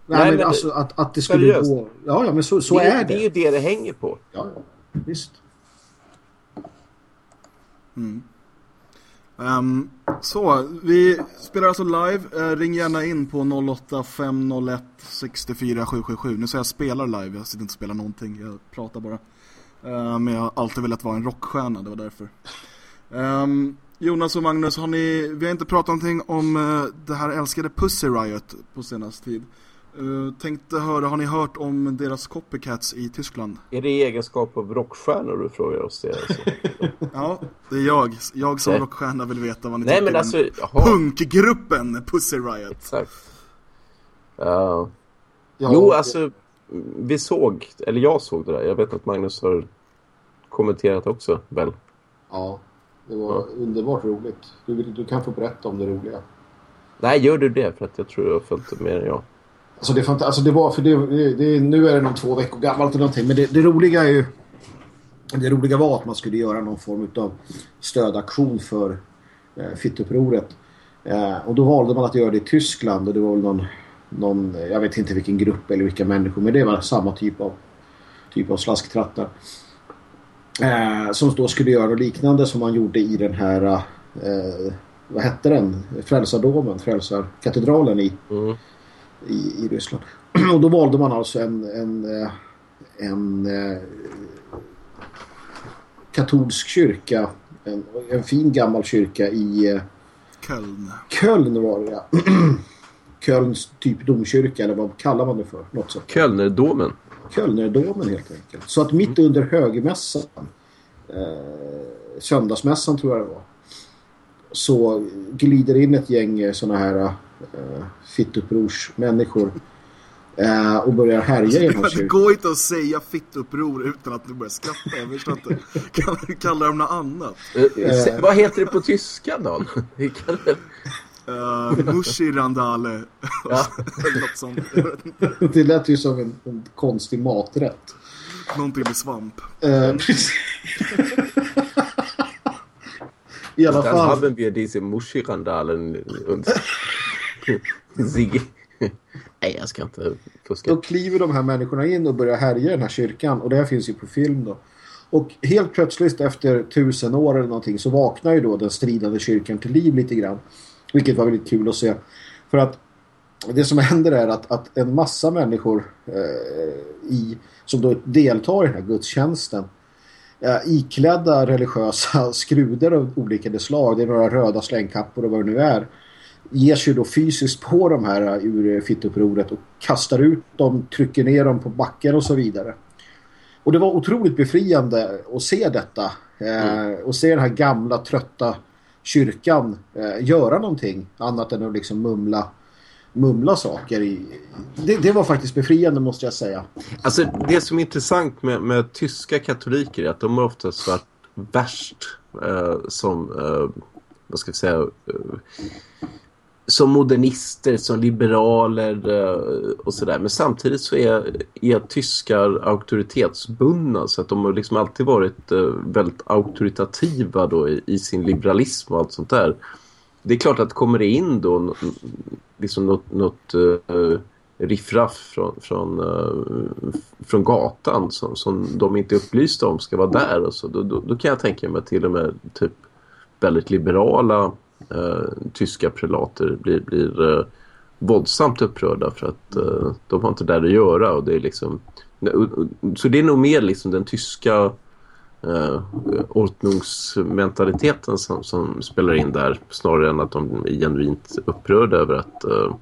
S2: nej,
S3: nej,
S2: men
S3: men-
S2: alltså att, att det skulle
S3: Seriöst.
S2: gå... Ja, ja, men så, så
S3: det,
S2: är det.
S3: det är ju det det hänger på.
S2: Ja, ja, visst.
S1: Ehm, så, vi spelar alltså live. Eh, ring gärna in på 08 501 64 777. Nu säger jag spelar live, jag sitter inte och spelar någonting. Jag pratar bara. Eh, men jag har alltid velat vara en rockstjärna, det var därför. Ehm, Jonas och Magnus, har ni, vi har inte pratat någonting om eh, det här älskade Pussy Riot på senaste tid. Uh, tänkte höra, har ni hört om deras copycats i Tyskland?
S3: Är det i egenskap av rockstjärnor du frågar oss det? Alltså?
S1: Ja, det är jag. Jag som
S3: Nej.
S1: rockstjärna vill veta vad ni
S3: Nej
S1: tycker
S3: men
S1: om
S3: alltså, jaha,
S1: punkgruppen Pussy Riot.
S3: exakt. Ja.
S2: Ja,
S3: jo,
S2: det-
S3: alltså vi såg, eller jag såg det där. Jag vet att Magnus har kommenterat också, väl?
S2: Ja, det var underbart roligt. Du, du kan få berätta om det roliga.
S3: Nej, gör du det? För att jag tror jag har följt det mer än jag.
S2: Alltså det, alltså det var, för det, det, det, nu är det nog två veckor gammalt eller någonting. Men det, roliga är ju... Det roliga var att man skulle göra någon form av stödaktion för eh, fittupproret. Eh, och då valde man att göra det i Tyskland och det var väl någon, någon, jag vet inte vilken grupp eller vilka människor, men det var samma typ av, typ av slasktrattar. Eh, som då skulle göra liknande som man gjorde i den här, eh, vad hette den? Frälsardomen, Frälsarkatedralen i
S3: Mm.
S2: i, i Ryssland. Och då valde man alltså en, en, eh, en eh, katolsk kyrka. En, en fin gammal kyrka i eh,
S1: Köln.
S2: Köln var det ja. Kölns typ domkyrka eller vad kallar man det för? Något sånt.
S3: Kölnerdomen.
S2: Kölnerdomen helt enkelt. Så att mitt under högmässan, eh, söndagsmässan tror jag det var, så glider in ett gäng sådana här eh, fittupprorsmänniskor eh, och börjar härja i den här
S1: Det
S2: kyrkan.
S1: går inte att säga fittuppror utan att du börjar skratta. Jag förstår inte. Kan du kalla dem något annat?
S3: Eh, Vad heter det på tyska då?
S1: Uh, Mushirandale.
S3: Ja.
S1: Eller något sånt.
S2: Det lät ju som en, en konstig maträtt.
S1: Någonting med svamp.
S2: Eh, precis. I alla
S3: Dann
S2: fall.
S3: haben wir diese Muschi-Randalen und. Nej, jag ska inte fuska.
S2: Då kliver de här människorna in och börjar härja i den här kyrkan. Och det här finns ju på film då. Och helt plötsligt efter tusen år eller någonting så vaknar ju då den stridande kyrkan till liv lite grann. Vilket var väldigt kul att se. För att det som händer är att, att en massa människor eh, i, som då deltar i den här gudstjänsten eh, iklädda religiösa skruder av olika slag. Det är några röda slängkappor och vad det nu är ger sig då fysiskt på de här eh, ur fittupproret och kastar ut dem, trycker ner dem på backen och så vidare. Och det var otroligt befriande att se detta. Eh, och se den här gamla trötta kyrkan eh, göra någonting annat än att liksom mumla mumla saker. I, det, det var faktiskt befriande måste jag säga.
S3: Alltså det som är intressant med, med tyska katoliker är att de har oftast varit värst eh, som, eh, vad ska vi säga, eh, som modernister, som liberaler eh, och sådär. Men samtidigt så är, är tyskar auktoritetsbundna så att de har liksom alltid varit eh, väldigt auktoritativa då i, i sin liberalism och allt sånt där. Det är klart att kommer det in då liksom något, något uh, riffraff från, från, uh, från gatan som, som de inte är upplysta om ska vara där och så, då, då, då kan jag tänka mig till och med typ väldigt liberala eh, tyska prelater blir, blir eh, våldsamt upprörda för att eh, de har inte där att göra och det är liksom så det är nog mer liksom den tyska eh, ordnungsmentaliteten som, som spelar in där snarare än att de är genuint upprörda över att eh,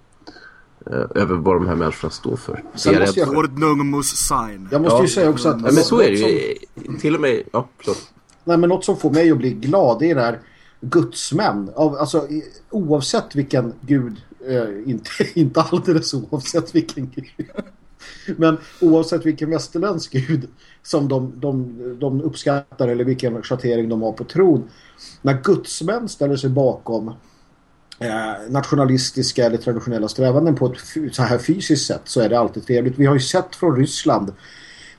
S3: eh, över vad de här människorna står för.
S2: Sen
S3: är
S2: måste jag-
S1: sein.
S2: Jag måste
S3: Ja.
S2: ju säga också att...
S3: Ja, men så är det
S2: något som-
S3: ju. Till och med, ja, förlåt.
S2: Nej, men något som får mig att bli glad är det här gudsmän. Av, alltså, oavsett vilken gud, eh, inte, inte alldeles oavsett vilken gud. Men oavsett vilken västerländsk gud som de, de, de uppskattar eller vilken schattering de har på tron. När gudsmän ställer sig bakom eh, nationalistiska eller traditionella strävanden på ett så här fysiskt sätt så är det alltid trevligt. Vi har ju sett från Ryssland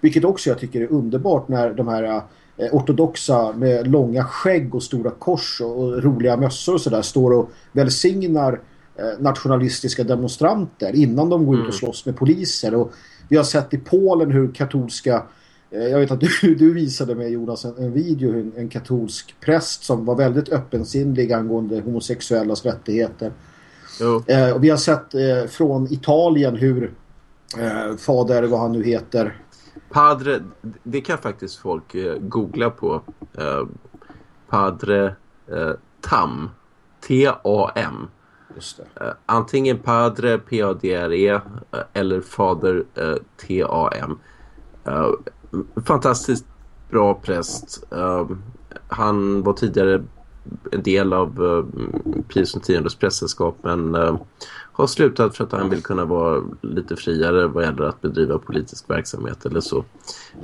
S2: vilket också jag tycker är underbart när de här eh, ortodoxa med långa skägg och stora kors och, roliga mössor och sådär står och välsignar eh, nationalistiska demonstranter innan de går ut och slåss med poliser. Och vi har sett i Polen hur katolska eh, jag vet att du, du visade mig Jonas en, en video en, en katolsk präst som var väldigt öppensinnlig angående homosexuellas rättigheter. Eh, och vi har sett eh, från Italien hur eh, fader, vad han nu heter,
S3: Padre, det kan faktiskt folk eh, googla på. Eh, padre eh, Tam. T-A-M. antingen Padre P-A-D-R-E eller Fader T-A-M. Fantastiskt bra präst. Han var tidigare en del av uh, Pius X prästerskap men uh, har slutat för att han vill kunna vara lite friare vad gäller att bedriva politisk verksamhet eller så.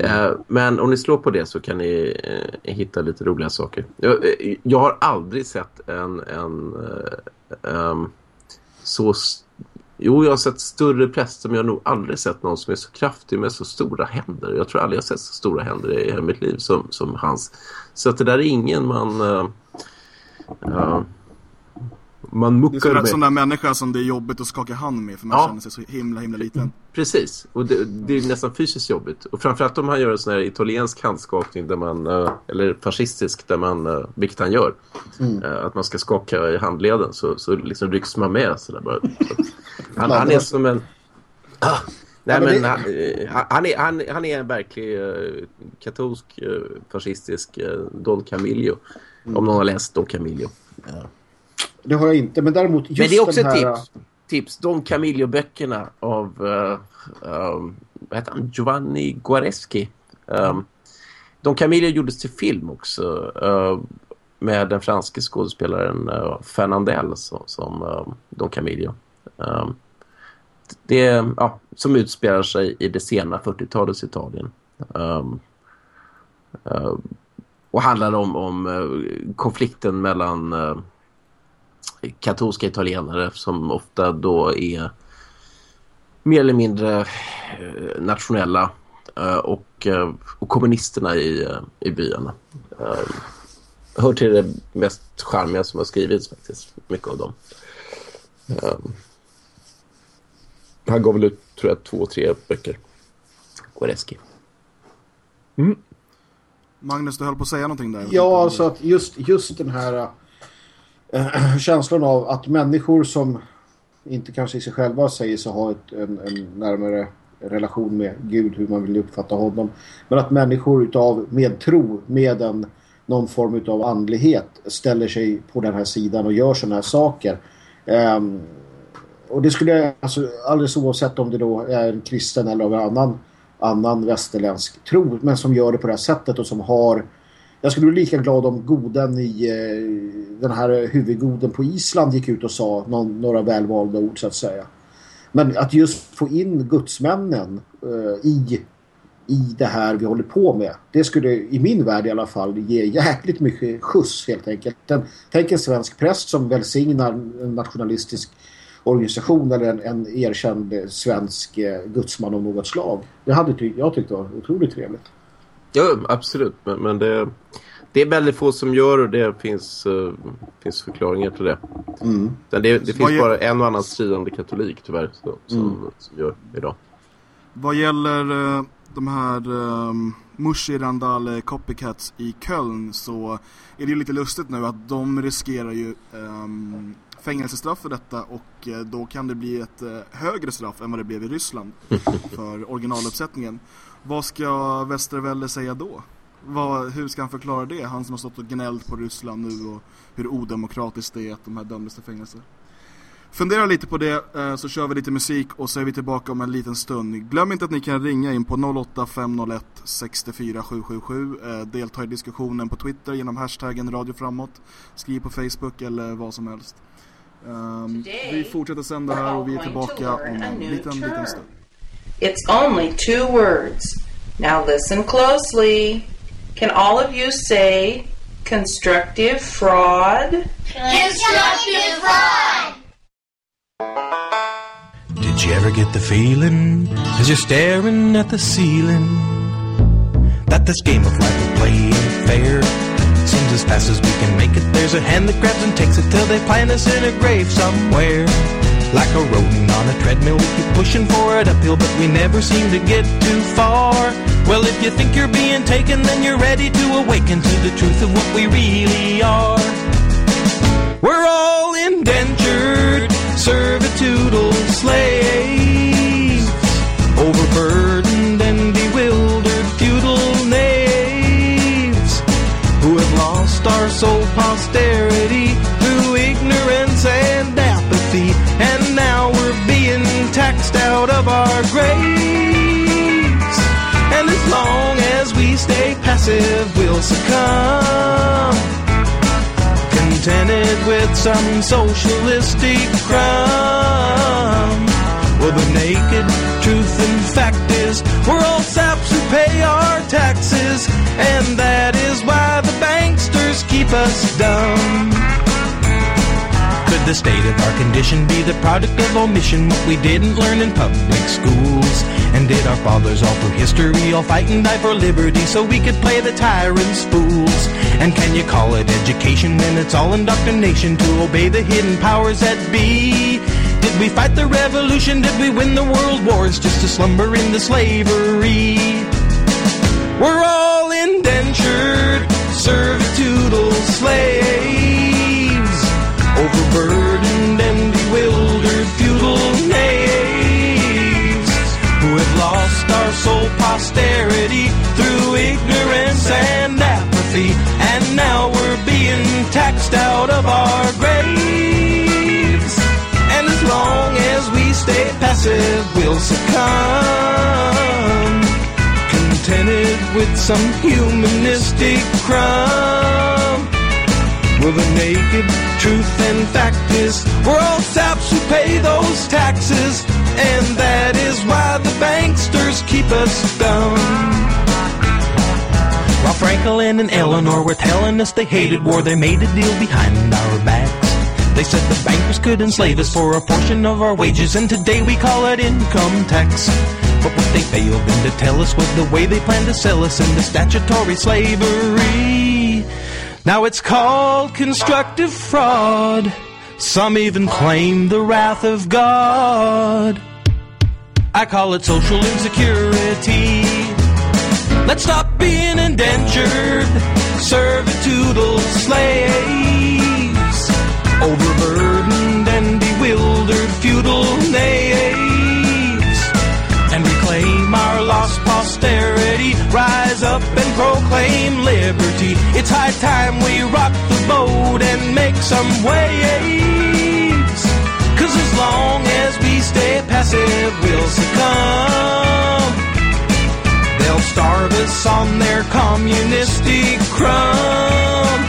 S3: Uh, men om ni slår på det så kan ni uh, hitta lite roliga saker. Jag, jag har aldrig sett en, en eh, ehm, så... Jo, jag har sett större präster men jag har nog aldrig sett någon som är så kraftig med så stora händer. Jag tror aldrig jag har sett så stora händer i hela mitt liv som, som hans. Så att det där är ingen man... Uh, man
S1: Det är
S3: muckar
S1: sån där, människa som det är jobbigt att skaka hand med för man
S3: Ja.
S1: känner sig så himla himla liten.
S3: Precis, och det, det är nästan fysiskt jobbigt. Och framförallt om han gör en sån här italiensk handskakning där man, eh, eller fascistisk där man, eh, vilket han gör, eh, att man ska skaka i handleden så, så liksom rycks man med sådär bara. Så, han, han är som en... Ah, nej
S2: Ja, men
S3: han, han, är, han, han är en verklig katolsk fascistisk Don Camillo. Om någon har läst Don Camillo.
S2: Det har jag inte, men däremot just
S3: Men det är också
S2: den
S3: ett
S2: här...
S3: tips. Tips. Don Camillo-böckerna av uh, um, vad heter han? Giovanni Guareschi. Um, Don Camillo gjordes till film också. uh, med den franske skådespelaren uh, Fernandel som, som uh, Don Camillo. Um, det, ja, som utspelar sig i det sena 40-talets Italien. Um, uh, och handlar om, om eh, konflikten mellan eh, katolska italienare som ofta då är mer eller mindre eh, nationella och, och kommunisterna i, i byarna. Hör till det mest charmiga som har skrivits faktiskt, mycket av dem. Han gav väl ut, tror jag, två, tre böcker. Goreski. Mm.
S1: Magnus, du höll på att säga någonting där.
S2: Ja, alltså att just, just den här äh, känslan av att människor som inte kanske i sig själva säger sig ha ett, en, en närmare relation med Gud, hur man vill uppfatta honom. Men att människor utav med tro, med en, någon form utav andlighet ställer sig på den här sidan och gör sådana här saker. Ehm, och det skulle, alltså alldeles oavsett om det då är en kristen eller av en annan, annan västerländsk tro, men som gör det på det här sättet och som har jag skulle bli lika glad om goden i eh, den här huvudgoden på Island gick ut och sa någon, några välvalda ord så att säga. Men att just få in gudsmännen eh, i, i det här vi håller på med. Det skulle i min värld i alla fall ge jäkligt mycket skjuts helt enkelt. Den, tänk en svensk präst som välsignar en nationalistisk organisation eller en, en erkänd svensk eh, gudsman av något slag. Det hade ty jag tyckt var otroligt trevligt.
S3: Ja, absolut. Men, men det, det är väldigt få som gör och det finns, uh, finns förklaringar till det.
S2: Mm.
S3: Men det, det finns bara en och annan stridande katolik tyvärr så, som,
S2: Mm.
S3: som gör idag.
S1: Vad gäller eh, de här um, Mushi Randall Copycats i Köln så är det ju lite lustigt nu att de riskerar ju ehm, fängelsestraff för detta och eh, då kan det bli ett eh, högre straff än vad det blev i Ryssland för originaluppsättningen. Vad ska Westerwelle säga då? Vad, hur ska han förklara det? Han som har stått och gnällt på Ryssland nu och hur odemokratiskt det är att de här dömdes till fängelse. Fundera lite på det eh, så kör vi lite musik och så är vi tillbaka om en liten stund. Glöm inte att ni kan ringa in på 08 501 64 777. Eh, delta i diskussionen på Twitter genom hashtaggen Radio Framåt. Skriv på Facebook eller vad som helst. Ehm, vi fortsätter sända här och vi är tillbaka om en liten, liten stund.
S9: It's only two words. Now listen closely. Can all of you say constructive fraud?
S10: Constructive fraud!
S11: Did you ever get the feeling as you're staring at the ceiling that this game of life we play ain't fair? Seems as fast as we can make it, there's a hand that grabs and takes it till they plant us in a grave somewhere. Like a rodent on a treadmill, we keep pushing for it uphill, but we never seem to get too far. Well, if you think you're being taken, then you're ready to awaken to the truth of what we really are. We're all indentured, servitudal slaves, lost our sole posterity through ignorance and apathy, and now we're being taxed out of our graves. And as long as we stay passive, we'll succumb contented with some socialistic crumb. Well, the naked truth and fact is, we're all saps who pay our taxes, and that keep us dumb. Could the state of our condition be the product of omission, what we didn't learn in public schools? And did our fathers all through history all fight and die for liberty so we could play the tyrants fools? And can you call it education when it's all indoctrination to obey the hidden powers that be? Did we fight the revolution? Did we win the world wars just to slumber in the slavery? We're all indentured, servitudal slaves, overburdened and bewildered feudal knaves, who have lost our sole posterity through ignorance and apathy, and now we're being taxed out of our graves. And as long as we stay passive, we'll succumb contented with some humanistic crumb. Well, the naked truth and fact is, we're all saps who pay those taxes, and that is why the banksters keep us dumb. While Franklin and Eleanor were telling us they hated war, they made a deal behind our backs. They said the bankers could enslave us for a portion of our wages, and today we call it income tax. But what they failed then to tell us was the way they planned to sell us into statutory slavery. Now it's called constructive fraud. Some even claim the wrath of God. I call it social insecurity. Let's stop being indentured, servitudal slaves, overburdened liberty. It's high time we rock the boat and make some waves. Cause as long as we stay passive, we'll succumb. They'll starve us on their communistic crumb.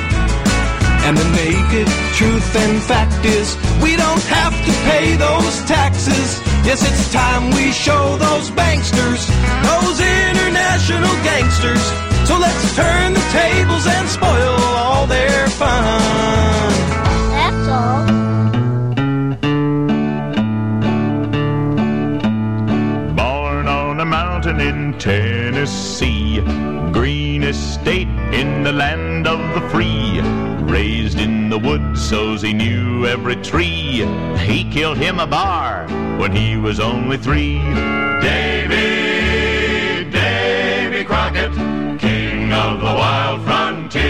S11: And the naked truth and fact is, we don't have to pay those taxes, Yes, it's time we show those banksters, those international gangsters. So let's turn the tables and spoil all their fun.
S10: That's all.
S12: Born on a mountain in Tennessee, green estate in the land of the free. Raised in the woods, so's he knew every tree. He killed him a bar when he was only three. Davy, Davy Crockett, king of the wild frontier.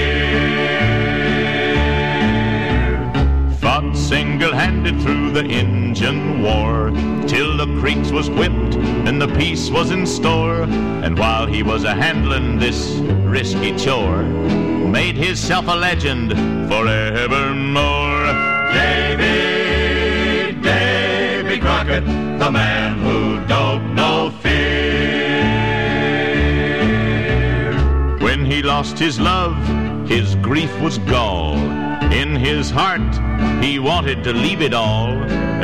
S12: Fought single-handed through the Indian War till the creeks was whipped and the peace was in store. And while he was a handling this risky chore, made himself a legend forevermore. Davy, Davy Crockett, the man who lost his love, his grief was gall. In his heart, he wanted to leave it all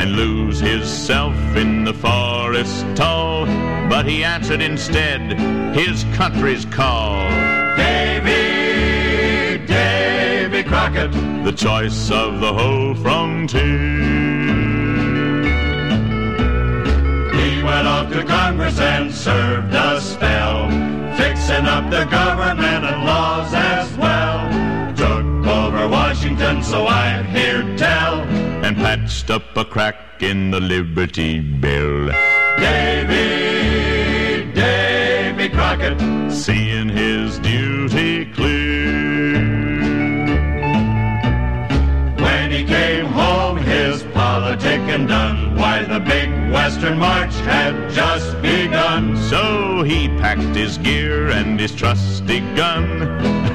S12: and lose himself in the forest tall. But he answered instead his country's call. Davy, Davy Crockett, the choice of the whole frontier. He went off to Congress and served a spell, fixing up the government and laws as well. Took over Washington, so I've heard tell, and patched up a crack in the Liberty Bell. Davy, Davy Crockett, seeing his duty clear. When he came home, his politicking done. Why, the big Western March had just begun. So he packed his gear and his trusty gun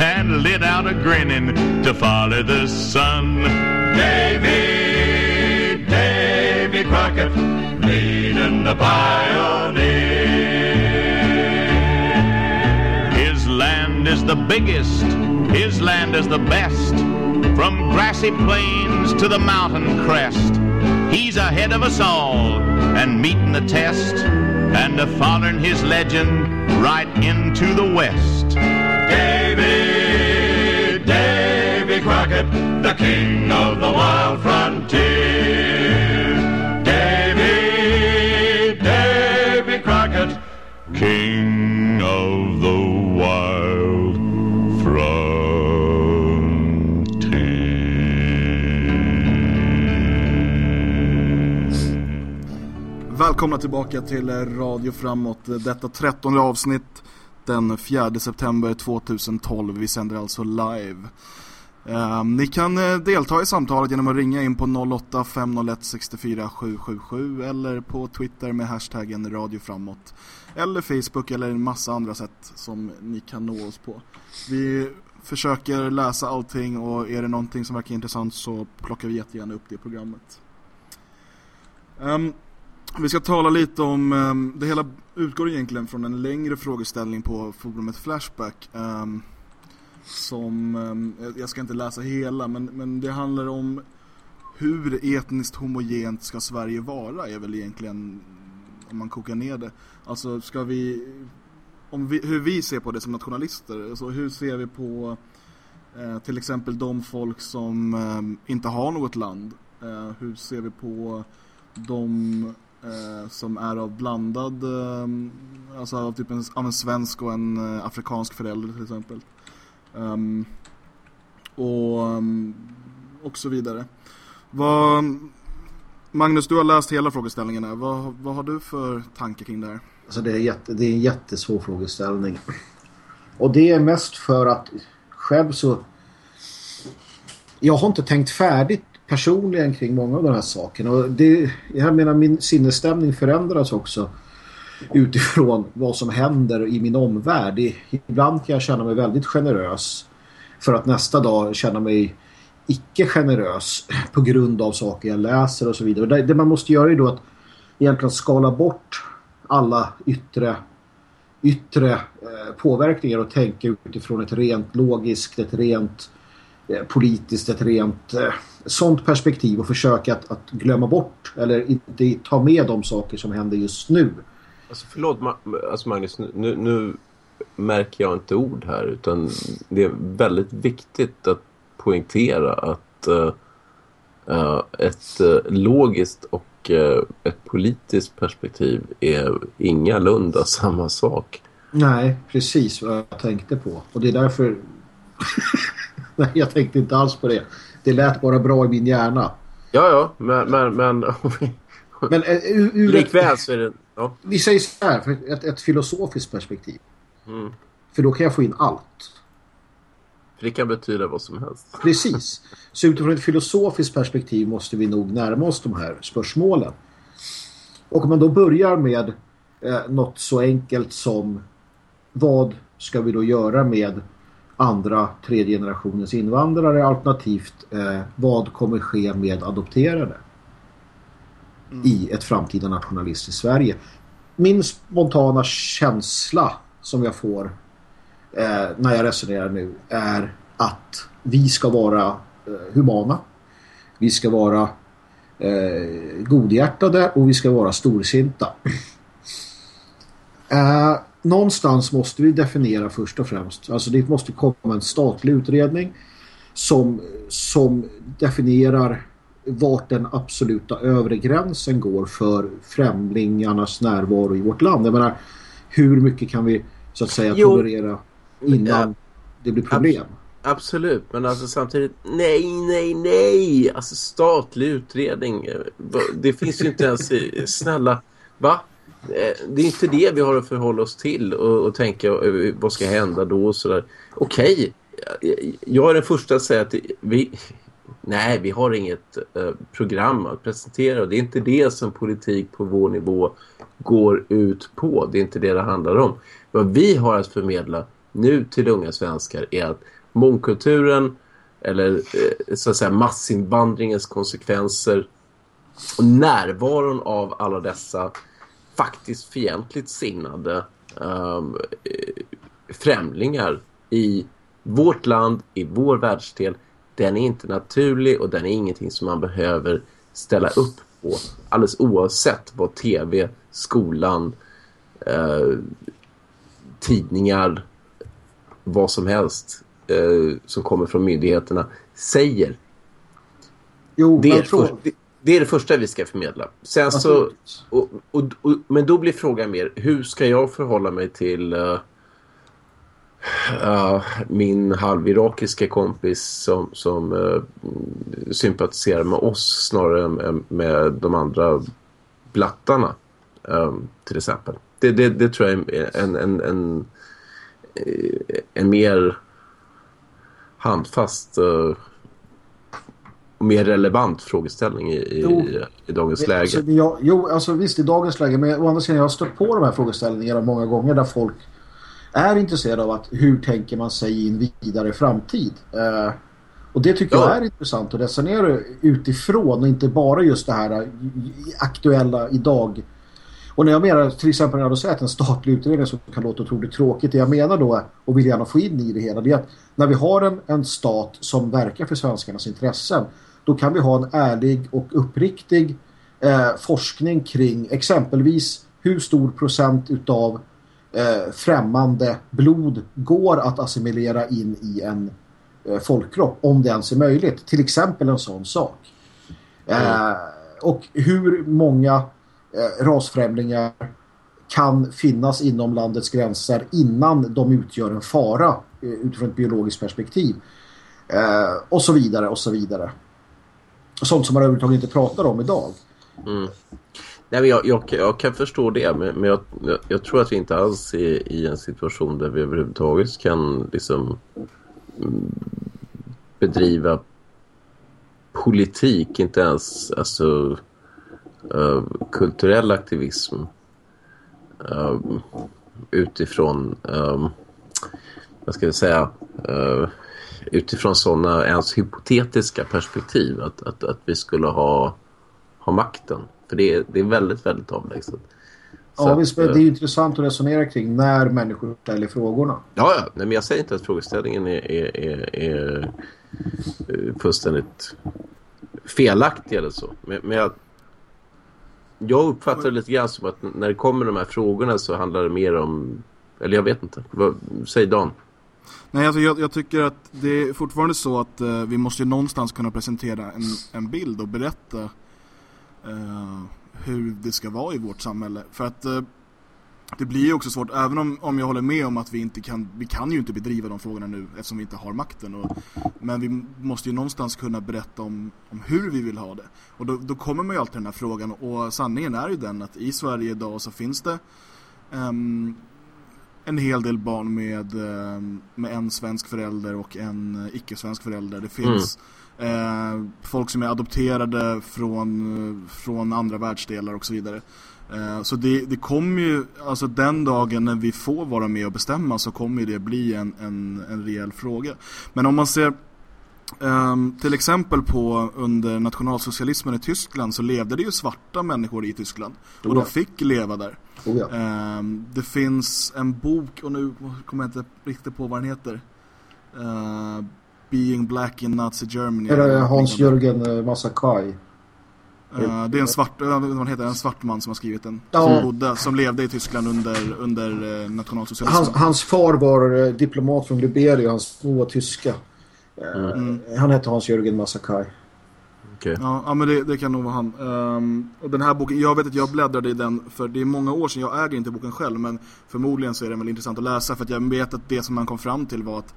S12: and lit out a grinning to follow the sun. Davy, Davy Crockett, leading the pioneer. His land is the biggest, his land is the best. From grassy plains to the mountain crest, he's ahead of us all and meeting the test and a following his legend right into the west. Davy, Davy Crockett, the king of the wild frontier.
S1: Välkomna tillbaka till Radio Framåt. Eh, detta trettonde avsnitt den 4 september 2012. Vi sänder alltså live. Uh, ni kan uh, delta i samtalet genom att ringa in på 08 501 64 777 eller på Twitter med hashtaggen Radio Framåt eller Facebook eller en massa andra sätt som ni kan nå oss på. Vi försöker läsa allting och är det någonting som verkar intressant så plockar vi jättegärna upp det programmet. Um, vi ska tala lite om, ehm, det hela utgår egentligen från en längre frågeställning på forumet Flashback. Ehm, som, ehm, jag ska inte läsa hela, men, men det handlar om hur etniskt homogent ska Sverige vara är väl egentligen, om man kokar ner det. Alltså ska vi, om vi hur vi ser på det som nationalister, alltså hur ser vi på eh, till exempel de folk som eh, inte har något land. Eh, hur ser vi på de eh, som är av blandad eh, alltså av typ en, av en svensk och en eh, afrikansk förälder till exempel um, och ehm, och så vidare vad Magnus, du har läst hela frågeställningen här. Vad, vad har du för tankar kring det här?
S2: Alltså det är, jätte, det är en jättesvår frågeställning. Och det är mest för att själv så jag har inte tänkt färdigt personligen kring många av de här sakerna. Och det, jag menar min sinnesstämning förändras också utifrån vad som händer i min omvärld. Ibland kan jag känna mig väldigt generös för att nästa dag känna mig icke generös på grund av saker jag läser och så vidare. Det, det man måste göra är då att egentligen skala bort alla yttre yttre eh, påverkningar och tänka utifrån ett rent logiskt, ett rent eh, politiskt, ett rent eh, sånt perspektiv och försöka att, att glömma bort eller inte ta med de saker som händer just nu.
S3: Alltså förlåt Ma- alltså Magnus, nu- nu, märker jag inte ord här utan det är väldigt viktigt att poängtera att eh, eh, ett eh, logiskt och ett politiskt perspektiv är ingalunda samma sak.
S2: Nej, precis vad jag tänkte på. Och det är därför... Nej, jag tänkte inte alls på det. Det lät bara bra i min hjärna.
S3: Ja, ja, men... men, men
S2: Men eh, ur, ur
S3: likväl så är det... Ja.
S2: vi säger så här, för ett, ett filosofiskt perspektiv.
S3: Mm.
S2: För då kan jag få in allt.
S3: För det kan betyda vad som helst.
S2: Precis. Så utifrån ett filosofiskt perspektiv måste vi nog närma oss de här spörsmålen. Och om man då börjar med eh, något så enkelt som vad ska vi då göra med andra tredje generationens invandrare alternativt eh, vad kommer ske med adopterade i ett framtida nationalistiskt Sverige. Min spontana känsla som jag får eh, när jag resonerar nu är att vi ska vara eh, humana. Vi ska vara eh, godhjärtade och vi ska vara storsinta. Någonstans måste vi definiera först och främst. Alltså det måste komma en statlig utredning som, som definierar vart den absoluta övre gränsen går för främlingarnas närvaro i vårt land. Jag menar, hur mycket kan vi så att säga
S3: Jo.
S2: tolerera innan det blir problem?
S3: Absolut, men alltså samtidigt, nej, nej, nej! Alltså statlig utredning, eh, det finns ju inte ens i, snälla, va? Eh, det är inte det vi har att förhålla oss till och, och tänka eh, vad ska hända då och sådär. Okej, jag- jag är den första att säga att vi, nej, vi har inget eh, program att presentera. Det är inte det som politik på vår nivå går ut på. Det är inte det det handlar om. Vad vi har att förmedla nu till unga svenskar är att mångkulturen eller eh, så att säga massinvandringens konsekvenser och närvaron av alla dessa faktiskt fientligt sinnade eh, främlingar i vårt land, i vår världsdel, den är inte naturlig och den är ingenting som man behöver ställa upp på. Alldeles oavsett vad tv, skolan, eh, tidningar, vad som helst eh, som kommer från myndigheterna säger.
S2: Jo,
S3: Det är,
S2: men
S3: det, det, är det första vi ska förmedla. Sen så, och, och, och, men då blir frågan mer, hur ska jag förhålla mig till eh, eh, min halvirakiska kompis som, som eh, sympatiserar med oss snarare än med de andra blattarna eh, till exempel. Det, det, det tror jag är en, en, en, en mer handfast mer relevant frågeställning i, i, i dagens läge.
S2: Alltså, jag, jo, alltså visst i dagens läge. Men å andra sidan jag har stött på de här frågeställningarna många gånger där folk är intresserade av att hur tänker man sig i en vidare framtid. Eh, och det tycker
S3: Ja.
S2: jag är intressant att resonera utifrån och inte bara just det här eh, aktuella idag. Och när jag menar till exempel när jag då säger att en statlig utredning som kan låta otroligt tråkigt. Det jag menar då och vill gärna få in i det hela det är att när vi har en, en stat som verkar för svenskarnas intressen då kan vi ha en ärlig och uppriktig eh, forskning kring exempelvis hur stor procent utav eh, främmande blod går att assimilera in i en eh, folkkropp om det ens är möjligt. Till exempel en sån sak. Eh, och hur många eh, rasfrämlingar kan finnas inom landets gränser innan de utgör en fara eh, utifrån ett biologiskt perspektiv. Eh, och så vidare och så vidare. Sånt som man överhuvudtaget inte pratar om idag.
S3: Mm. Nej, men jag, jag, jag kan förstå det, men, men jag, jag, jag tror att vi inte alls är i en situation där vi överhuvudtaget kan liksom bedriva politik, inte ens alltså uh, kulturell aktivism uh, utifrån eh, vad ska jag säga uh, utifrån sådana ens hypotetiska perspektiv att, att, att vi skulle ha ha makten. För det är, det är väldigt, väldigt avlägset.
S2: Ja, visst, det
S3: eh,
S2: är ju intressant att resonera kring när människor ställer frågorna.
S3: Ja, ja. Nej, men jag säger inte att frågeställningen är, är, är, är eh, fullständigt felaktig eller så. Men, men jag, jag uppfattar det lite grann som att när det kommer de här frågorna så handlar det mer om... Eller jag vet inte. Vad, säg Dan.
S1: Nej, alltså jag, jag tycker att det är fortfarande så att eh, vi måste ju någonstans kunna presentera en, en bild och berätta eh, hur det ska vara i vårt samhälle. För att eh, det blir ju också svårt, även om, om jag håller med om att vi inte kan, vi kan ju inte bedriva de frågorna nu eftersom vi inte har makten. Och, men vi måste ju någonstans kunna berätta om, om hur vi vill ha det. Och då, då kommer man ju alltid den här frågan och sanningen är ju den att i Sverige idag så finns det ehm, en hel del barn med, ehm, med en svensk förälder och en eh, icke-svensk förälder. Det finns eh, folk som är adopterade från, från andra världsdelar och så vidare. Eh, Så det, det kommer ju, alltså den dagen när vi får vara med och bestämma så kommer det bli en, en, en rejäl fråga. Men om man ser ehm, till exempel på under nationalsocialismen i Tyskland så levde det ju svarta människor i Tyskland. Och
S2: Oh
S1: de
S2: ja.
S1: fick leva där.
S2: Oh ja.
S1: Ehm, det finns en bok, och nu kommer jag inte riktigt på vad den heter. Eh, Being Black in Nazi Germany.
S2: Är det. Hans-Jörgen eh, Masakai?
S1: Eh, det är en svart, uh, vad heter en svart man som har skrivit den.
S2: Ja.
S1: Som bodde, som levde i Tyskland under, under uh, nationalsocialismen.
S2: Hans, hans far var eh, diplomat från Liberia, hans var tyska. Eh,
S1: Mm.
S2: Han hette Hans-Jörgen Masakai.
S3: Okej.
S1: Ja, ja men det, det kan nog vara han. Ehm, och den här boken, jag vet att jag bläddrade i den för det är många år sedan, jag äger inte boken själv men förmodligen så är den väl intressant att läsa för att jag vet att det som man kom fram till var att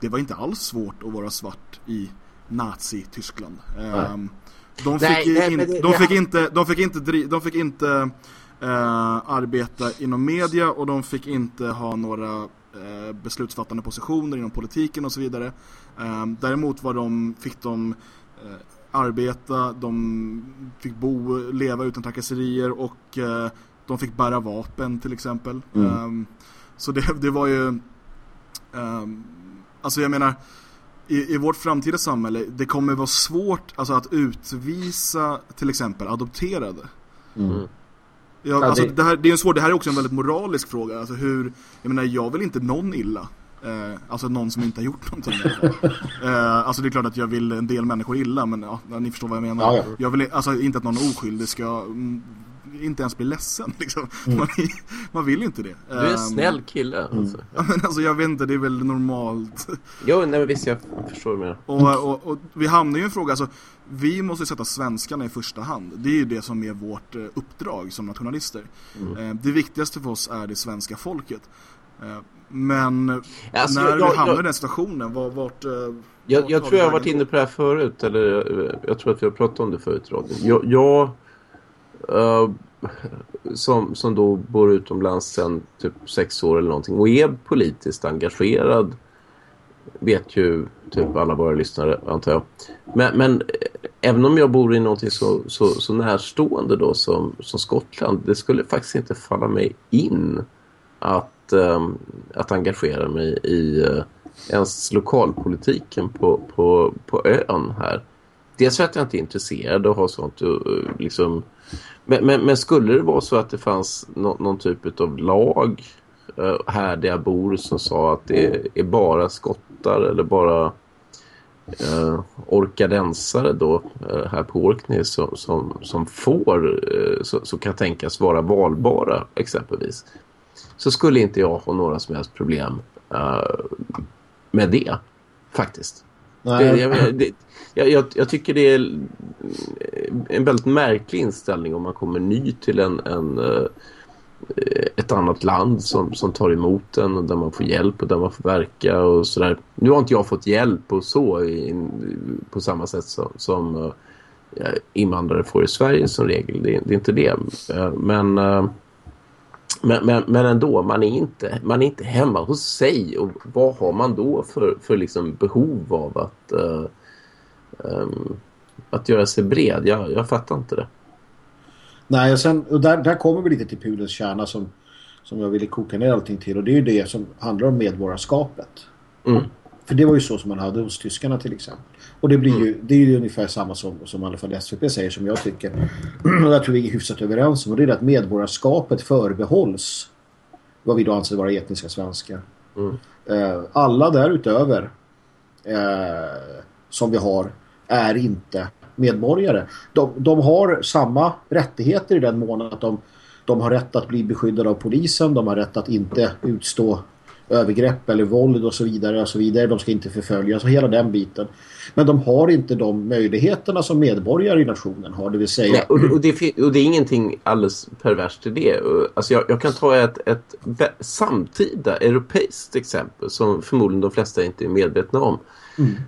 S1: det var inte alls svårt att vara svart i Nazi-Tyskland. Ehm, de fick,
S3: Nej, nej,
S1: in,
S3: men det-
S1: de
S3: det-
S1: fick inte, de fick inte, dri, de fick inte eh, arbeta inom media och de fick inte ha några eh, beslutsfattande positioner inom politiken och så vidare. Ehm, däremot var de, fick de eh, arbeta, de fick bo, leva utan trakasserier och eh, de fick bära vapen till exempel.
S2: Mm.
S1: Ehm, så det, det var ju, ehm, alltså jag menar, i, i vårt framtida samhälle, det kommer vara svårt alltså, att utvisa till exempel adopterade.
S2: Mm.
S1: Ja,
S2: Ja,
S1: alltså,
S2: det-
S1: det... här, det är en svår, det här är också en väldigt moralisk fråga. Alltså hur, jag menar, jag vill inte någon illa. Eh, alltså någon som inte har gjort någonting. eh, alltså det är klart att jag vill en del människor illa, men ja, ni förstår vad jag menar.
S2: Ja, ja.
S1: Jag vill alltså inte att någon oskyldig ska mm, inte ens bli ledsen. Liksom.
S2: Mm.
S1: Man, man vill ju inte det.
S3: Du är en
S1: Ehm,
S3: snäll kille. Alltså.
S1: Ja, men alltså jag vet inte, det är väl normalt.
S3: Jo, nej men visst jag förstår menar.
S1: Och, och, och vi hamnar ju i en fråga, alltså, vi måste sätta svenskarna i första hand. Det är ju det som är vårt eh, uppdrag som nationalister.
S3: Mm.
S1: Eh, det viktigaste för oss är det svenska folket. Eh, men
S3: Alltså,
S1: när
S3: jag-
S1: vi hamnar i den situationen, var, vart... Eh,
S3: Jag, jag tror jag har varit inne på det här förut. Eller eh, jag tror att vi har pratat om det förut. Jag, jag eh, som, som då bor utomlands sedan typ sex år eller någonting och är politiskt engagerad vet ju typ alla våra lyssnare antar jag. Men, men även om jag bor i någonting så, så, så närstående då som, som Skottland det skulle faktiskt inte falla mig in att, ehm, att engagera mig i eh, ens lokalpolitiken på, på, på ön här. Dels för att jag inte är intresserad och har sånt eh, liksom men, men, men skulle det vara så att det fanns no, någon typ av lag eh, här där jag bor som sa att det är bara skottar eller bara eh, orkadensare då eh, här på Orkney som, som, som får eh, så, så kan tänkas vara valbara exempelvis så skulle inte jag ha några som helst problem eh, med det faktiskt. Det, jag, det, jag, jag, tycker det är en väldigt märklig inställning om man kommer ny till en, en, eh, ett annat land som, som tar emot en och där man får hjälp och där man får verka och sådär. Nu har inte jag fått hjälp och så i, på samma sätt som, som eh, invandrare får i Sverige som regel. Det, det är inte det. Men men, men, men ändå, man är, inte, man är inte hemma hos sig. Och vad har man då för, för liksom behov av att, eh, ehm, att göra sig bred? Jag, jag fattar inte det.
S2: Nej, och, sen, och där, där kommer vi lite till pudelns kärna som, som jag ville koka ner allting till. Och det är ju det som handlar om medborgarskapet.
S3: Mm.
S2: För det var ju så som man hade hos tyskarna till exempel. Och det, blir
S3: Mm.
S2: ju, det är ju ungefär samma som, som i alla fall SVP säger som jag tycker. Och jag tror vi är hyfsat överens om. Och det är att medborgarskapet förbehålls vad vi då anser vara etniska svenskar.
S3: Mm.
S2: Eh, alla därutöver eh, som vi har är inte medborgare. De, de har samma rättigheter i den mån att de, de har rätt att bli beskyddade av polisen, de har rätt att inte utstå övergrepp eller våld och så vidare och så vidare. De ska inte förföljas och hela den biten. Men de har inte de möjligheterna som medborgare i nationen har, det vill säga...
S3: Nej, och, och, det, och det är ingenting alldeles perverst i det. Alltså jag, jag kan ta ett, ett samtida europeiskt exempel som förmodligen de flesta inte är medvetna om.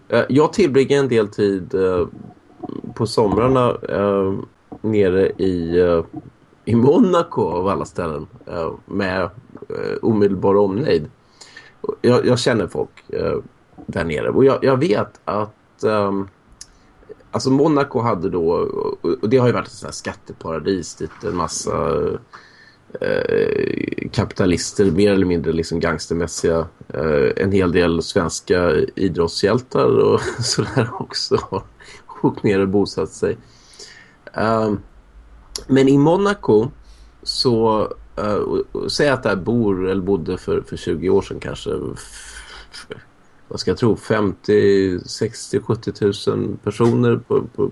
S3: Eh, Jag tillbringar en del tid eh, på somrarna eh, nere i, i Monaco av alla ställen med eh, omedelbar omnejd. Jag, jag känner folk eh, där nere och jag, jag vet att eh, Alltså Monaco hade då, och det har ju varit ett sånt här skatteparadis dit en massa eh, kapitalister, mer eller mindre liksom gangstermässiga, eh, en hel del svenska idrottshjältar och sådär också har åkt ner och bosatt sig. Ehm, men i Monaco så, Eh, säg att där bor, eller bodde för, för 20 år sedan kanske, vad ska jag tro, 50, 60, 70 000 personer på, på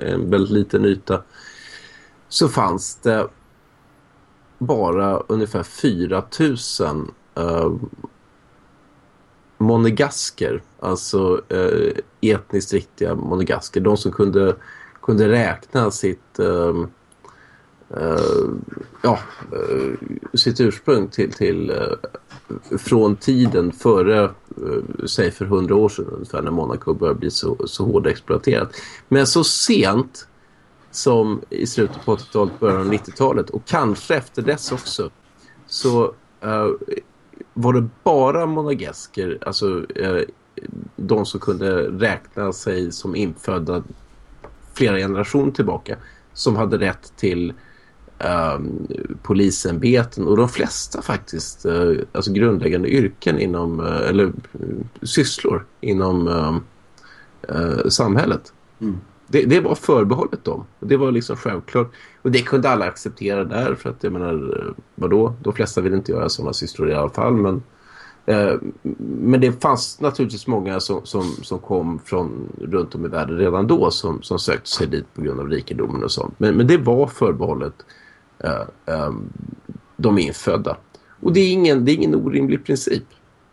S3: en väldigt liten yta. Så fanns det bara ungefär 4 tusen uh, monegasker, alltså uh, etniskt riktiga monegasker. De som kunde, kunde räkna sitt eh, Eh, ja, eh, sitt ursprung till, till eh, från tiden före, säg för hundra år sedan ungefär när Monaco började bli så, så hårt exploaterat. Men så sent som i slutet på 80-talet, början av 90-talet och kanske efter dess också så uh, var det bara monegasker, alltså uh, de som kunde räkna sig som infödda flera generationer tillbaka som hade rätt till um, polisämbeten och de flesta faktiskt uh, alltså grundläggande yrken inom uh, eller uh, sysslor inom uh, samhället.
S2: Mm.
S3: Det, det var förbehållet dem. Det var liksom självklart. Och det kunde alla acceptera där för att jag menar, vadå? De flesta vill inte göra sådana sysslor i alla fall men eh, men det fanns naturligtvis många som, som, som kom från runt om i världen redan då som, som sökte sig dit på grund av rikedomen och sånt. Men, men det var förbehållet eh, eh, de infödda. Och det är, ingen, det är ingen orimlig princip.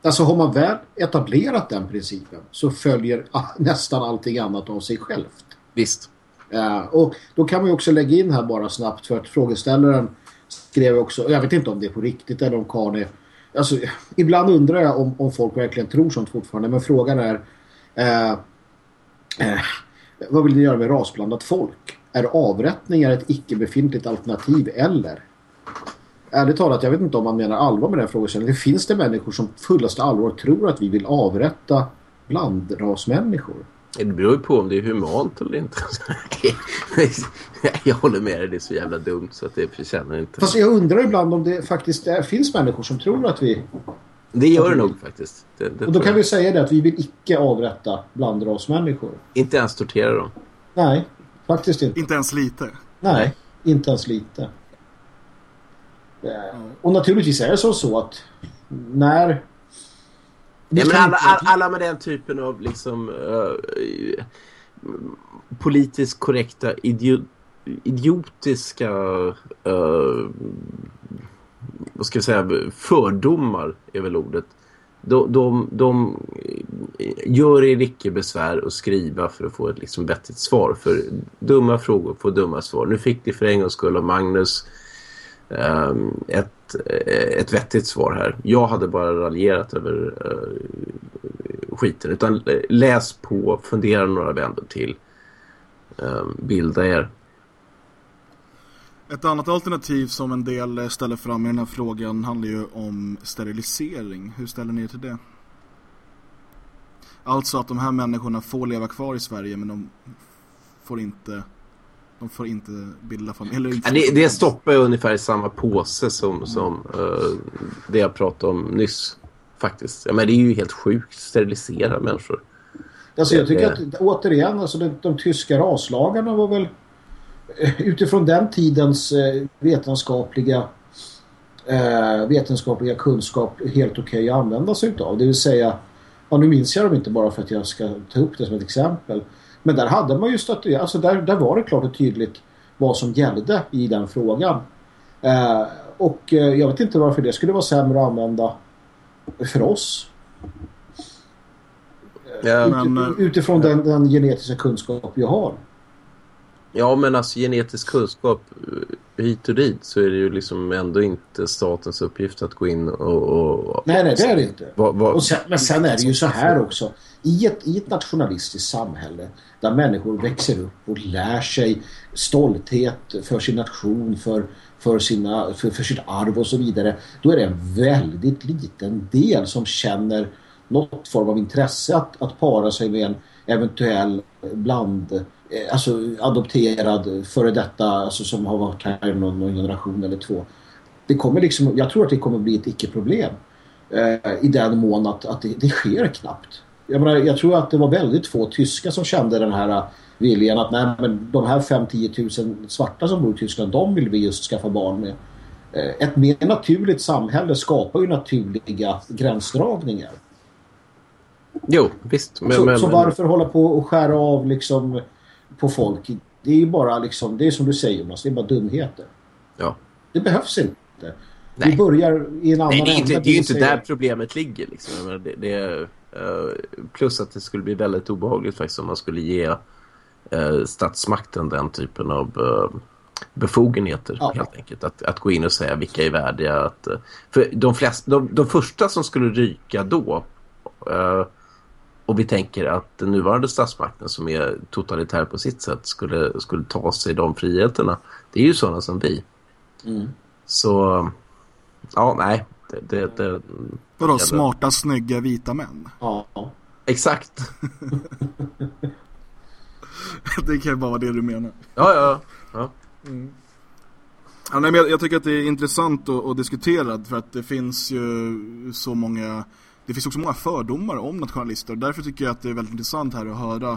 S2: Alltså har man väl etablerat den principen så följer nästan allting annat av sig självt.
S3: Visst.
S2: Ja, och då kan man ju också lägga in här bara snabbt för att frågeställaren skrev också, jag vet inte om det är på riktigt eller om Karn är, alltså ibland undrar jag om, om folk verkligen tror sånt fortfarande men frågan är eh, eh, vad vill ni göra med rasblandat folk? Är avrättningar ett icke-befintligt alternativ eller? Ärligt talat, jag vet inte om man menar allvar med den frågeställningen. Finns det människor som fullaste allvar tror att vi vill avrätta blandrasmänniskor?
S3: Det beror ju på om det är humant eller inte. jag håller med dig, det är så jävla dumt så att det förtjänar inte.
S2: Fast jag undrar ibland om det faktiskt är, finns människor som tror att vi...
S3: Det gör det nog faktiskt. Det, det
S2: Och då kan
S3: jag.
S2: vi säga det att vi vill icke avrätta blandrasmänniskor.
S3: Inte ens tortera dem.
S2: Nej, faktiskt inte.
S1: Inte ens lite.
S2: Nej, inte ens lite. Eh, Och naturligtvis är det så, så att när...
S3: Ja, men alla, alla, alla med den typen av liksom eh, politiskt korrekta idio, idiotiska eh, vad ska jag säga fördomar är väl ordet. De, de, de gör er icke besvär att skriva för att få ett liksom vettigt svar. För dumma frågor får dumma svar. Nu fick ni för en gångs skull av Magnus um, ett, eh, ett vettigt svar här. Jag hade bara raljerat över uh, skiten. Utan eh, läs på, fundera några vändor till. Um, bilda er.
S1: Ett annat alternativ som en del ställer fram i den här frågan handlar ju om sterilisering. Hur ställer ni er till det? Alltså att de här människorna får leva kvar i Sverige men de får inte de får inte bilda familj. Eller inte
S3: det, det stoppar ungefär i samma påse som, som eh, det jag pratade om nyss. Faktiskt. Ja, men det är ju helt sjukt. Sterilisera människor.
S2: Alltså jag tycker att återigen, alltså de, de tyska raslagarna var väl utifrån den tidens eh, vetenskapliga eh, vetenskapliga kunskap helt okej att använda sig utav. Det vill säga, ja, nu minns jag dem inte bara för att jag ska ta upp det som ett exempel. Men där hade man ju statuerat, alltså där, där var det klart och tydligt vad som gällde i den frågan. Eh, och eh, jag vet inte varför det skulle vara sämre att använda för oss.
S3: Ja,
S1: men,
S2: utifrån den, den genetiska kunskap vi har.
S3: Ja, men alltså genetisk kunskap eh, hit och dit så är det ju liksom ändå inte statens uppgift att gå in och... och
S2: Nej, nej, det är det inte.
S3: Vad-
S2: Och sen, men sen är det ju så här också. I ett, I ett nationalistiskt samhälle där människor växer upp och lär sig stolthet för sin nation, för, för, sina, för, för sitt arv och så vidare. Då är det en väldigt liten del som känner något form av intresse att, att para sig med en eventuell bland alltså adopterad före detta alltså som har varit här någon, någon generation eller två. Det kommer liksom, jag tror att det kommer bli ett icke-problem eh, i den mån att, att det, det sker knappt. Jag, menar, jag tror att det var väldigt få tyskar som kände den här eh, viljan att nej, men de här 5-10 tusen svarta som bor i Tyskland, de vill vi just skaffa barn med. Eh, ett mer naturligt samhälle skapar ju naturliga gränsdragningar.
S3: Jo, visst. Men,
S2: så,
S3: men,
S2: så
S3: men-
S2: varför hålla på och skära av liksom på folk? Det är ju bara liksom, det är som du säger Jonas, det är bara dumheter.
S3: Ja.
S2: Det behövs inte.
S3: Nej.
S2: Vi börjar i en annan
S3: Nej, det är inte, det är ju inte
S2: säger-
S3: där problemet ligger. Liksom. Det, det eh, plus att det skulle bli väldigt obehagligt faktiskt om man skulle ge uh, statsmakten den typen av eh, befogenheter
S2: Ja.
S3: helt enkelt. Att, att gå in och säga vilka är värdiga. Att, eh, för de, flesta, de, de första som skulle ryka då eh, och vi tänker att den nuvarande statsmakten som är totalitär på sitt sätt skulle, skulle ta sig de friheterna. Det är ju sådana som vi.
S2: Mm.
S3: Så ja, nej. Det, det, det,
S1: Vadå,
S3: jävla-
S1: smarta, snygga, vita män?
S2: Ja.
S3: Exakt.
S1: det kan ju bara vara det du menar.
S3: Ja, ja. ja.
S1: Ja, nej, men jag, jag tycker att det är intressant att, att diskutera för att det finns ju så många det finns också många fördomar om nationalister därför tycker jag att det är väldigt intressant här att höra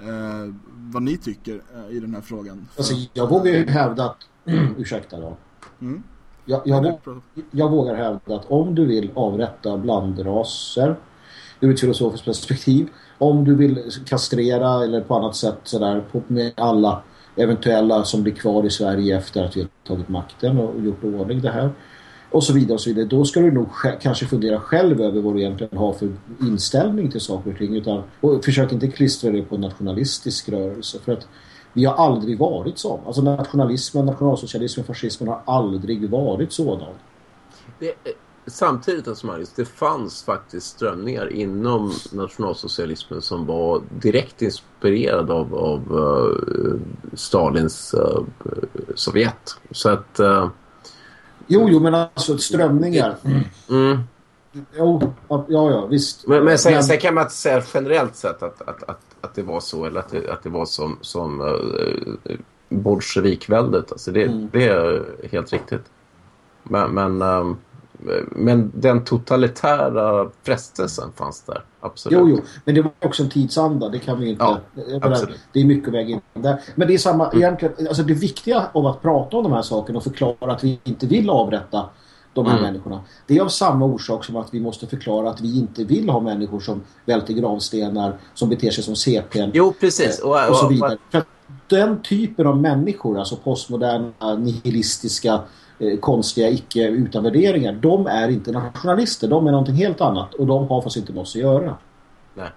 S1: eh, vad ni tycker eh, i den här frågan.
S2: Alltså, jag vågar ju hävda att... ursäkta då.
S1: Mm.
S2: Jag, jag, vå- jag vågar hävda att om du vill avrätta blandraser ur ett filosofiskt perspektiv, om du vill kastrera eller på annat sätt sådär på med alla eventuella som blir kvar i Sverige efter att vi har tagit makten och gjort ordning det här och så vidare och så vidare. Då ska du nog kanske fundera själv över vad du egentligen har för inställning till saker och ting utan, och försök inte klistra det på en nationalistisk rörelse för att vi har aldrig varit så. Alltså nationalismen, nationalsocialismen, fascismen har aldrig varit sådan.
S3: Det, eh, samtidigt alltså Marius, det fanns faktiskt strömningar inom nationalsocialismen som var direkt inspirerade av, av uh, Stalins uh, Sovjet. Så att... Uh,
S2: Jo, jo, men alltså strömningar.
S3: mm.
S2: Jo, ja, ja, visst.
S3: Men, men sen,
S2: Men-
S3: sen kan man inte säga generellt sett att, att, att, att det var så eller att det, att det var som, som uh, bolsjevikväldet. Alltså det,
S2: Mm.
S3: det är helt riktigt. Men, men, ehm, men den totalitära frestelsen fanns där. Absolut.
S2: Jo, jo, men det var också en tidsanda, det kan vi inte...
S3: Ja,
S2: menar.
S3: Mm.
S2: det är mycket väg in där. Men det är samma, egentligen, alltså det viktiga om att prata om de här sakerna och förklara att vi inte vill avrätta de här
S3: Mm.
S2: människorna. Det är av samma orsak som att vi måste förklara att vi inte vill ha människor som välter gravstenar, som beter sig som CP.
S3: Jo, precis. Och,
S2: och så
S3: och-
S2: vidare. För den typen av människor, alltså postmoderna, nihilistiska, eh, konstiga, icke utan värderingar, de är inte nationalister. De är någonting helt annat och de har fast inte med oss att göra.
S3: Nej,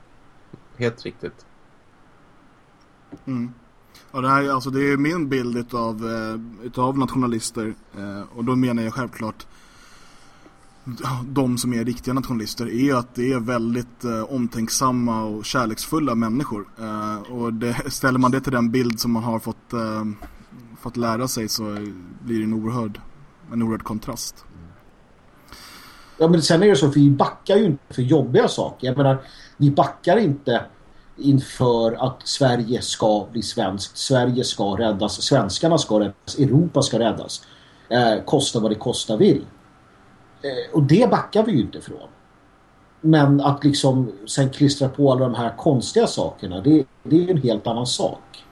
S3: helt riktigt.
S1: Mm. Ja, det, här, alltså, det är min bild utav, eh, utav nationalister eh, och då menar jag självklart de som är riktiga nationalister är att det är väldigt eh, omtänksamma och kärleksfulla människor eh, och det, ställer man det till den bild som man har fått, eh, fått lära sig så blir det en oerhörd, en oerhörd kontrast.
S2: Ja, men sen är det så att vi backar ju inte för jobbiga saker. Jag menar, vi backar inte inför att Sverige ska bli svenskt. Sverige ska räddas. Svenskarna ska räddas. Europa ska räddas. Eh, kosta vad det kosta vill. Eh, och det backar vi ju inte ifrån. Men att liksom sen klistra på alla de här konstiga sakerna, det, det är ju en helt annan sak.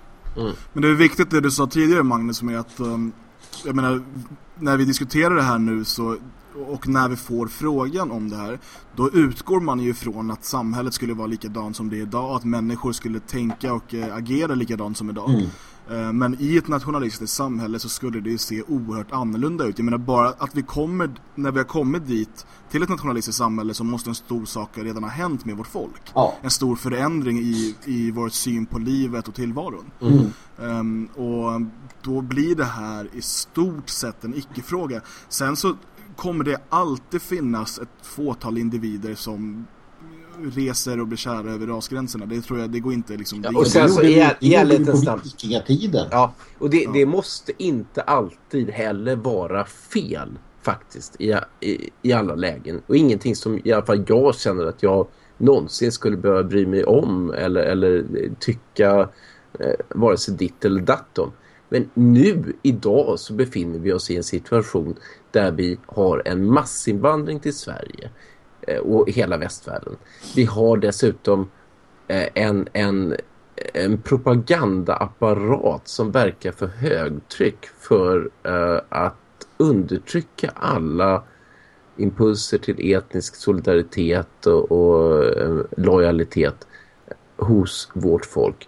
S1: Men det är viktigt det du sa tidigare Magnus med att um, jag menar när vi diskuterar det här nu så och när vi får frågan om det här, då utgår man ju från att samhället skulle vara likadant som det är idag, att människor skulle tänka och eh, agera likadant som idag.
S2: Mm.
S1: Eh, Men i ett nationalistiskt samhälle så skulle det ju se oerhört annorlunda ut. Jag menar bara att vi kommer, när vi har kommit dit till ett nationalistiskt samhälle så måste en stor sak redan ha hänt med vårt folk.
S2: Ja.
S1: En stor förändring i, i vår syn på livet och tillvaron.
S2: Mm.
S1: Ehm, och då blir det här i stort sett en icke-fråga. Sen så kommer det alltid finnas ett fåtal individer som reser och blir kära över rasgränserna. Det tror jag, det går inte liksom... det
S3: och sen så
S2: Det
S3: i, ärlighetens namn. Ja, och det, det måste inte alltid heller vara fel faktiskt i, i, i alla lägen. Och ingenting som i alla fall jag känner att jag någonsin skulle behöva bry mig om eller, eller tycka eh, vare sig ditt eller datt om. Men nu, idag, så befinner vi oss i en situation där vi har en massinvandring till Sverige eh, och hela västvärlden. Vi har dessutom eh, en, en, en propagandaapparat som verkar för högtryck för eh, att undertrycka alla impulser till etnisk solidaritet och, och lojalitet hos vårt folk.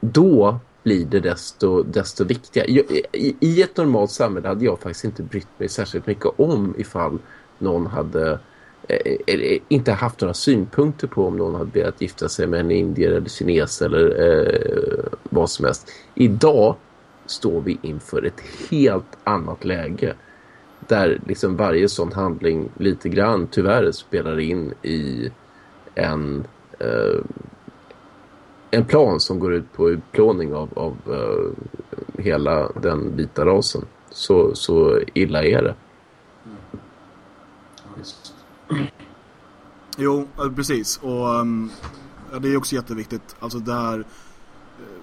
S3: Då blir det desto, desto viktigare. I, I ett normalt samhälle hade jag faktiskt inte brytt mig särskilt mycket om ifall någon hade eh, eh, eh, inte haft några synpunkter på om någon hade velat gifta sig med en indier eller kines eller eh, vad som helst. Idag står vi inför ett helt annat läge där liksom varje sån handling lite grann tyvärr spelar in i en eh, en plan som går ut på utplåning av, av uh, hela den vita rasen. Så, så illa är det.
S1: Jo, precis. Och um, ja, det är också jätteviktigt. Alltså där Uh, eh,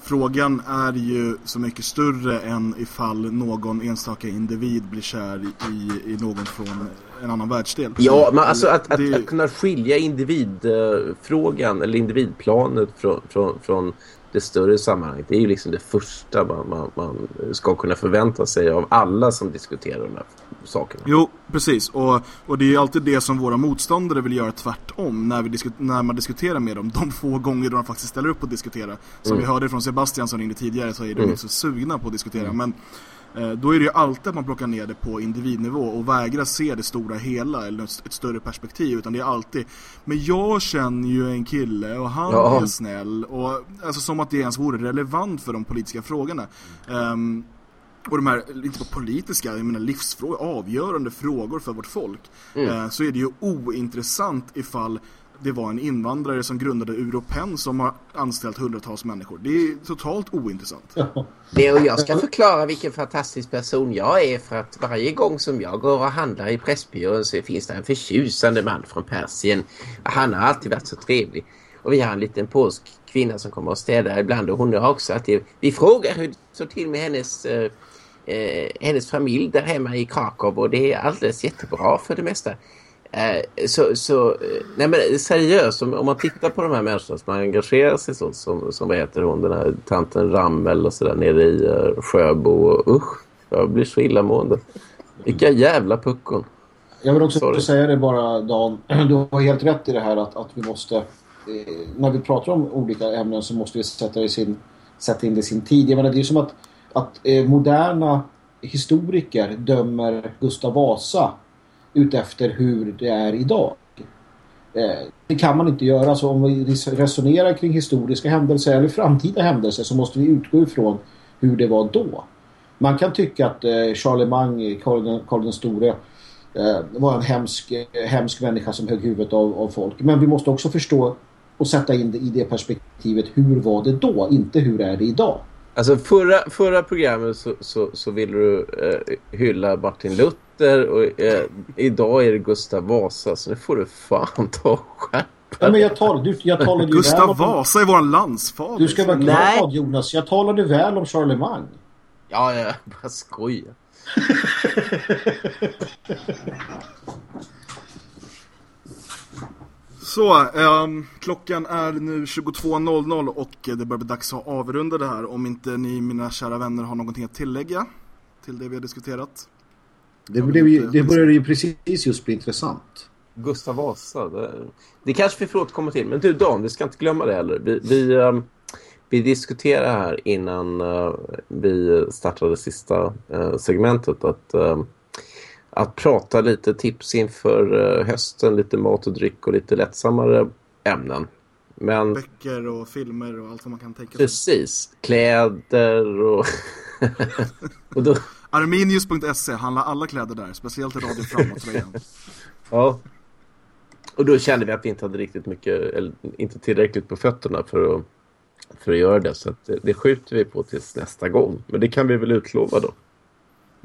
S1: Frågan är ju så mycket större än ifall någon enstaka individ blir kär i, i någon från en annan världsdel.
S3: Ja, men alltså att, att,
S1: Det-
S3: att kunna skilja individfrågan eller individplanet från, från, från det större sammanhanget. Det är ju liksom det första man, man, man ska kunna förvänta sig av alla som diskuterar de här sakerna.
S1: Jo, precis. Och, och det är ju alltid det som våra motståndare vill göra tvärtom när, vi när man diskuterar med dem. De få gånger de faktiskt ställer upp och diskutera. Som
S3: Mm.
S1: vi hörde från Sebastian som ringde tidigare så är de
S3: Mm.
S1: inte så sugna på att diskutera. Men eh, då är det ju alltid att man plockar ner det på individnivå och vägrar se det stora hela eller ett, större perspektiv. Utan det är alltid, men jag känner ju en kille och han
S3: Ja.
S1: är snäll. Och, alltså som att det ens vore relevant för de politiska frågorna. Ehm, och de här, inte bara politiska, jag menar livsfrågor, avgörande frågor för vårt folk.
S3: Mm.
S1: Eh, så är det ju ointressant ifall det var en invandrare som grundade Europen som har anställt hundratals människor. Det är totalt ointressant.
S3: Det, och jag ska förklara vilken fantastisk person jag är för att varje gång som jag går och handlar i Pressbyrån så finns det en förtjusande man från Persien. Han har alltid varit så trevlig. Och vi har en liten polsk kvinna som kommer och städar ibland och hon har också alltid... Vi frågar hur det står till med hennes, eh, eh, hennes familj där hemma i Krakow och det är alldeles jättebra för det mesta. Eh, så, så eh, nej men seriöst, om, om man tittar på de här människorna som engagerar sig så, som, som vad heter hon, den här tanten Rammel och sådär nere i uh, Sjöbo och usch, jag blir så illamående. Vilka jävla puckon.
S2: Jag vill också
S3: Sorry.
S2: säga det bara Dan, du har helt rätt i det här att, att vi måste, eh, när vi pratar om olika ämnen så måste vi sätta, i sin, sätta in det i sin tid. Jag menar det är som att, att eh, moderna historiker dömer Gustav Vasa utefter hur det är idag. Eh, det kan man inte göra. Så om vi resonerar kring historiska händelser eller framtida händelser så måste vi utgå ifrån hur det var då. Man kan tycka att eh, Charlemagne, Karl den, Karl den store, eh, var en hemsk, eh, hemsk människa som högg huvudet av, av folk. Men vi måste också förstå och sätta in det i det perspektivet. Hur var det då? Inte hur är det idag?
S3: Alltså förra, förra programmet så, så, så ville du eh, hylla Martin Luther och eh, idag är det Gustav Vasa så nu får du fan ta och skärpa
S2: Ja, men jag, tal, du, jag talade ju väl
S1: Gustav
S2: om...
S1: Vasa är våran landsfader.
S2: Du ska vara
S3: Nej.
S2: glad Jonas. Jag talade väl om Charlemagne.
S3: Ja, jag bara skojar.
S1: Så, ehm, klockan är nu 22.00 och det börjar bli dags att avrunda det här. Om inte ni, mina kära vänner, har någonting att tillägga till det vi har diskuterat.
S2: Det, blev ju, det började ju precis just bli intressant.
S3: Gustav Vasa. Det, det kanske vi får återkomma till. Men du Dan, vi ska inte glömma det heller. Vi, vi, ehm, vi diskuterade här innan eh, vi startade sista eh, segmentet att, ehm, att prata lite tips inför eh, hösten. Lite mat och dryck och lite lättsammare ämnen. Men
S1: Böcker och filmer och allt vad man kan tänka sig.
S3: precis, kläder och... och då,
S1: Arminius.se handlar alla kläder där, speciellt i Radio Framåt-tröjan.
S3: Ja. Och då kände vi att vi inte hade riktigt mycket, eller inte tillräckligt på fötterna för att, för att göra det. Så det, det skjuter vi på tills nästa gång. Men det kan vi väl utlova då.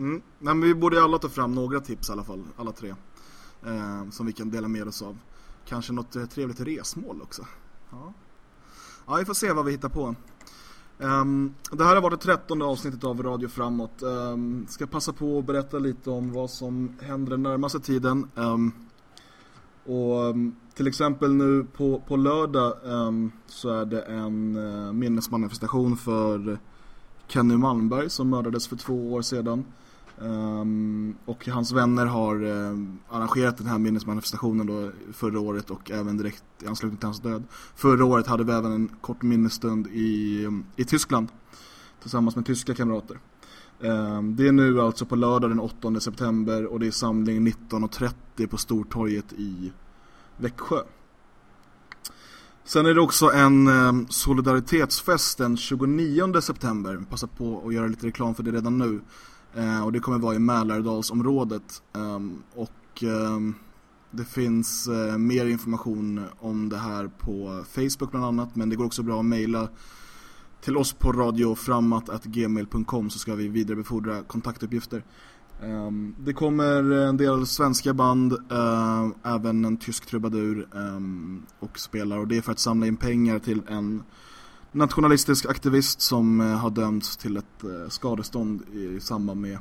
S1: Mm. Nej, men vi borde alla ta fram några tips i alla fall, alla tre. Eh, som vi kan dela med oss av. Kanske något eh, trevligt resmål också. Ja. ja, vi får se vad vi hittar på. Um, det här har varit det trettonde avsnittet av Radio Framåt. Um, ska passa på att berätta lite om vad som händer den närmaste tiden. Um, och um, till exempel nu på, på lördag så är det en uh, minnesmanifestation för Kenny Malmberg som mördades för två år sedan. Um, och hans vänner har uh, arrangerat den här minnesmanifestationen då förra året och även direkt i anslutning till hans död. Förra året hade vi även en kort minnesstund i, i Tyskland tillsammans med tyska kamrater. Um, det är nu alltså på lördag den 8 september och det är samling 19.30 på Stortorget i Växjö. Sen är det också en eh, solidaritetsfest den 29 september. Passa på att göra lite reklam för det redan nu. Eh, och det kommer vara i Mälardalsområdet. Ehm, och ehm, det finns eh, mer information om det här på Facebook bland annat. Men det går också bra att mejla till oss på radioframåt.gmail.com så ska vi vidarebefordra kontaktuppgifter. Um, det kommer en del svenska band, uh, även en tysk trubadur um, och spelar och det är för att samla in pengar till en nationalistisk aktivist som eh, har dömts till ett eh, skadestånd i samband med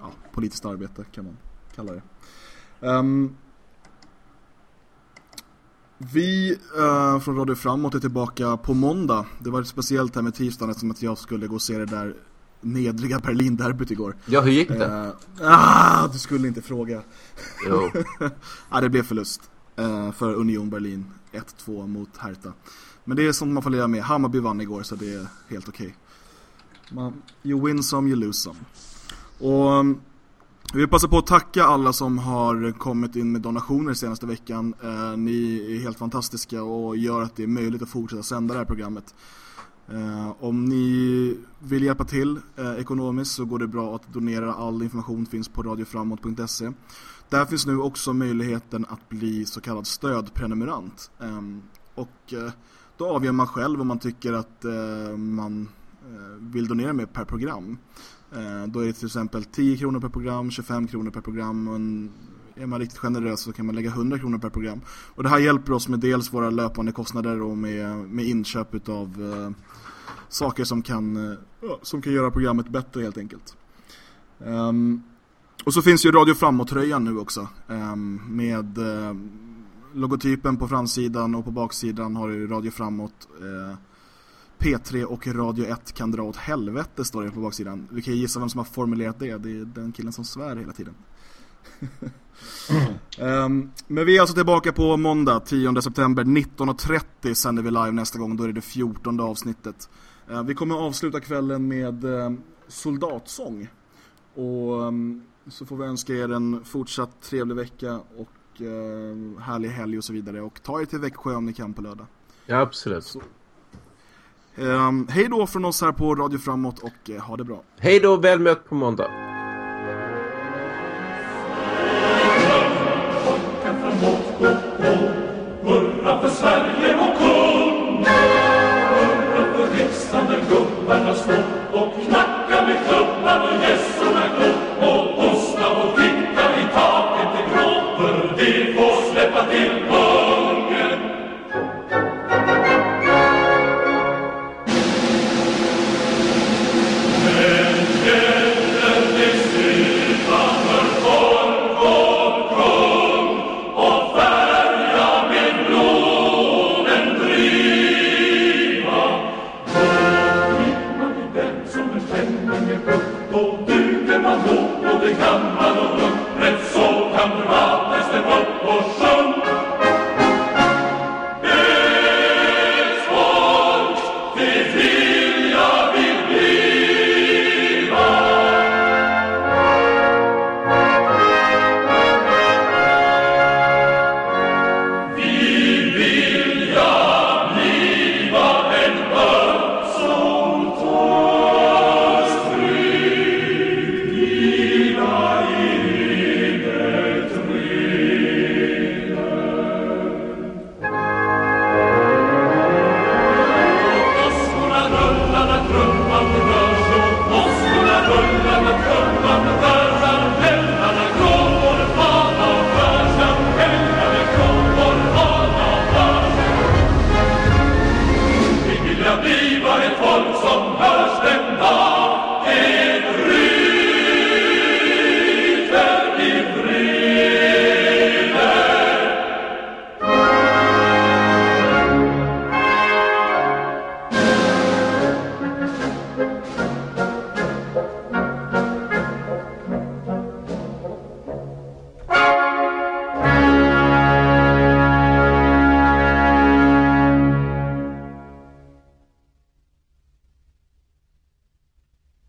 S1: ja, politiskt arbete kan man kalla det. Ehm, vi eh, från Radio Framåt är tillbaka på måndag. Det var speciellt här med tisdagen eftersom att jag skulle gå och se det där nedriga Berlin-derbyt igår.
S3: Ja, hur gick det?
S1: Eh, ah, du skulle inte fråga.
S3: Jo.
S1: ja, det blev förlust eh, för Union Berlin. 1-2 mot Hertha. Men det är sånt man får leva med. Hammarby vann igår så det är helt okej. Okay. You win some, you lose some. Och um, vi vill passa på att tacka alla som har kommit in med donationer senaste veckan. Eh, ni är helt fantastiska och gör att det är möjligt att fortsätta sända det här programmet. Eh, om ni vill hjälpa till eh, ekonomiskt så går det bra att donera. All information finns på radioframåt.se. Där finns nu också möjligheten att bli så kallad stödprenumerant. Ehm, och eh, då avgör man själv om man tycker att eh, man eh, vill donera mer per program. Eh, då är det till exempel 10 kronor per program, 25 kronor per program och en, är man riktigt generös så kan man lägga 100 kronor per program. Och det här hjälper oss med dels våra löpande kostnader och med, med inköp utav eh, saker som kan, eh, som kan göra programmet bättre helt enkelt. Um, och så finns ju Radio Framåt-tröjan nu också um, med eh, logotypen på framsidan och på baksidan har du Radio Framåt eh, P3 och Radio 1 kan dra åt helvete står det på baksidan. Vi kan ju gissa vem som har formulerat det. Det är den killen som svär hela tiden. Ehm, men vi är alltså tillbaka på måndag 10 september 19.30 sänder vi live nästa gång. Då är det det 14 avsnittet. Eh, vi kommer avsluta kvällen med eh, soldatsång. Och ehm, så får vi önska er en fortsatt trevlig vecka och eh, härlig helg och så vidare. Och ta er till Växjö om ni kan på lördag.
S3: Ja, absolut.
S1: Um, hej då från oss här på Radio Framåt och eh, ha det bra.
S3: Hej då, väl mött på måndag.
S13: Hurra för Sverige vår kung! Hurra för riksdagen gubbarna står och knackar med klubban och gässorna går